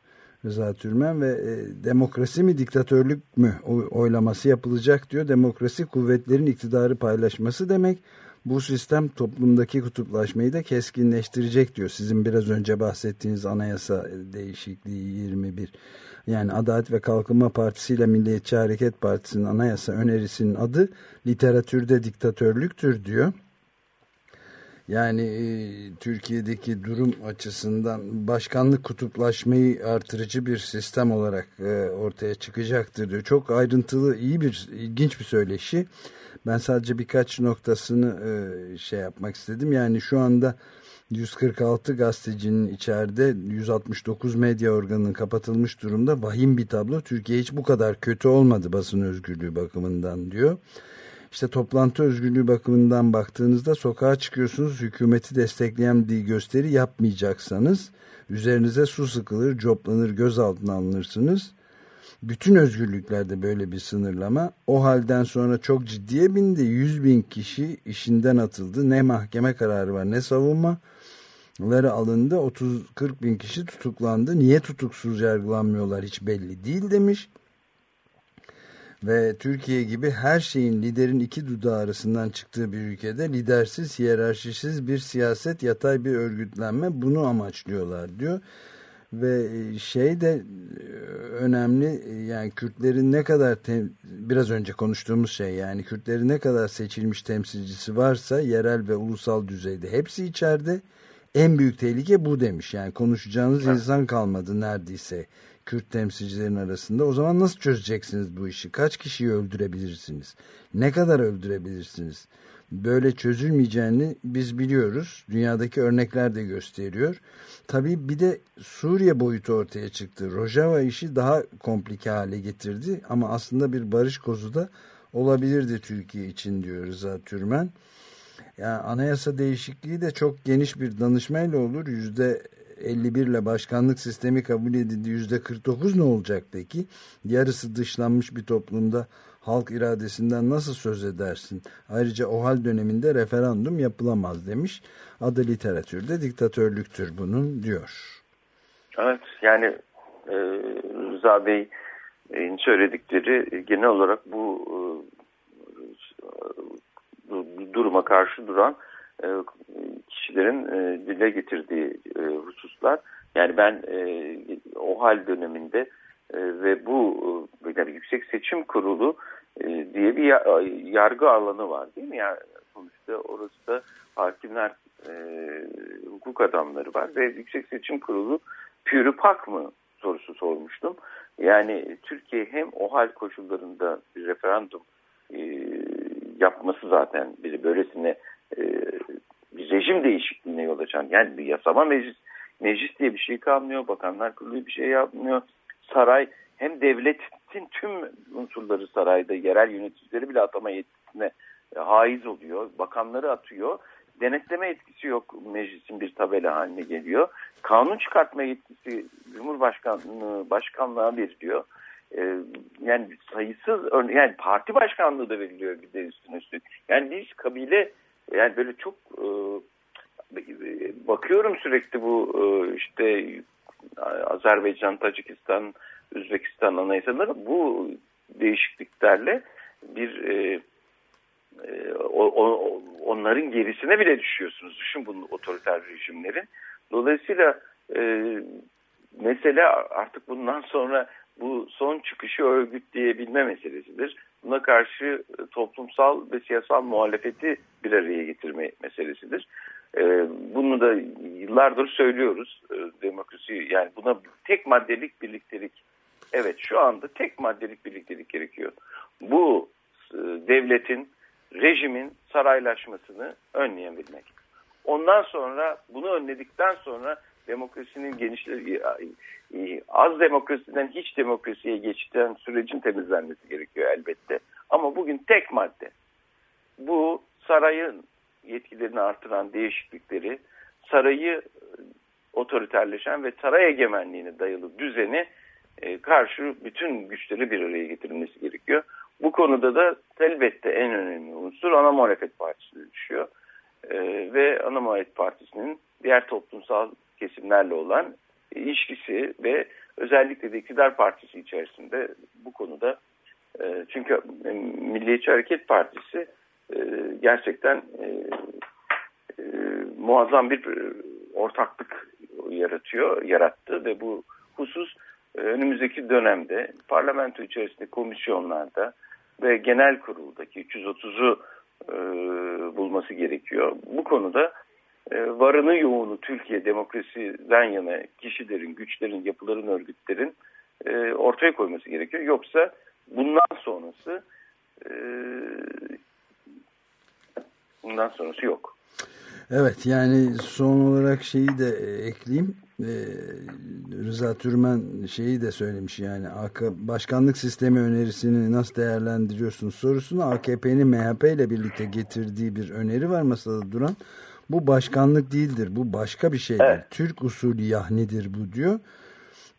Rıza Türmen ve e, demokrasi mi diktatörlük mü oylaması yapılacak diyor. Demokrasi kuvvetlerin iktidarı paylaşması demek. Bu sistem toplumdaki kutuplaşmayı da keskinleştirecek diyor. Sizin biraz önce bahsettiğiniz anayasa değişikliği 21. Yani Adalet ve Kalkınma Partisi ile Milliyetçi Hareket Partisi'nin anayasa önerisinin adı literatürde diktatörlüktür diyor. Yani e, Türkiye'deki durum açısından başkanlık kutuplaşmayı artırıcı bir sistem olarak e, ortaya çıkacaktır diyor. Çok ayrıntılı, iyi bir, ilginç bir söyleşi. Ben sadece birkaç noktasını e, şey yapmak istedim. Yani şu anda 146 gazetecinin içeride 169 medya organının kapatılmış durumda vahim bir tablo. Türkiye hiç bu kadar kötü olmadı basın özgürlüğü bakımından diyor. İşte toplantı özgürlüğü bakımından baktığınızda sokağa çıkıyorsunuz hükümeti destekleyen bir gösteri yapmayacaksanız üzerinize su sıkılır, coplanır, gözaltına alınırsınız. Bütün özgürlüklerde böyle bir sınırlama. O halden sonra çok ciddiye bindi. 100 bin kişi işinden atıldı. Ne mahkeme kararı var ne savunma ları alındı. 30-40 bin kişi tutuklandı. Niye tutuksuz yargılanmıyorlar hiç belli değil demiş. Ve Türkiye gibi her şeyin liderin iki dudağı arasından çıktığı bir ülkede lidersiz, hiyerarşisiz bir siyaset, yatay bir örgütlenme bunu amaçlıyorlar diyor. Ve şey de önemli yani Kürtlerin ne kadar biraz önce konuştuğumuz şey yani Kürtlerin ne kadar seçilmiş temsilcisi varsa yerel ve ulusal düzeyde hepsi içeride en büyük tehlike bu demiş. Yani konuşacağınız evet. insan kalmadı neredeyse Kürt temsilcilerin arasında. O zaman nasıl çözeceksiniz bu işi? Kaç kişiyi öldürebilirsiniz? Ne kadar öldürebilirsiniz? Böyle çözülmeyeceğini biz biliyoruz. Dünyadaki örnekler de gösteriyor. Tabii bir de Suriye boyutu ortaya çıktı. Rojava işi daha komplike hale getirdi. Ama aslında bir barış kozu da olabilirdi Türkiye için diyor Rıza Türmen. Yani anayasa değişikliği de çok geniş bir danışmayla olur. Yüzde 51 ile başkanlık sistemi kabul edildi. Yüzde 49 ne olacak peki? Yarısı dışlanmış bir toplumda halk iradesinden nasıl söz edersin? Ayrıca o hal döneminde referandum yapılamaz demiş. Adı literatürde diktatörlüktür bunun diyor. Evet yani e, Rıza Bey'in söyledikleri genel olarak bu e, duruma karşı duran e, kişilerin e, dile getirdiği e, hususlar. Yani ben o hal döneminde ve bu yani Yüksek Seçim Kurulu diye bir yargı alanı var değil mi? Yani sonuçta orası da hakimler, hukuk adamları var ve Yüksek Seçim Kurulu pürü pak mı sorusu sormuştum. Yani Türkiye hem o hal koşullarında bir referandum yapması zaten bir böylesine bir rejim değişikliğine yol açan yani bir yasama meclis meclis diye bir şey kalmıyor. Bakanlar Kurulu bir şey yapmıyor. Saray hem devletin tüm unsurları sarayda yerel yöneticileri bile atama yetkisine e, haiz oluyor. Bakanları atıyor. Denetleme etkisi yok meclisin bir tabela haline geliyor. Kanun çıkartma yetkisi Cumhurbaşkanlığı başkanlığa veriliyor. Ee, yani sayısız yani parti başkanlığı da veriliyor bir de üstüne üstlük. Yani biz kabile yani böyle çok e, bakıyorum sürekli bu e, işte Azerbaycan, Tacikistan, Üzbekistan anayasaları bu değişikliklerle bir e, onların gerisine bile düşüyorsunuz. Düşün bunu otoriter rejimlerin. Dolayısıyla e, mesela artık bundan sonra bu son çıkışı örgütleyebilme meselesidir. Buna karşı e, toplumsal ve siyasal muhalefeti bir araya getirme meselesidir. E, bunu da yıllardır söylüyoruz. E, demokrasi yani buna tek maddelik birliktelik. Evet şu anda tek maddelik birliktelik gerekiyor. Bu devletin, rejimin saraylaşmasını önleyebilmek. Ondan sonra bunu önledikten sonra demokrasinin genişleri az demokrasiden hiç demokrasiye geçten sürecin temizlenmesi gerekiyor elbette. Ama bugün tek madde bu sarayın yetkilerini artıran değişiklikleri, sarayı otoriterleşen ve saray egemenliğine dayalı düzeni e, karşı bütün güçleri bir araya getirilmesi gerekiyor. Bu konuda da elbette en önemli unsur ana muhalefet partisi düşüyor. E, ve ana muhalefet partisinin diğer toplumsal kesimlerle olan ilişkisi ve özellikle de iktidar partisi içerisinde bu konuda e, çünkü Milliyetçi Hareket Partisi e, gerçekten e, muazzam bir ortaklık yaratıyor, yarattı ve bu husus önümüzdeki dönemde parlamento içerisinde komisyonlarda ve genel kuruldaki 330'u e, bulması gerekiyor. Bu konuda varını yoğunu Türkiye demokrasiden yana kişilerin, güçlerin, yapıların, örgütlerin e, ortaya koyması gerekiyor. Yoksa bundan sonrası e, bundan sonrası yok. Evet yani son olarak şeyi de ekleyeyim. e, Rıza Türmen şeyi de söylemiş yani başkanlık sistemi önerisini nasıl değerlendiriyorsun sorusunu AKP'nin MHP ile birlikte getirdiği bir öneri var masada duran. Bu başkanlık değildir. Bu başka bir şeydir. Evet. Türk usulü yahnidir bu diyor.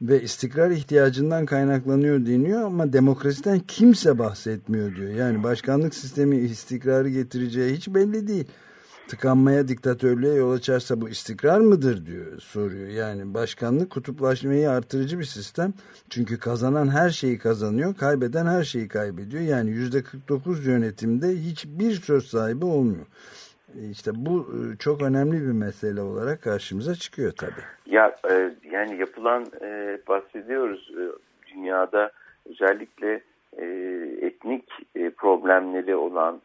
Ve istikrar ihtiyacından kaynaklanıyor deniyor ama demokrasiden kimse bahsetmiyor diyor. Yani başkanlık sistemi istikrarı getireceği hiç belli değil tıkanmaya, diktatörlüğe yol açarsa bu istikrar mıdır diyor soruyor. Yani başkanlık kutuplaşmayı artırıcı bir sistem. Çünkü kazanan her şeyi kazanıyor, kaybeden her şeyi kaybediyor. Yani yüzde 49 yönetimde hiçbir söz sahibi olmuyor. E, işte bu e, çok önemli bir mesele olarak karşımıza çıkıyor tabii. Ya e, yani yapılan bahsediyoruz dünyada özellikle etnik problemleri olan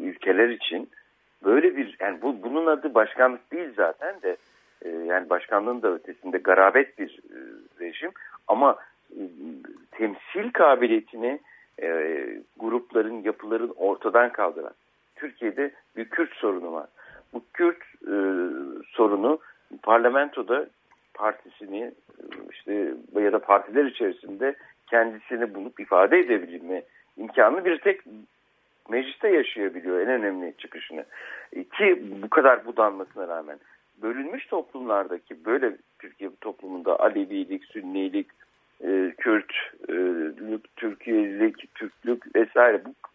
ülkeler için böyle bir yani bu bunun adı başkanlık değil zaten de e, yani başkanlığın da ötesinde garabet bir e, rejim ama e, temsil kabiliyetini e, grupların yapıların ortadan kaldıran Türkiye'de bir Kürt sorunu var. Bu Kürt e, sorunu parlamentoda partisini e, işte ya da partiler içerisinde kendisini bulup ifade edebilme imkanı bir tek mecliste yaşayabiliyor en önemli çıkışını. E, ki bu kadar budanmasına rağmen bölünmüş toplumlardaki böyle Türkiye toplumunda Alevilik, Sünnilik, e, Kürtlük, e, Türkiye'lik, Türklük vesaire bu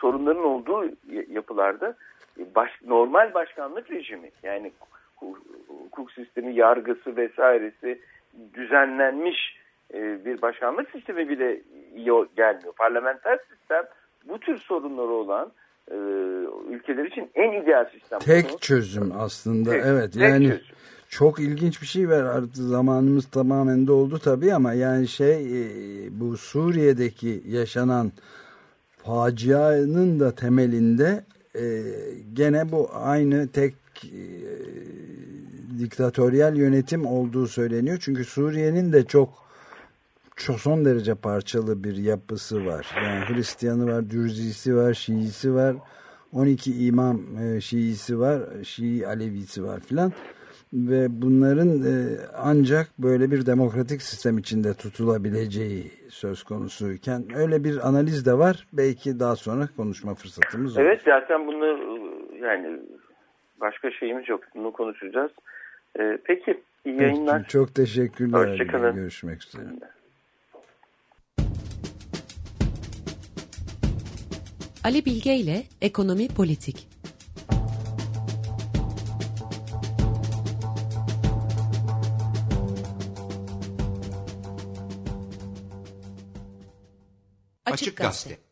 sorunların olduğu yapılarda e, baş, normal başkanlık rejimi yani hukuk sistemi, yargısı vesairesi düzenlenmiş e, bir başkanlık sistemi bile iyi gelmiyor. Parlamenter sistem bu tür sorunları olan e, ülkeler için en ideal sistem. Tek bunu. çözüm aslında tek, evet tek yani çözüm. çok ilginç bir şey var artık zamanımız tamamen doldu tabii ama yani şey bu Suriye'deki yaşanan facianın da temelinde e, gene bu aynı tek e, diktatöryel yönetim olduğu söyleniyor. Çünkü Suriye'nin de çok çok son derece parçalı bir yapısı var. Yani Hristiyanı var, Dürzisi var, Şiisi var. 12 imam e, Şiisi var, Şii Alevisi var filan. Ve bunların e, ancak böyle bir demokratik sistem içinde tutulabileceği söz konusuyken öyle bir analiz de var. Belki daha sonra konuşma fırsatımız olur. Evet zaten bunu yani başka şeyimiz yok. Bunu konuşacağız. Ee, peki iyi yayınlar. Çok teşekkürler. Hoşçakalın. Görüşmek üzere. Ali Bilge ile Ekonomi Politik. Açık Gazete.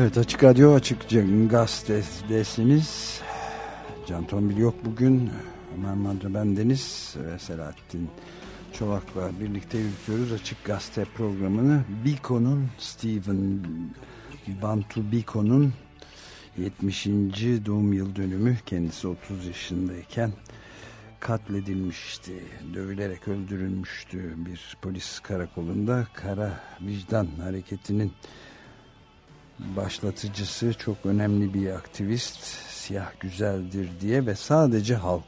Evet Açık Radyo Açık Gazetesi'niz. Can Tombil yok bugün. Ömer Madra bendeniz ve Selahattin Çolak'la birlikte yürütüyoruz Açık Gazete programını. Biko'nun Stephen Bantu Biko'nun 70. doğum yıl dönümü. Kendisi 30 yaşındayken katledilmişti dövülerek öldürülmüştü bir polis karakolunda. Kara vicdan hareketinin başlatıcısı çok önemli bir aktivist siyah güzeldir diye ve sadece halk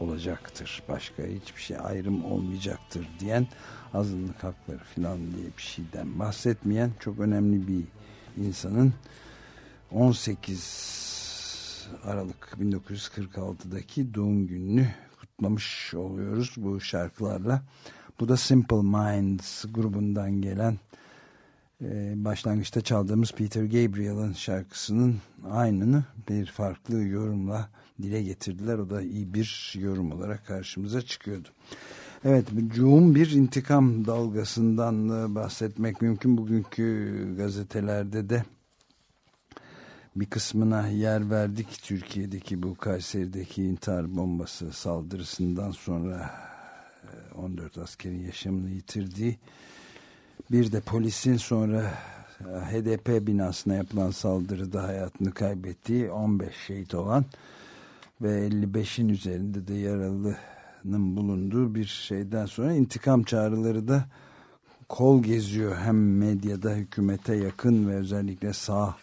olacaktır başka hiçbir şey ayrım olmayacaktır diyen azınlık hakları filan diye bir şeyden bahsetmeyen çok önemli bir insanın 18 Aralık 1946'daki doğum gününü kutlamış oluyoruz bu şarkılarla. Bu da Simple Minds grubundan gelen başlangıçta çaldığımız Peter Gabriel'ın şarkısının aynını bir farklı yorumla dile getirdiler. O da iyi bir yorum olarak karşımıza çıkıyordu. Evet, yoğun bir intikam dalgasından bahsetmek mümkün. Bugünkü gazetelerde de bir kısmına yer verdik. Türkiye'deki bu Kayseri'deki intihar bombası saldırısından sonra 14 e, askerin yaşamını yitirdiği bir de polisin sonra e, HDP binasına yapılan saldırıda hayatını kaybettiği 15 şehit olan ve 55'in üzerinde de yaralının bulunduğu bir şeyden sonra intikam çağrıları da kol geziyor. Hem medyada hükümete yakın ve özellikle sağ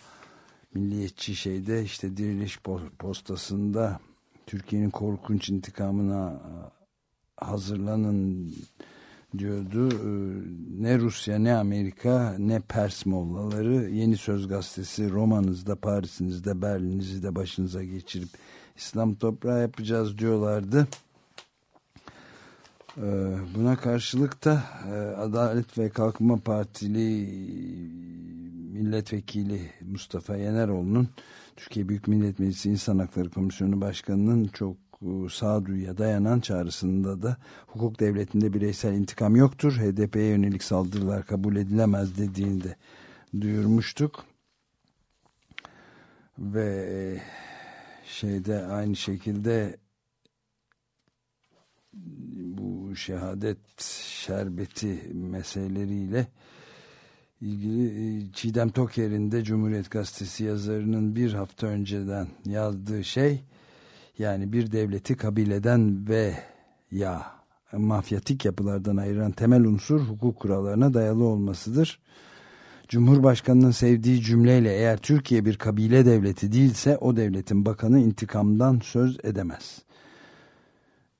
milliyetçi şeyde işte diriliş postasında Türkiye'nin korkunç intikamına hazırlanın diyordu. Ee, ne Rusya ne Amerika ne Pers mollaları Yeni Söz Gazetesi romanızda Paris'inizde Berlin'inizi de başınıza geçirip İslam toprağı yapacağız diyorlardı. Ee, buna karşılık da e, Adalet ve Kalkınma Partili milletvekili Mustafa Yeneroğlu'nun Türkiye Büyük Millet Meclisi İnsan Hakları Komisyonu Başkanı'nın çok sağduyuya dayanan çağrısında da hukuk devletinde bireysel intikam yoktur. HDP'ye yönelik saldırılar kabul edilemez dediğini de duyurmuştuk. Ve e, şeyde aynı şekilde bu şehadet şerbeti meseleleriyle ilgili e, Çiğdem Toker'in de Cumhuriyet Gazetesi yazarının bir hafta önceden yazdığı şey yani bir devleti kabileden ve ya mafyatik yapılardan ayıran temel unsur hukuk kurallarına dayalı olmasıdır. Cumhurbaşkanının sevdiği cümleyle eğer Türkiye bir kabile devleti değilse o devletin bakanı intikamdan söz edemez.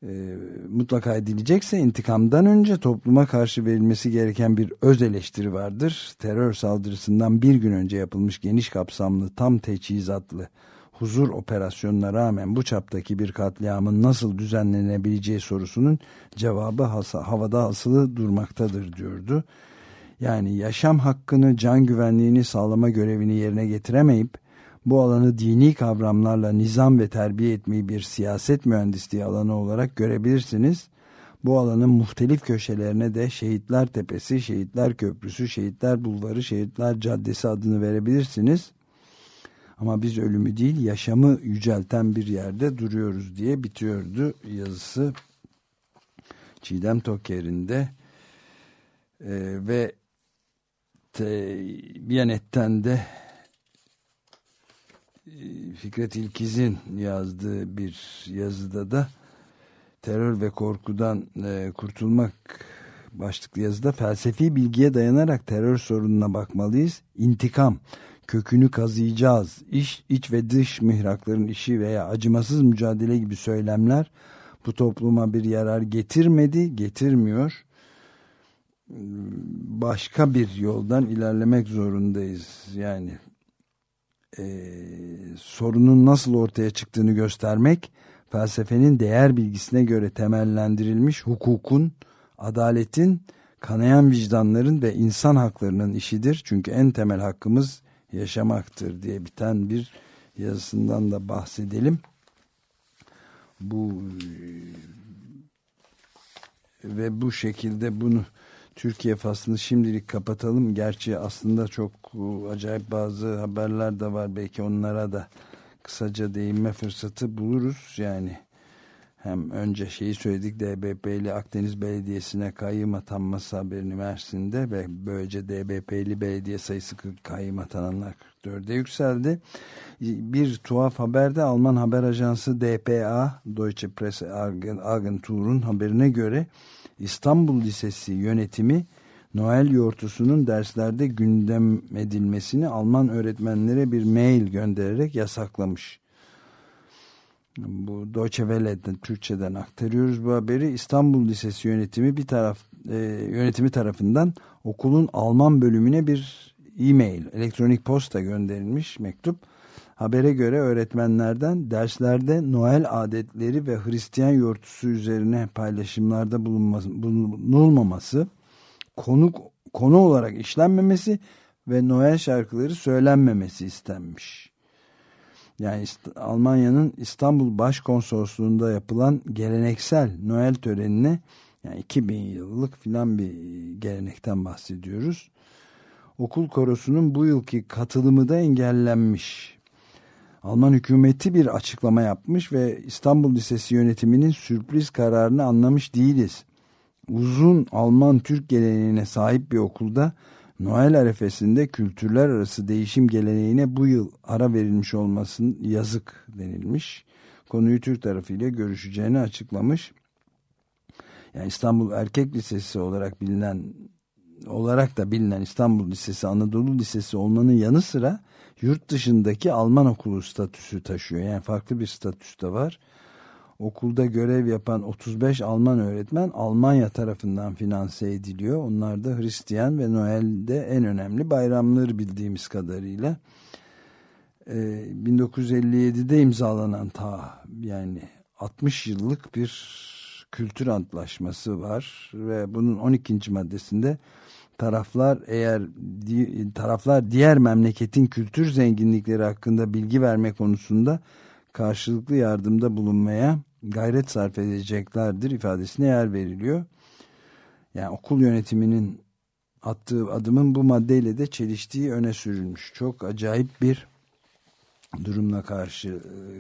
e, mutlaka edilecekse intikamdan önce topluma karşı verilmesi gereken bir öz eleştiri vardır. Terör saldırısından bir gün önce yapılmış geniş kapsamlı tam teçhizatlı huzur operasyonuna rağmen bu çaptaki bir katliamın nasıl düzenlenebileceği sorusunun cevabı havada asılı durmaktadır diyordu. Yani yaşam hakkını, can güvenliğini sağlama görevini yerine getiremeyip bu alanı dini kavramlarla nizam ve terbiye etmeyi bir siyaset mühendisliği alanı olarak görebilirsiniz. Bu alanın muhtelif köşelerine de Şehitler Tepesi, Şehitler Köprüsü, Şehitler Bulvarı, Şehitler Caddesi adını verebilirsiniz. Ama biz ölümü değil yaşamı yücelten bir yerde duruyoruz diye bitiyordu yazısı Çiğdem Toker'in de ee, ve te, Biyanet'ten de e, Fikret İlkiz'in yazdığı bir yazıda da terör ve korkudan e, kurtulmak başlıklı yazıda felsefi bilgiye dayanarak terör sorununa bakmalıyız. İntikam, kökünü kazıyacağız. İş, iç ve dış mihrakların işi veya acımasız mücadele gibi söylemler bu topluma bir yarar getirmedi, getirmiyor. Başka bir yoldan ilerlemek zorundayız. Yani e, sorunun nasıl ortaya çıktığını göstermek, felsefenin değer bilgisine göre temellendirilmiş hukukun, adaletin, kanayan vicdanların ve insan haklarının işidir. Çünkü en temel hakkımız yaşamaktır diye biten bir yazısından da bahsedelim. Bu ve bu şekilde bunu Türkiye faslını şimdilik kapatalım. Gerçi aslında çok acayip bazı haberler de var. Belki onlara da kısaca değinme fırsatı buluruz. Yani hem önce şeyi söyledik DBP'li Akdeniz Belediyesi'ne kayyım atanması haberini Mersin'de ve böylece DBP'li belediye sayısı 40 kayyım atananlar 44'e yükseldi. Bir tuhaf haberde Alman haber ajansı DPA Deutsche Presse Agentur'un haberine göre İstanbul Lisesi yönetimi Noel yortusunun derslerde gündem edilmesini Alman öğretmenlere bir mail göndererek yasaklamış. Bu Deutsche Welle'den Türkçeden aktarıyoruz bu haberi. İstanbul Lisesi yönetimi bir taraf e, yönetimi tarafından okulun Alman bölümüne bir e-mail, elektronik posta gönderilmiş mektup. Habere göre öğretmenlerden derslerde Noel adetleri ve Hristiyan yortusu üzerine paylaşımlarda bulunulmaması, konu, konu olarak işlenmemesi ve Noel şarkıları söylenmemesi istenmiş. Yani Almanya'nın İstanbul Başkonsolosluğu'nda yapılan geleneksel Noel törenine yani 2000 yıllık filan bir gelenekten bahsediyoruz. Okul korosunun bu yılki katılımı da engellenmiş. Alman hükümeti bir açıklama yapmış ve İstanbul Lisesi yönetiminin sürpriz kararını anlamış değiliz. Uzun Alman-Türk geleneğine sahip bir okulda Noel arefesinde kültürler arası değişim geleneğine bu yıl ara verilmiş olmasın yazık denilmiş. Konuyu Türk tarafıyla görüşeceğini açıklamış. Yani İstanbul Erkek Lisesi olarak bilinen olarak da bilinen İstanbul Lisesi Anadolu Lisesi olmanın yanı sıra yurt dışındaki Alman okulu statüsü taşıyor. Yani farklı bir statüsü de var. Okulda görev yapan 35 Alman öğretmen Almanya tarafından finanse ediliyor. Onlar da Hristiyan ve Noel'de en önemli bayramları bildiğimiz kadarıyla. Ee, 1957'de imzalanan ta yani 60 yıllık bir kültür antlaşması var ve bunun 12. maddesinde taraflar eğer taraflar diğer memleketin kültür zenginlikleri hakkında bilgi verme konusunda karşılıklı yardımda bulunmaya gayret sarf edeceklerdir ifadesine yer veriliyor. Yani okul yönetiminin attığı adımın bu maddeyle de çeliştiği öne sürülmüş. Çok acayip bir durumla karşı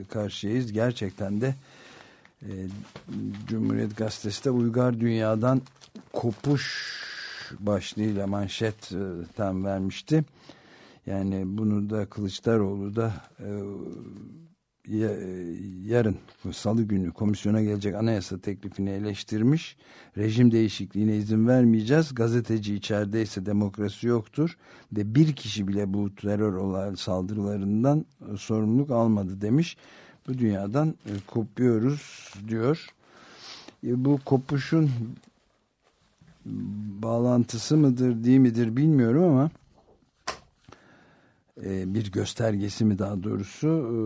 karşıyayız. Gerçekten de e, Cumhuriyet Gazetesi de uygar dünyadan kopuş başlığıyla manşetten vermişti. Yani bunu da Kılıçdaroğlu da e, yarın salı günü komisyona gelecek anayasa teklifini eleştirmiş. Rejim değişikliğine izin vermeyeceğiz. Gazeteci içerideyse demokrasi yoktur. De bir kişi bile bu terör olay saldırılarından sorumluluk almadı demiş. Bu dünyadan e, kopuyoruz diyor. E, bu kopuşun bağlantısı mıdır değil midir bilmiyorum ama e, bir göstergesi mi daha doğrusu e,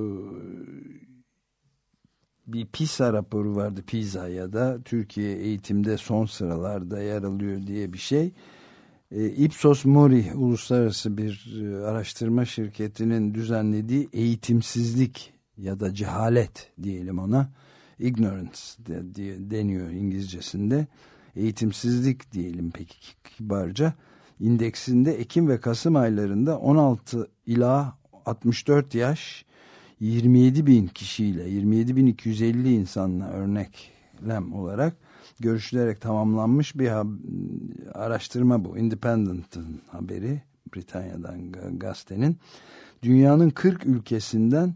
bir PISA raporu vardı PISA ya da Türkiye eğitimde son sıralarda yer alıyor diye bir şey. E, Ipsos Mori uluslararası bir araştırma şirketinin düzenlediği eğitimsizlik ya da cehalet diyelim ona ignorance de, diye deniyor İngilizcesinde eğitimsizlik diyelim peki kibarca indeksinde Ekim ve Kasım aylarında 16 ila 64 yaş 27 bin kişiyle 27 bin 250 insanla örneklem olarak görüşülerek tamamlanmış bir araştırma bu. Independent'ın haberi Britanya'dan gazetenin. Dünyanın 40 ülkesinden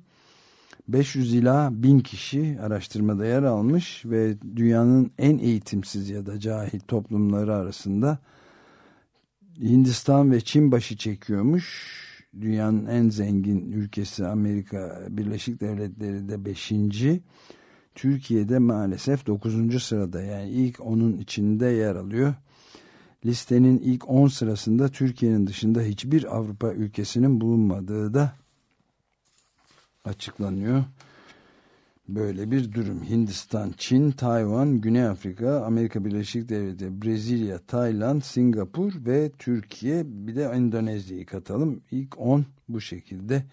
500 ila 1000 kişi araştırmada yer almış ve dünyanın en eğitimsiz ya da cahil toplumları arasında Hindistan ve Çin başı çekiyormuş. Dünyanın en zengin ülkesi Amerika Birleşik Devletleri de 5. Türkiye'de maalesef 9. sırada yani ilk onun içinde yer alıyor. Listenin ilk 10 sırasında Türkiye'nin dışında hiçbir Avrupa ülkesinin bulunmadığı da açıklanıyor. Böyle bir durum. Hindistan, Çin, Tayvan, Güney Afrika, Amerika Birleşik Devletleri, Brezilya, Tayland, Singapur ve Türkiye bir de Endonezya'yı katalım. İlk 10 bu şekilde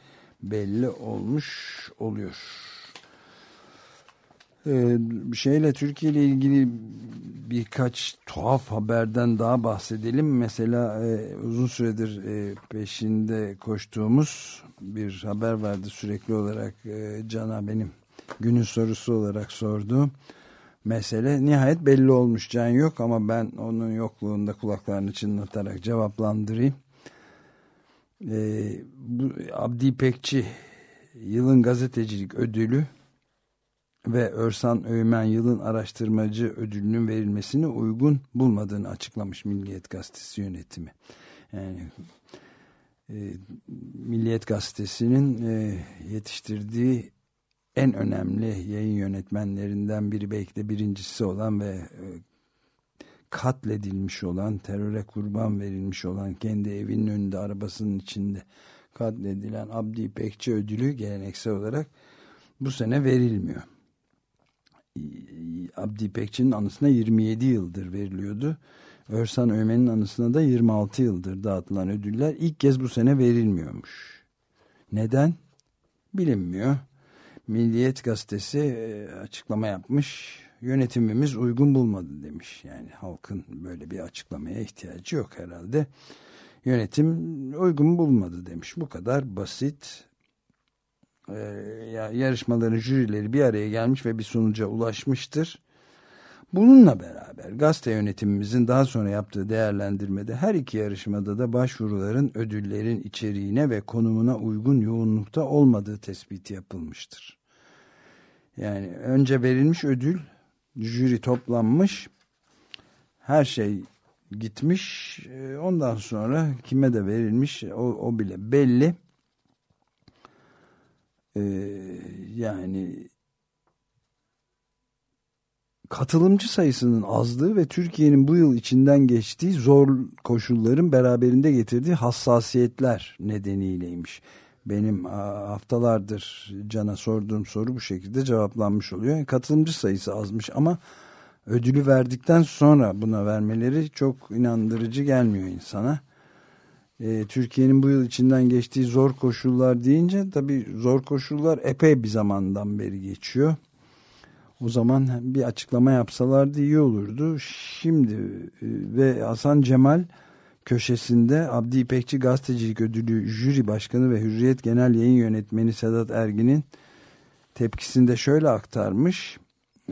belli olmuş oluyor. Ee, şeyle Türkiye ile ilgili birkaç tuhaf haberden daha bahsedelim. Mesela e, uzun süredir e, peşinde koştuğumuz bir haber vardı sürekli olarak e, Can'a benim günün sorusu olarak sorduğum mesele nihayet belli olmuş Can yok ama ben onun yokluğunda kulaklarını çınlatarak cevaplandırayım. E, bu Abdi Pekçi yılın gazetecilik ödülü ve Örsan Öğmen yılın araştırmacı ödülünün verilmesini uygun bulmadığını açıklamış Milliyet Gazetesi yönetimi. Yani e, Milliyet Gazetesi'nin e, yetiştirdiği en önemli yayın yönetmenlerinden biri belki de birincisi olan ve e, katledilmiş olan, teröre kurban verilmiş olan, kendi evinin önünde arabasının içinde katledilen Abdi İpekçi ödülü geleneksel olarak bu sene verilmiyor. Abdi İpekçi'nin anısına 27 yıldır veriliyordu. Örsan Ömen'in anısına da 26 yıldır dağıtılan ödüller ilk kez bu sene verilmiyormuş. Neden? Bilinmiyor. Milliyet gazetesi e, açıklama yapmış. Yönetimimiz uygun bulmadı demiş. Yani halkın böyle bir açıklamaya ihtiyacı yok herhalde. Yönetim uygun bulmadı demiş. Bu kadar basit. Ee, ya yarışmaların jürileri bir araya gelmiş ve bir sonuca ulaşmıştır. Bununla beraber gazete yönetimimizin daha sonra yaptığı değerlendirmede her iki yarışmada da başvuruların ödüllerin içeriğine ve konumuna uygun yoğunlukta olmadığı tespiti yapılmıştır. Yani önce verilmiş ödül, jüri toplanmış, her şey gitmiş, e, ondan sonra kime de verilmiş o, o bile belli. Ee, yani katılımcı sayısının azlığı ve Türkiye'nin bu yıl içinden geçtiği zor koşulların beraberinde getirdiği hassasiyetler nedeniyleymiş. Benim haftalardır Can'a sorduğum soru bu şekilde cevaplanmış oluyor. Yani katılımcı sayısı azmış ama ödülü verdikten sonra buna vermeleri çok inandırıcı gelmiyor insana. Ee, Türkiye'nin bu yıl içinden geçtiği zor koşullar deyince tabii zor koşullar epey bir zamandan beri geçiyor o zaman bir açıklama yapsalardı iyi olurdu. Şimdi e, ve Hasan Cemal köşesinde Abdi İpekçi Gazetecilik Ödülü Jüri Başkanı ve Hürriyet Genel Yayın Yönetmeni Sedat Ergin'in tepkisinde şöyle aktarmış.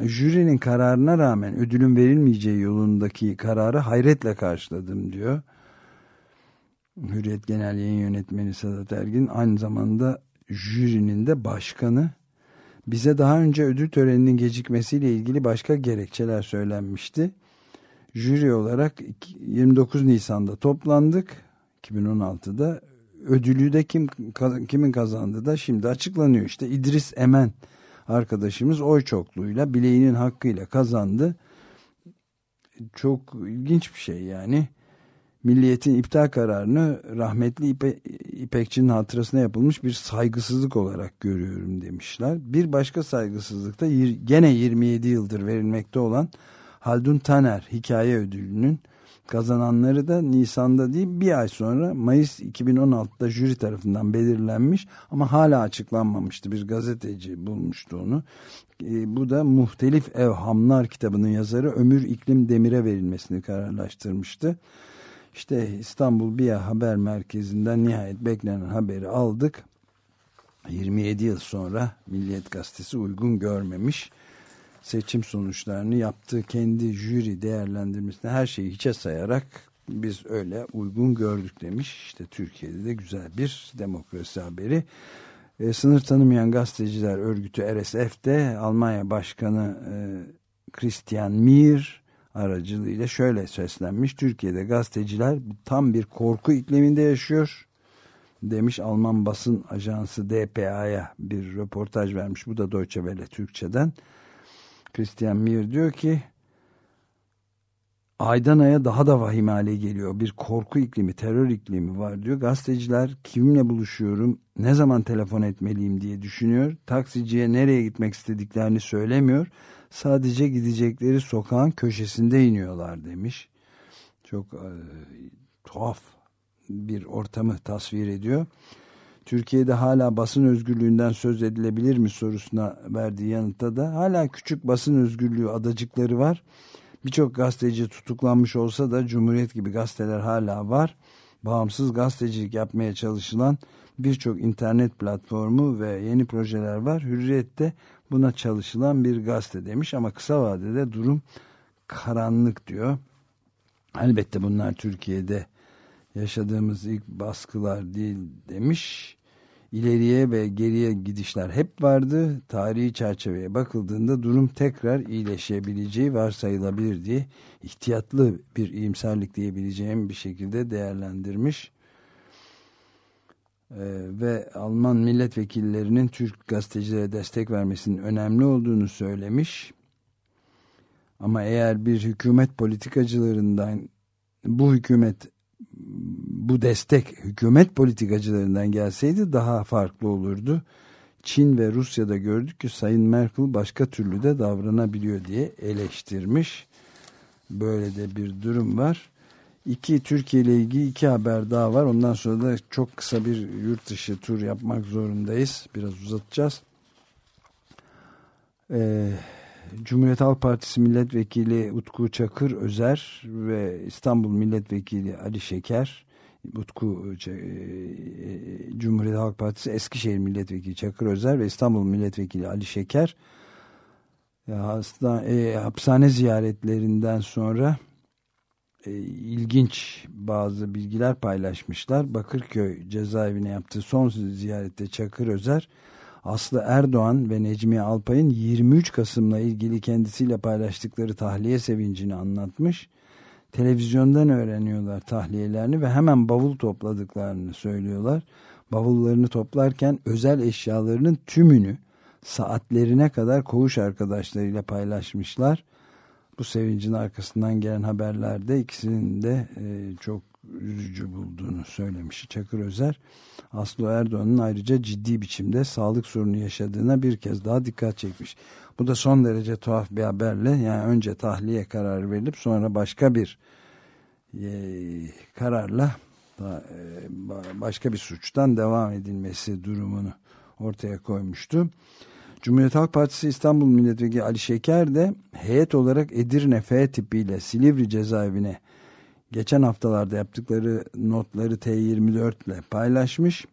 Jürinin kararına rağmen ödülün verilmeyeceği yolundaki kararı hayretle karşıladım diyor. Hürriyet Genel Yayın Yönetmeni Sedat Ergin aynı zamanda jürinin de başkanı bize daha önce ödül töreninin gecikmesiyle ilgili başka gerekçeler söylenmişti. Jüri olarak 29 Nisan'da toplandık. 2016'da ödülü de kim kimin kazandı da şimdi açıklanıyor. İşte İdris Emen arkadaşımız oy çokluğuyla bileğinin hakkıyla kazandı. çok ilginç bir şey yani. Milliyetin iptal kararını rahmetli İpe, İpekçi'nin hatırasına yapılmış bir saygısızlık olarak görüyorum demişler. Bir başka saygısızlık da gene 27 yıldır verilmekte olan Haldun Taner hikaye ödülünün kazananları da Nisan'da değil bir ay sonra Mayıs 2016'da jüri tarafından belirlenmiş ama hala açıklanmamıştı. Bir gazeteci bulmuştu onu. E, bu da Muhtelif Evhamlar kitabının yazarı Ömür İklim Demir'e verilmesini kararlaştırmıştı. İşte İstanbul BİA Haber Merkezi'nden nihayet beklenen haberi aldık. 27 yıl sonra Milliyet Gazetesi uygun görmemiş seçim sonuçlarını yaptığı kendi jüri değerlendirmesine her şeyi hiçe sayarak biz öyle uygun gördük demiş. İşte Türkiye'de de güzel bir demokrasi haberi. E, sınır tanımayan gazeteciler örgütü RSF de Almanya Başkanı e, Christian Mier aracılığıyla şöyle seslenmiş. Türkiye'de gazeteciler tam bir korku ikliminde yaşıyor demiş Alman basın ajansı DPA'ya bir röportaj vermiş. Bu da Deutsche Welle Türkçe'den. Christian Mier diyor ki aydan aya daha da vahim hale geliyor. Bir korku iklimi, terör iklimi var diyor. Gazeteciler kimle buluşuyorum, ne zaman telefon etmeliyim diye düşünüyor. Taksiciye nereye gitmek istediklerini söylemiyor. Sadece gidecekleri sokağın köşesinde iniyorlar demiş. Çok e, tuhaf bir ortamı tasvir ediyor. Türkiye'de hala basın özgürlüğünden söz edilebilir mi sorusuna verdiği yanıtta da hala küçük basın özgürlüğü adacıkları var. Birçok gazeteci tutuklanmış olsa da Cumhuriyet gibi gazeteler hala var. Bağımsız gazetecilik yapmaya çalışılan birçok internet platformu ve yeni projeler var. Hürriyet'te buna çalışılan bir gazete demiş ama kısa vadede durum karanlık diyor. Elbette bunlar Türkiye'de yaşadığımız ilk baskılar değil demiş ileriye ve geriye gidişler hep vardı. Tarihi çerçeveye bakıldığında durum tekrar iyileşebileceği varsayılabilir diye ihtiyatlı bir iyimserlik diyebileceğim bir şekilde değerlendirmiş. Ee, ve Alman milletvekillerinin Türk gazetecilere destek vermesinin önemli olduğunu söylemiş. Ama eğer bir hükümet politikacılarından bu hükümet bu destek hükümet politikacılarından gelseydi daha farklı olurdu. Çin ve Rusya'da gördük ki Sayın Merkel başka türlü de davranabiliyor diye eleştirmiş. Böyle de bir durum var. İki Türkiye ile ilgili iki haber daha var. Ondan sonra da çok kısa bir yurt dışı tur yapmak zorundayız. Biraz uzatacağız. Ee, Cumhuriyet Halk Partisi Milletvekili Utku Çakır Özer ve İstanbul Milletvekili Ali Şeker Utku e, e, Cumhuriyet Halk Partisi Eskişehir Milletvekili Çakır Özer ve İstanbul Milletvekili Ali Şeker hasta, e, hapishane ziyaretlerinden sonra e, ilginç bazı bilgiler paylaşmışlar. Bakırköy cezaevine yaptığı son ziyarette Çakır Özer Aslı Erdoğan ve Necmiye Alpay'ın 23 Kasım'la ilgili kendisiyle paylaştıkları tahliye sevincini anlatmış. Televizyondan öğreniyorlar tahliyelerini ve hemen bavul topladıklarını söylüyorlar. Bavullarını toplarken özel eşyalarının tümünü saatlerine kadar koğuş arkadaşlarıyla paylaşmışlar. Bu sevincin arkasından gelen haberlerde ikisinin de e, çok üzücü bulduğunu söylemiş Çakır Özer. Aslı Erdoğan'ın ayrıca ciddi biçimde sağlık sorunu yaşadığına bir kez daha dikkat çekmiş. Bu da son derece tuhaf bir haberle yani önce tahliye kararı verilip sonra başka bir e, kararla da, e, başka bir suçtan devam edilmesi durumunu ortaya koymuştu. Cumhuriyet Halk Partisi İstanbul Milletvekili Ali Şeker de heyet olarak Edirne F tipiyle Silivri cezaevine geçen haftalarda yaptıkları notları T24 ile paylaşmış.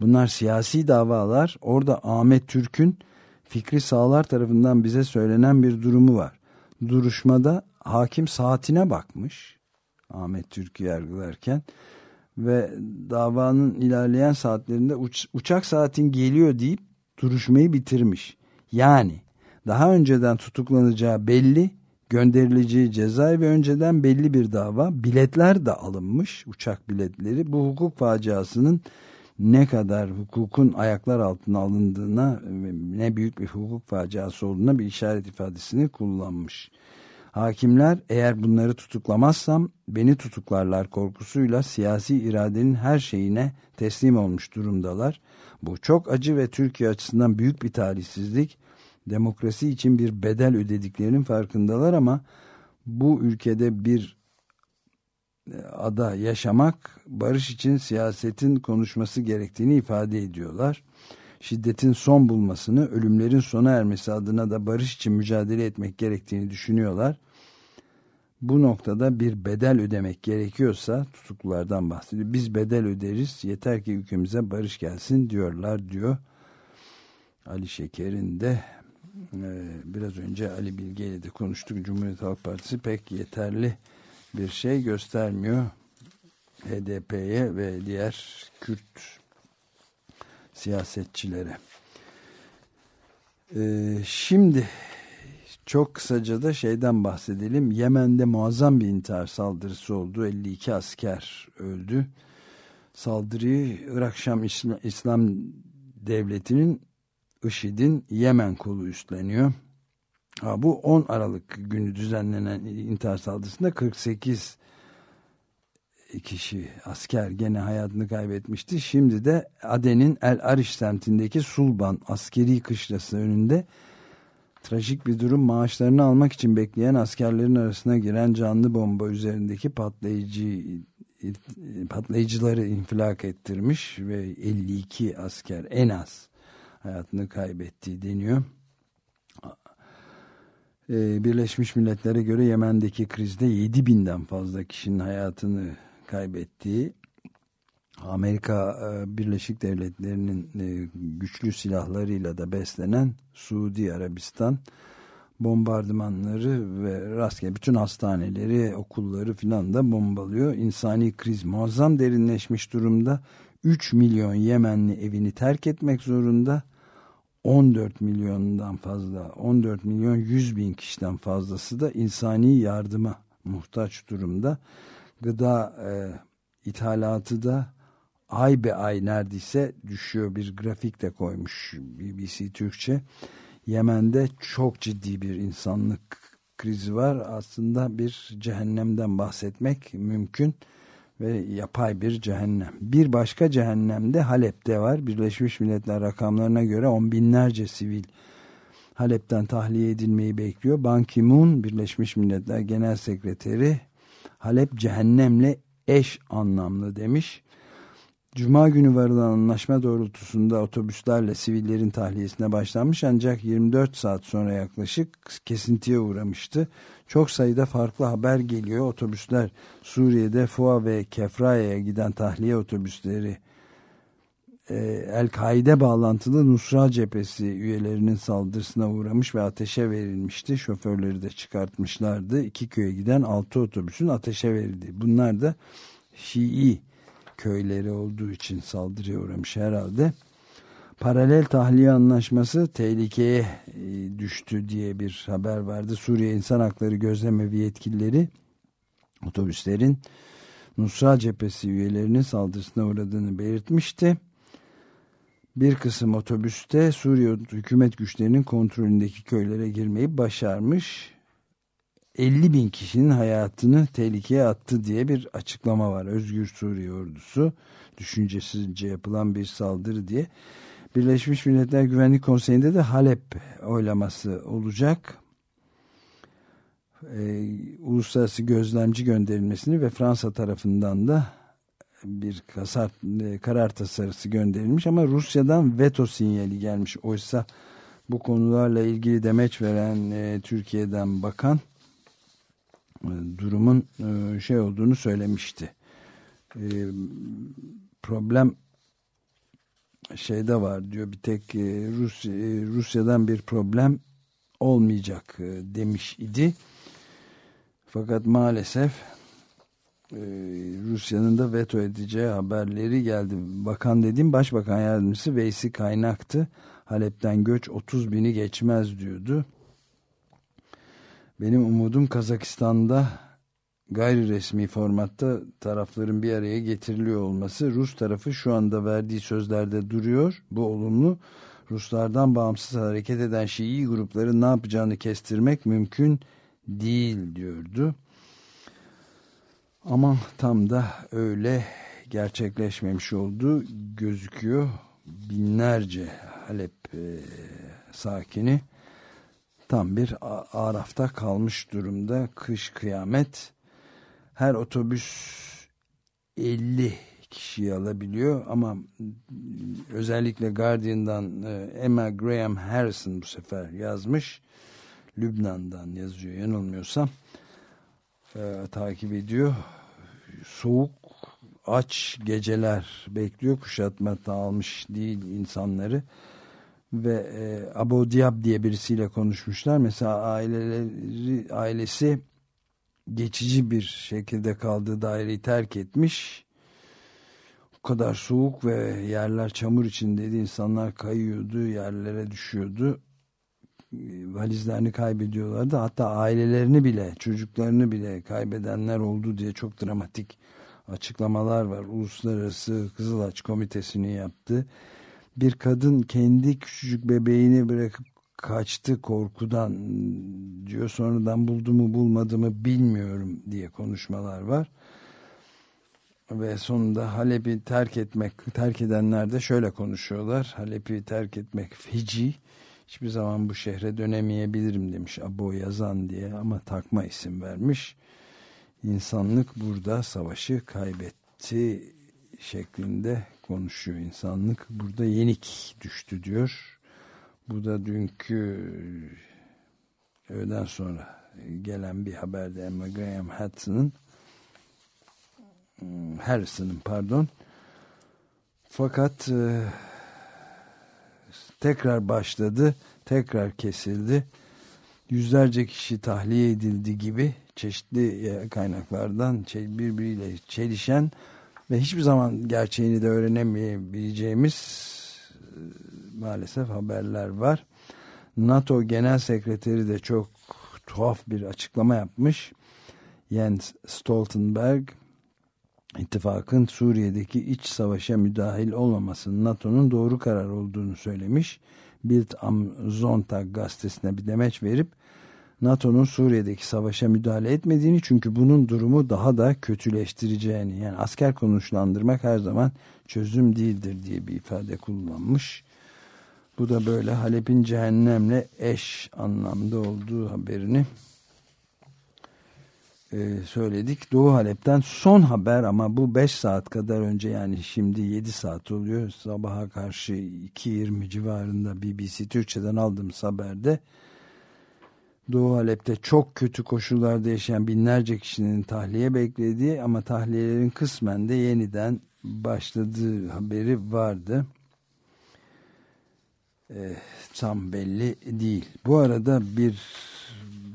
Bunlar siyasi davalar. Orada Ahmet Türk'ün Fikri Sağlar tarafından bize söylenen bir durumu var. Duruşmada hakim saatine bakmış. Ahmet Türk'ü yargılarken ve davanın ilerleyen saatlerinde uç, uçak saatin geliyor deyip duruşmayı bitirmiş. Yani daha önceden tutuklanacağı belli gönderileceği cezaevi önceden belli bir dava. Biletler de alınmış uçak biletleri. Bu hukuk faciasının ne kadar hukukun ayaklar altına alındığına ne büyük bir hukuk faciası olduğuna bir işaret ifadesini kullanmış. Hakimler eğer bunları tutuklamazsam beni tutuklarlar korkusuyla siyasi iradenin her şeyine teslim olmuş durumdalar. Bu çok acı ve Türkiye açısından büyük bir talihsizlik. Demokrasi için bir bedel ödediklerinin farkındalar ama bu ülkede bir e, ada yaşamak barış için siyasetin konuşması gerektiğini ifade ediyorlar. Şiddetin son bulmasını, ölümlerin sona ermesi adına da barış için mücadele etmek gerektiğini düşünüyorlar bu noktada bir bedel ödemek gerekiyorsa tutuklulardan bahsediyor. Biz bedel öderiz yeter ki ülkemize barış gelsin diyorlar diyor. Ali Şeker'in de biraz önce Ali Bilge ile de konuştuk. Cumhuriyet Halk Partisi pek yeterli bir şey göstermiyor. HDP'ye ve diğer Kürt siyasetçilere. Ee, şimdi çok kısaca da şeyden bahsedelim. Yemen'de muazzam bir intihar saldırısı oldu. 52 asker öldü. Saldırıyı Irak Şam İslam Devleti'nin IŞİD'in Yemen kolu üstleniyor. Ha, bu 10 Aralık günü düzenlenen intihar saldırısında 48 kişi asker gene hayatını kaybetmişti. Şimdi de Aden'in El Ariş semtindeki Sulban askeri kışlası önünde Trajik bir durum maaşlarını almak için bekleyen askerlerin arasına giren canlı bomba üzerindeki patlayıcı patlayıcıları infilak ettirmiş ve 52 asker en az hayatını kaybettiği deniyor. Ee, Birleşmiş Milletler'e göre Yemen'deki krizde 7 binden fazla kişinin hayatını kaybettiği Amerika e, Birleşik Devletleri'nin e, güçlü silahlarıyla da beslenen Suudi Arabistan bombardımanları ve rastgele bütün hastaneleri, okulları filan da bombalıyor. İnsani kriz muazzam derinleşmiş durumda. 3 milyon Yemenli evini terk etmek zorunda. 14 milyondan fazla, 14 milyon 100 bin kişiden fazlası da insani yardıma muhtaç durumda. Gıda e, ithalatı da ay be ay neredeyse düşüyor bir grafik de koymuş BBC Türkçe. Yemen'de çok ciddi bir insanlık krizi var. Aslında bir cehennemden bahsetmek mümkün ve yapay bir cehennem. Bir başka cehennem de Halep'te var. Birleşmiş Milletler rakamlarına göre on binlerce sivil Halep'ten tahliye edilmeyi bekliyor. Ban Ki-moon Birleşmiş Milletler Genel Sekreteri Halep cehennemle eş anlamlı demiş. Cuma günü varılan anlaşma doğrultusunda otobüslerle sivillerin tahliyesine başlanmış ancak 24 saat sonra yaklaşık kesintiye uğramıştı. Çok sayıda farklı haber geliyor. Otobüsler Suriye'de Fua ve Kefraya'ya giden tahliye otobüsleri e, El-Kaide bağlantılı Nusra cephesi üyelerinin saldırısına uğramış ve ateşe verilmişti. Şoförleri de çıkartmışlardı. İki köye giden altı otobüsün ateşe verildi. Bunlar da Şii köyleri olduğu için saldırıya uğramış herhalde. Paralel tahliye anlaşması tehlikeye e, düştü diye bir haber vardı. Suriye İnsan Hakları Gözlemevi yetkilileri otobüslerin Nusra Cephesi üyelerinin saldırısına uğradığını belirtmişti. Bir kısım otobüste Suriye hükümet güçlerinin kontrolündeki köylere girmeyi başarmış. 50 bin kişinin hayatını tehlikeye attı diye bir açıklama var. Özgür Suriye ordusu düşüncesizce yapılan bir saldırı diye. Birleşmiş Milletler Güvenlik Konseyi'nde de Halep oylaması olacak. Ee, uluslararası gözlemci gönderilmesini ve Fransa tarafından da bir kasar, e, karar tasarısı gönderilmiş ama Rusya'dan veto sinyali gelmiş. Oysa bu konularla ilgili demeç veren e, Türkiye'den bakan durumun e, şey olduğunu söylemişti. E, problem şeyde var diyor bir tek Rusya, Rusya'dan bir problem olmayacak demiş idi. Fakat maalesef Rusya'nın da veto edeceği haberleri geldi. Bakan dediğim Başbakan Yardımcısı Veysi Kaynak'tı. Halep'ten göç 30 bini geçmez diyordu. Benim umudum Kazakistan'da gayri resmi formatta tarafların bir araya getiriliyor olması. Rus tarafı şu anda verdiği sözlerde duruyor. Bu olumlu. Ruslardan bağımsız hareket eden Şii grupların ne yapacağını kestirmek mümkün değil diyordu. Ama tam da öyle gerçekleşmemiş oldu gözüküyor. Binlerce Halep e, sakini tam bir arafta kalmış durumda. Kış kıyamet. Her otobüs 50 kişiyi alabiliyor ama özellikle Guardian'dan e, Emma Graham Harrison bu sefer yazmış. Lübnan'dan yazıyor yanılmıyorsam. E, takip ediyor. Soğuk aç geceler bekliyor. Kuşatma almış değil insanları. Ve e, Abu Diyab diye birisiyle konuşmuşlar. Mesela aileleri, ailesi geçici bir şekilde kaldığı daireyi terk etmiş. O kadar soğuk ve yerler çamur içindeydi. İnsanlar kayıyordu, yerlere düşüyordu. Valizlerini kaybediyorlardı. Hatta ailelerini bile, çocuklarını bile kaybedenler oldu diye çok dramatik açıklamalar var. Uluslararası Kızılaç Komitesi'ni yaptı. Bir kadın kendi küçücük bebeğini bırakıp kaçtı korkudan diyor. Sonradan buldu mu bulmadı mı bilmiyorum diye konuşmalar var. Ve sonunda Halep'i terk etmek, terk edenler de şöyle konuşuyorlar. Halep'i terk etmek feci. Hiçbir zaman bu şehre dönemeyebilirim demiş Abo Yazan diye ama takma isim vermiş. İnsanlık burada savaşı kaybetti şeklinde konuşuyor. İnsanlık burada yenik düştü diyor. Bu da dünkü öğleden sonra gelen bir haberde Emma Graham Hudson'ın hmm, Harrison'ın pardon fakat e, tekrar başladı tekrar kesildi yüzlerce kişi tahliye edildi gibi çeşitli kaynaklardan birbiriyle çelişen ve hiçbir zaman gerçeğini de öğrenemeyebileceğimiz e, maalesef haberler var. NATO Genel Sekreteri de çok tuhaf bir açıklama yapmış. Jens Stoltenberg ittifakın Suriye'deki iç savaşa müdahil olmamasının NATO'nun doğru karar olduğunu söylemiş. Bild am Sonntag gazetesine bir demeç verip NATO'nun Suriye'deki savaşa müdahale etmediğini çünkü bunun durumu daha da kötüleştireceğini yani asker konuşlandırmak her zaman çözüm değildir diye bir ifade kullanmış. Bu da böyle Halep'in cehennemle eş anlamda olduğu haberini e, söyledik. Doğu Halep'ten son haber ama bu 5 saat kadar önce yani şimdi 7 saat oluyor. Sabaha karşı 2.20 civarında BBC Türkçe'den aldığımız haberde Doğu Halep'te çok kötü koşullarda yaşayan binlerce kişinin tahliye beklediği ama tahliyelerin kısmen de yeniden başladığı haberi vardı. E, tam belli değil. Bu arada bir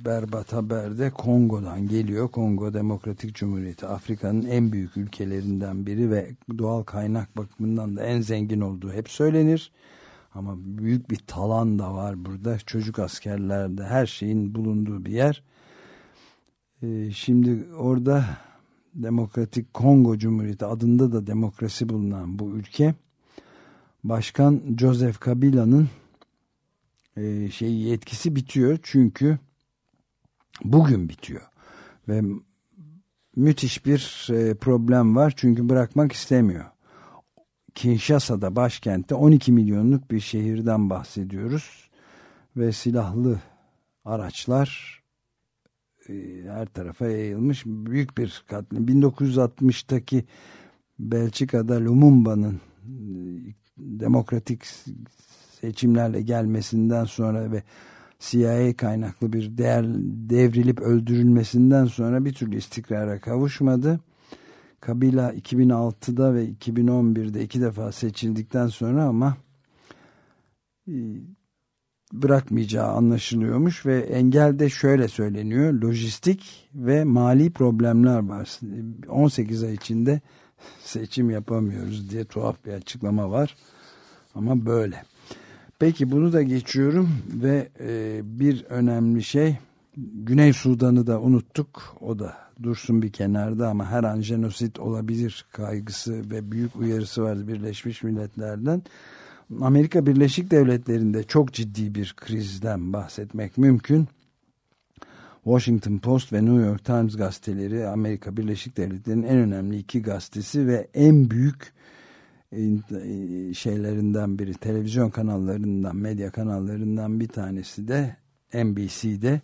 berbat haber de Kongo'dan geliyor. Kongo Demokratik Cumhuriyeti Afrika'nın en büyük ülkelerinden biri ve doğal kaynak bakımından da en zengin olduğu hep söylenir. Ama büyük bir talan da var burada. Çocuk askerlerde her şeyin bulunduğu bir yer. Ee, şimdi orada Demokratik Kongo Cumhuriyeti adında da demokrasi bulunan bu ülke Başkan Joseph Kabila'nın şey yetkisi bitiyor çünkü bugün bitiyor ve müthiş bir e, problem var çünkü bırakmak istemiyor. Kinshasa'da başkentte 12 milyonluk bir şehirden bahsediyoruz ve silahlı araçlar e, her tarafa yayılmış büyük bir katliam. 1960'taki Belçika'da Lumumba'nın e, demokratik seçimlerle gelmesinden sonra ve CIA kaynaklı bir değer devrilip öldürülmesinden sonra bir türlü istikrara kavuşmadı. Kabila 2006'da ve 2011'de iki defa seçildikten sonra ama e, bırakmayacağı anlaşılıyormuş ve engelde şöyle söyleniyor. Lojistik ve mali problemler var. 18 ay içinde seçim yapamıyoruz diye tuhaf bir açıklama var. Ama böyle. Peki bunu da geçiyorum ve e, bir önemli şey Güney Sudan'ı da unuttuk. O da dursun bir kenarda ama her an jenosit olabilir kaygısı ve büyük uyarısı var Birleşmiş Milletler'den. Amerika Birleşik Devletleri'nde çok ciddi bir krizden bahsetmek mümkün. Washington Post ve New York Times gazeteleri Amerika Birleşik Devletleri'nin en önemli iki gazetesi ve en büyük şeylerinden biri televizyon kanallarından medya kanallarından bir tanesi de NBC'de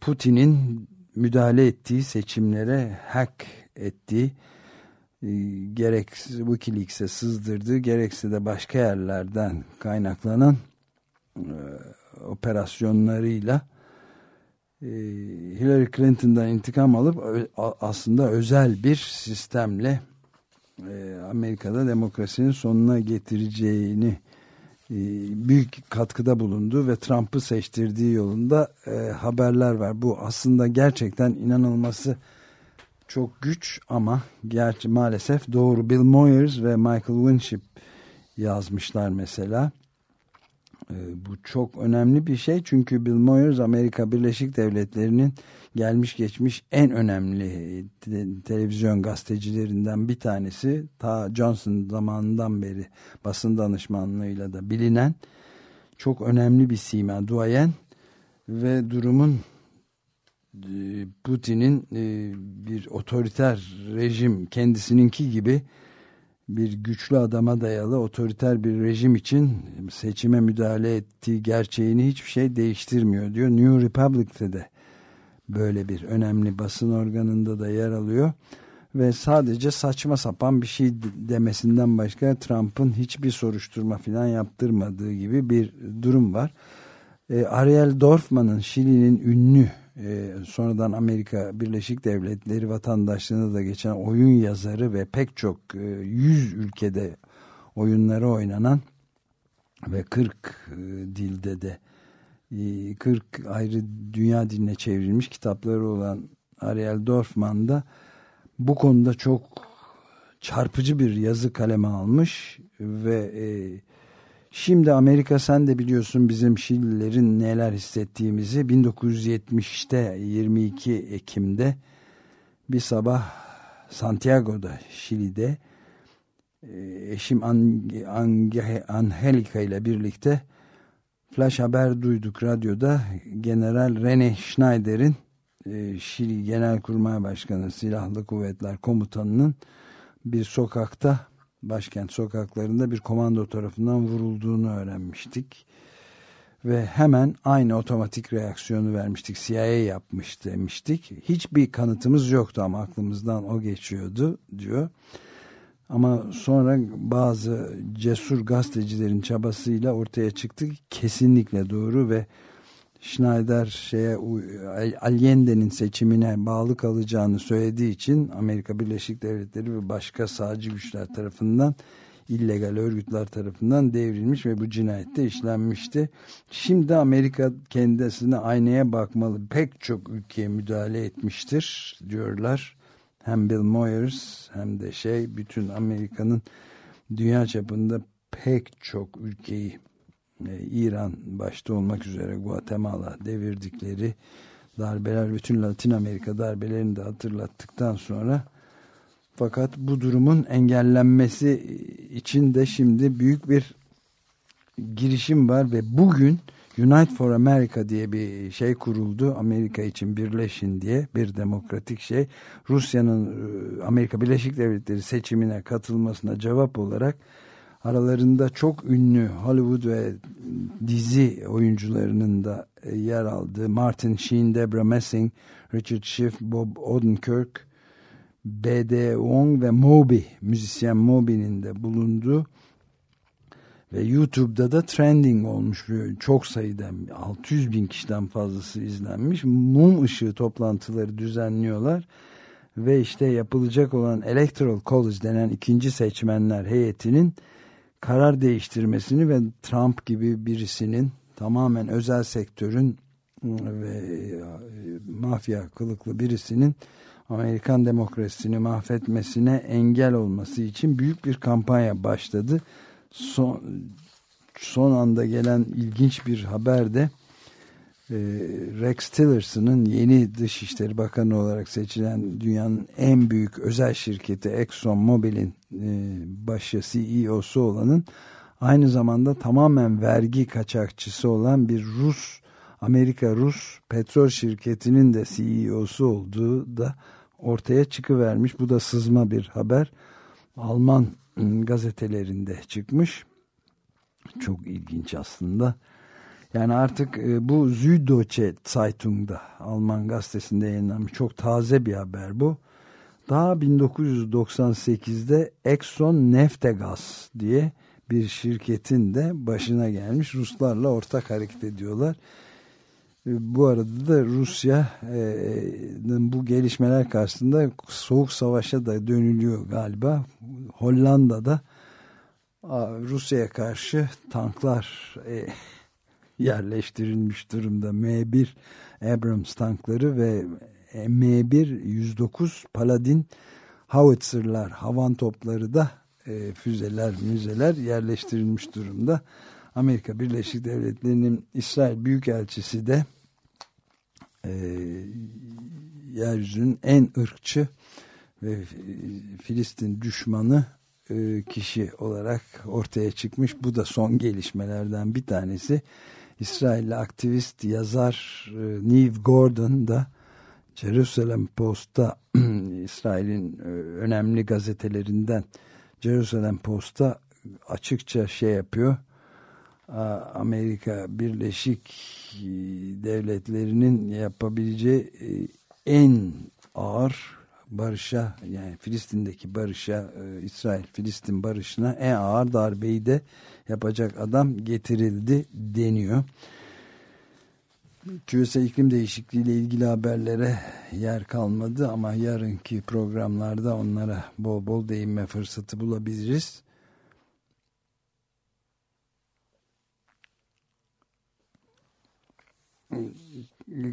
Putin'in müdahale ettiği seçimlere hack ettiği e, gerek Wikileaks'e sızdırdığı gerekse de başka yerlerden kaynaklanan e, operasyonlarıyla e, Hillary Clinton'dan intikam alıp aslında özel bir sistemle e, Amerika'da demokrasinin sonuna getireceğini e, büyük katkıda bulundu ve Trump'ı seçtirdiği yolunda e, haberler var. Bu aslında gerçekten inanılması çok güç ama gerçi maalesef doğru Bill Moyers ve Michael Winship yazmışlar mesela. E, bu çok önemli bir şey çünkü Bill Moyers Amerika Birleşik Devletleri'nin gelmiş geçmiş en önemli televizyon gazetecilerinden bir tanesi. Ta Johnson zamanından beri basın danışmanlığıyla da bilinen çok önemli bir sima, duayen ve durumun e, Putin'in e, bir otoriter rejim kendisininki gibi bir güçlü adama dayalı otoriter bir rejim için seçime müdahale ettiği gerçeğini hiçbir şey değiştirmiyor diyor. New Republic'te de böyle bir önemli basın organında da yer alıyor ve sadece saçma sapan bir şey demesinden başka Trump'ın hiçbir soruşturma falan yaptırmadığı gibi bir durum var. E, Ariel Dorfman'ın Şili'nin ünlü e, sonradan Amerika Birleşik Devletleri vatandaşlığına da geçen oyun yazarı ve pek çok e, 100 ülkede oyunları oynanan ve 40 e, dilde de 40 e, ayrı dünya diline çevrilmiş kitapları olan Ariel Dorfman da bu konuda çok çarpıcı bir yazı kaleme almış ve e, şimdi Amerika sen de biliyorsun bizim Şililerin neler hissettiğimizi. 1970'te 22 Ekim'de bir sabah Santiago'da Şili'de e, eşim Angelica ile birlikte flash haber duyduk radyoda. General Rene Schneider'in e, Şili Genelkurmay Başkanı Silahlı Kuvvetler Komutanı'nın bir sokakta başkent sokaklarında bir komando tarafından vurulduğunu öğrenmiştik. Ve hemen aynı otomatik reaksiyonu vermiştik. CIA yapmış demiştik. Hiçbir kanıtımız yoktu ama aklımızdan o geçiyordu diyor. Ama sonra bazı cesur gazetecilerin çabasıyla ortaya çıktı ki kesinlikle doğru ve Schneider şeye Allende'nin seçimine bağlı kalacağını söylediği için Amerika Birleşik Devletleri ve başka sağcı güçler tarafından illegal örgütler tarafından devrilmiş ve bu cinayette işlenmişti. Şimdi Amerika kendisine aynaya bakmalı. Pek çok ülkeye müdahale etmiştir diyorlar hem Bill Moyers hem de şey bütün Amerika'nın dünya çapında pek çok ülkeyi e, İran başta olmak üzere Guatemala devirdikleri darbeler bütün Latin Amerika darbelerini de hatırlattıktan sonra fakat bu durumun engellenmesi için de şimdi büyük bir girişim var ve bugün Unite for America diye bir şey kuruldu. Amerika için birleşin diye bir demokratik şey. Rusya'nın e, Amerika Birleşik Devletleri seçimine katılmasına cevap olarak aralarında çok ünlü Hollywood ve dizi oyuncularının da e, yer aldığı Martin Sheen, Debra Messing, Richard Schiff, Bob Odenkirk, B.D. Wong ve Moby, müzisyen Moby'nin de bulunduğu ve YouTube'da da trending olmuş çok sayıda 600 bin kişiden fazlası izlenmiş. Mum ışığı toplantıları düzenliyorlar. Ve işte yapılacak olan Electoral College denen ikinci seçmenler heyetinin karar değiştirmesini ve Trump gibi birisinin tamamen özel sektörün ıı, ve e, mafya kılıklı birisinin Amerikan demokrasisini mahvetmesine engel olması için büyük bir kampanya başladı son, son anda gelen ilginç bir haber de e, Rex Tillerson'ın yeni Dışişleri Bakanı olarak seçilen dünyanın en büyük özel şirketi Exxon Mobil'in e, başı CEO'su olanın aynı zamanda tamamen vergi kaçakçısı olan bir Rus Amerika Rus petrol şirketinin de CEO'su olduğu da ortaya çıkıvermiş. Bu da sızma bir haber. Alman gazetelerinde çıkmış. Çok ilginç aslında. Yani artık e, bu Süddeutsche Zeitung'da Alman gazetesinde yayınlanmış çok taze bir haber bu. Daha 1998'de Exxon Neftegas diye bir şirketin de başına gelmiş. Ruslarla ortak hareket ediyorlar. E, bu arada da Rusya e, bu gelişmeler karşısında soğuk savaşa da dönülüyor galiba. Hollanda'da Rusya'ya karşı tanklar e, yerleştirilmiş durumda. M1 Abrams tankları ve M1 109 Paladin Howitzer'lar, havan topları da e, füzeler, müzeler yerleştirilmiş durumda. Amerika Birleşik Devletleri'nin İsrail Büyükelçisi de e, yeryüzünün en ırkçı ve Filistin düşmanı e, kişi olarak ortaya çıkmış. Bu da son gelişmelerden bir tanesi. İsrailli aktivist yazar e, Neve Gordon da Jerusalem Post'ta İsrail'in e, önemli gazetelerinden Jerusalem Post'ta açıkça şey yapıyor. Amerika Birleşik Devletleri'nin yapabileceği en ağır barışa yani Filistin'deki barışa e, İsrail-Filistin barışına en ağır darbeyi de yapacak adam getirildi deniyor. Küresel iklim değişikliği ile ilgili haberlere yer kalmadı ama yarınki programlarda onlara bol bol değinme fırsatı bulabiliriz.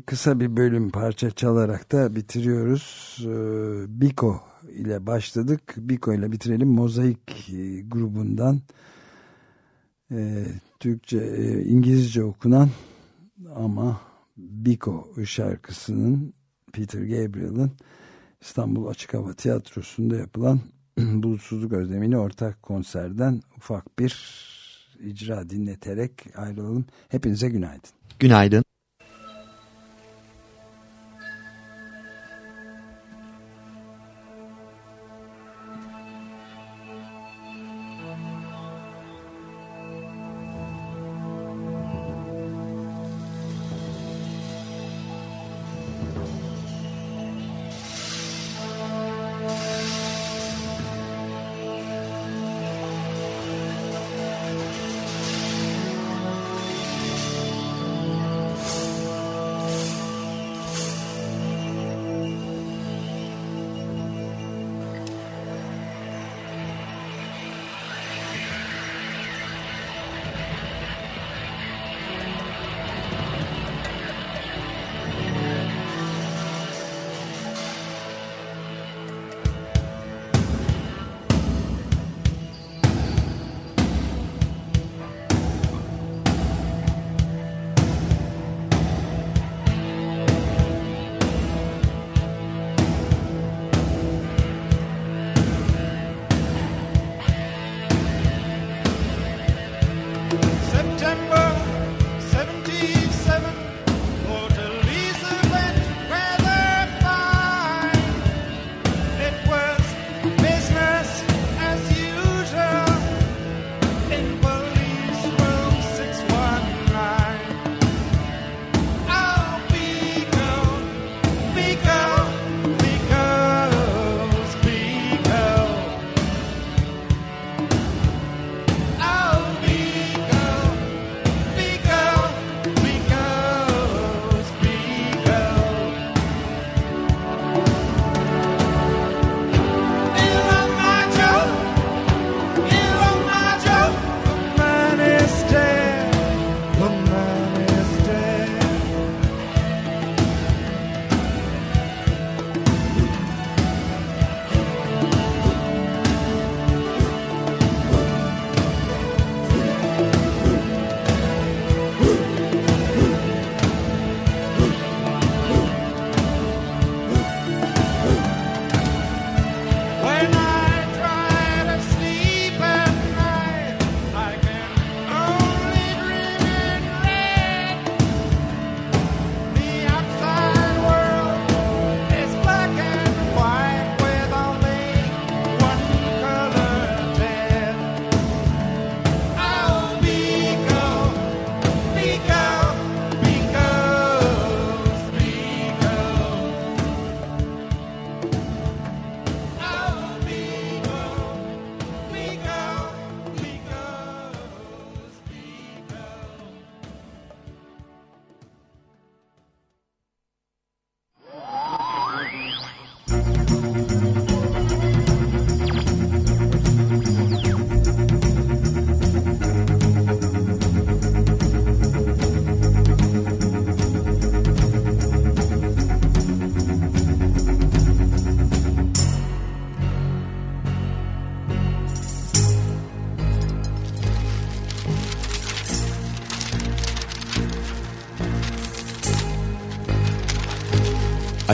Kısa bir bölüm parça çalarak da bitiriyoruz. Ee, Biko ile başladık. Biko ile bitirelim. Mozaik e, grubundan e, Türkçe, e, İngilizce okunan ama Biko şarkısının Peter Gabriel'ın İstanbul Açık Hava Tiyatrosu'nda yapılan Bulutsuzluk Özlemi'ni ortak konserden ufak bir icra dinleterek ayrılalım. Hepinize günaydın. Günaydın.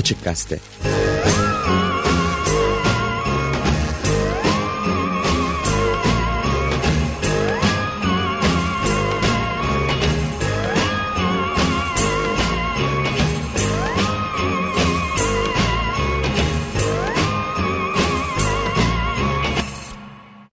Açık Gazete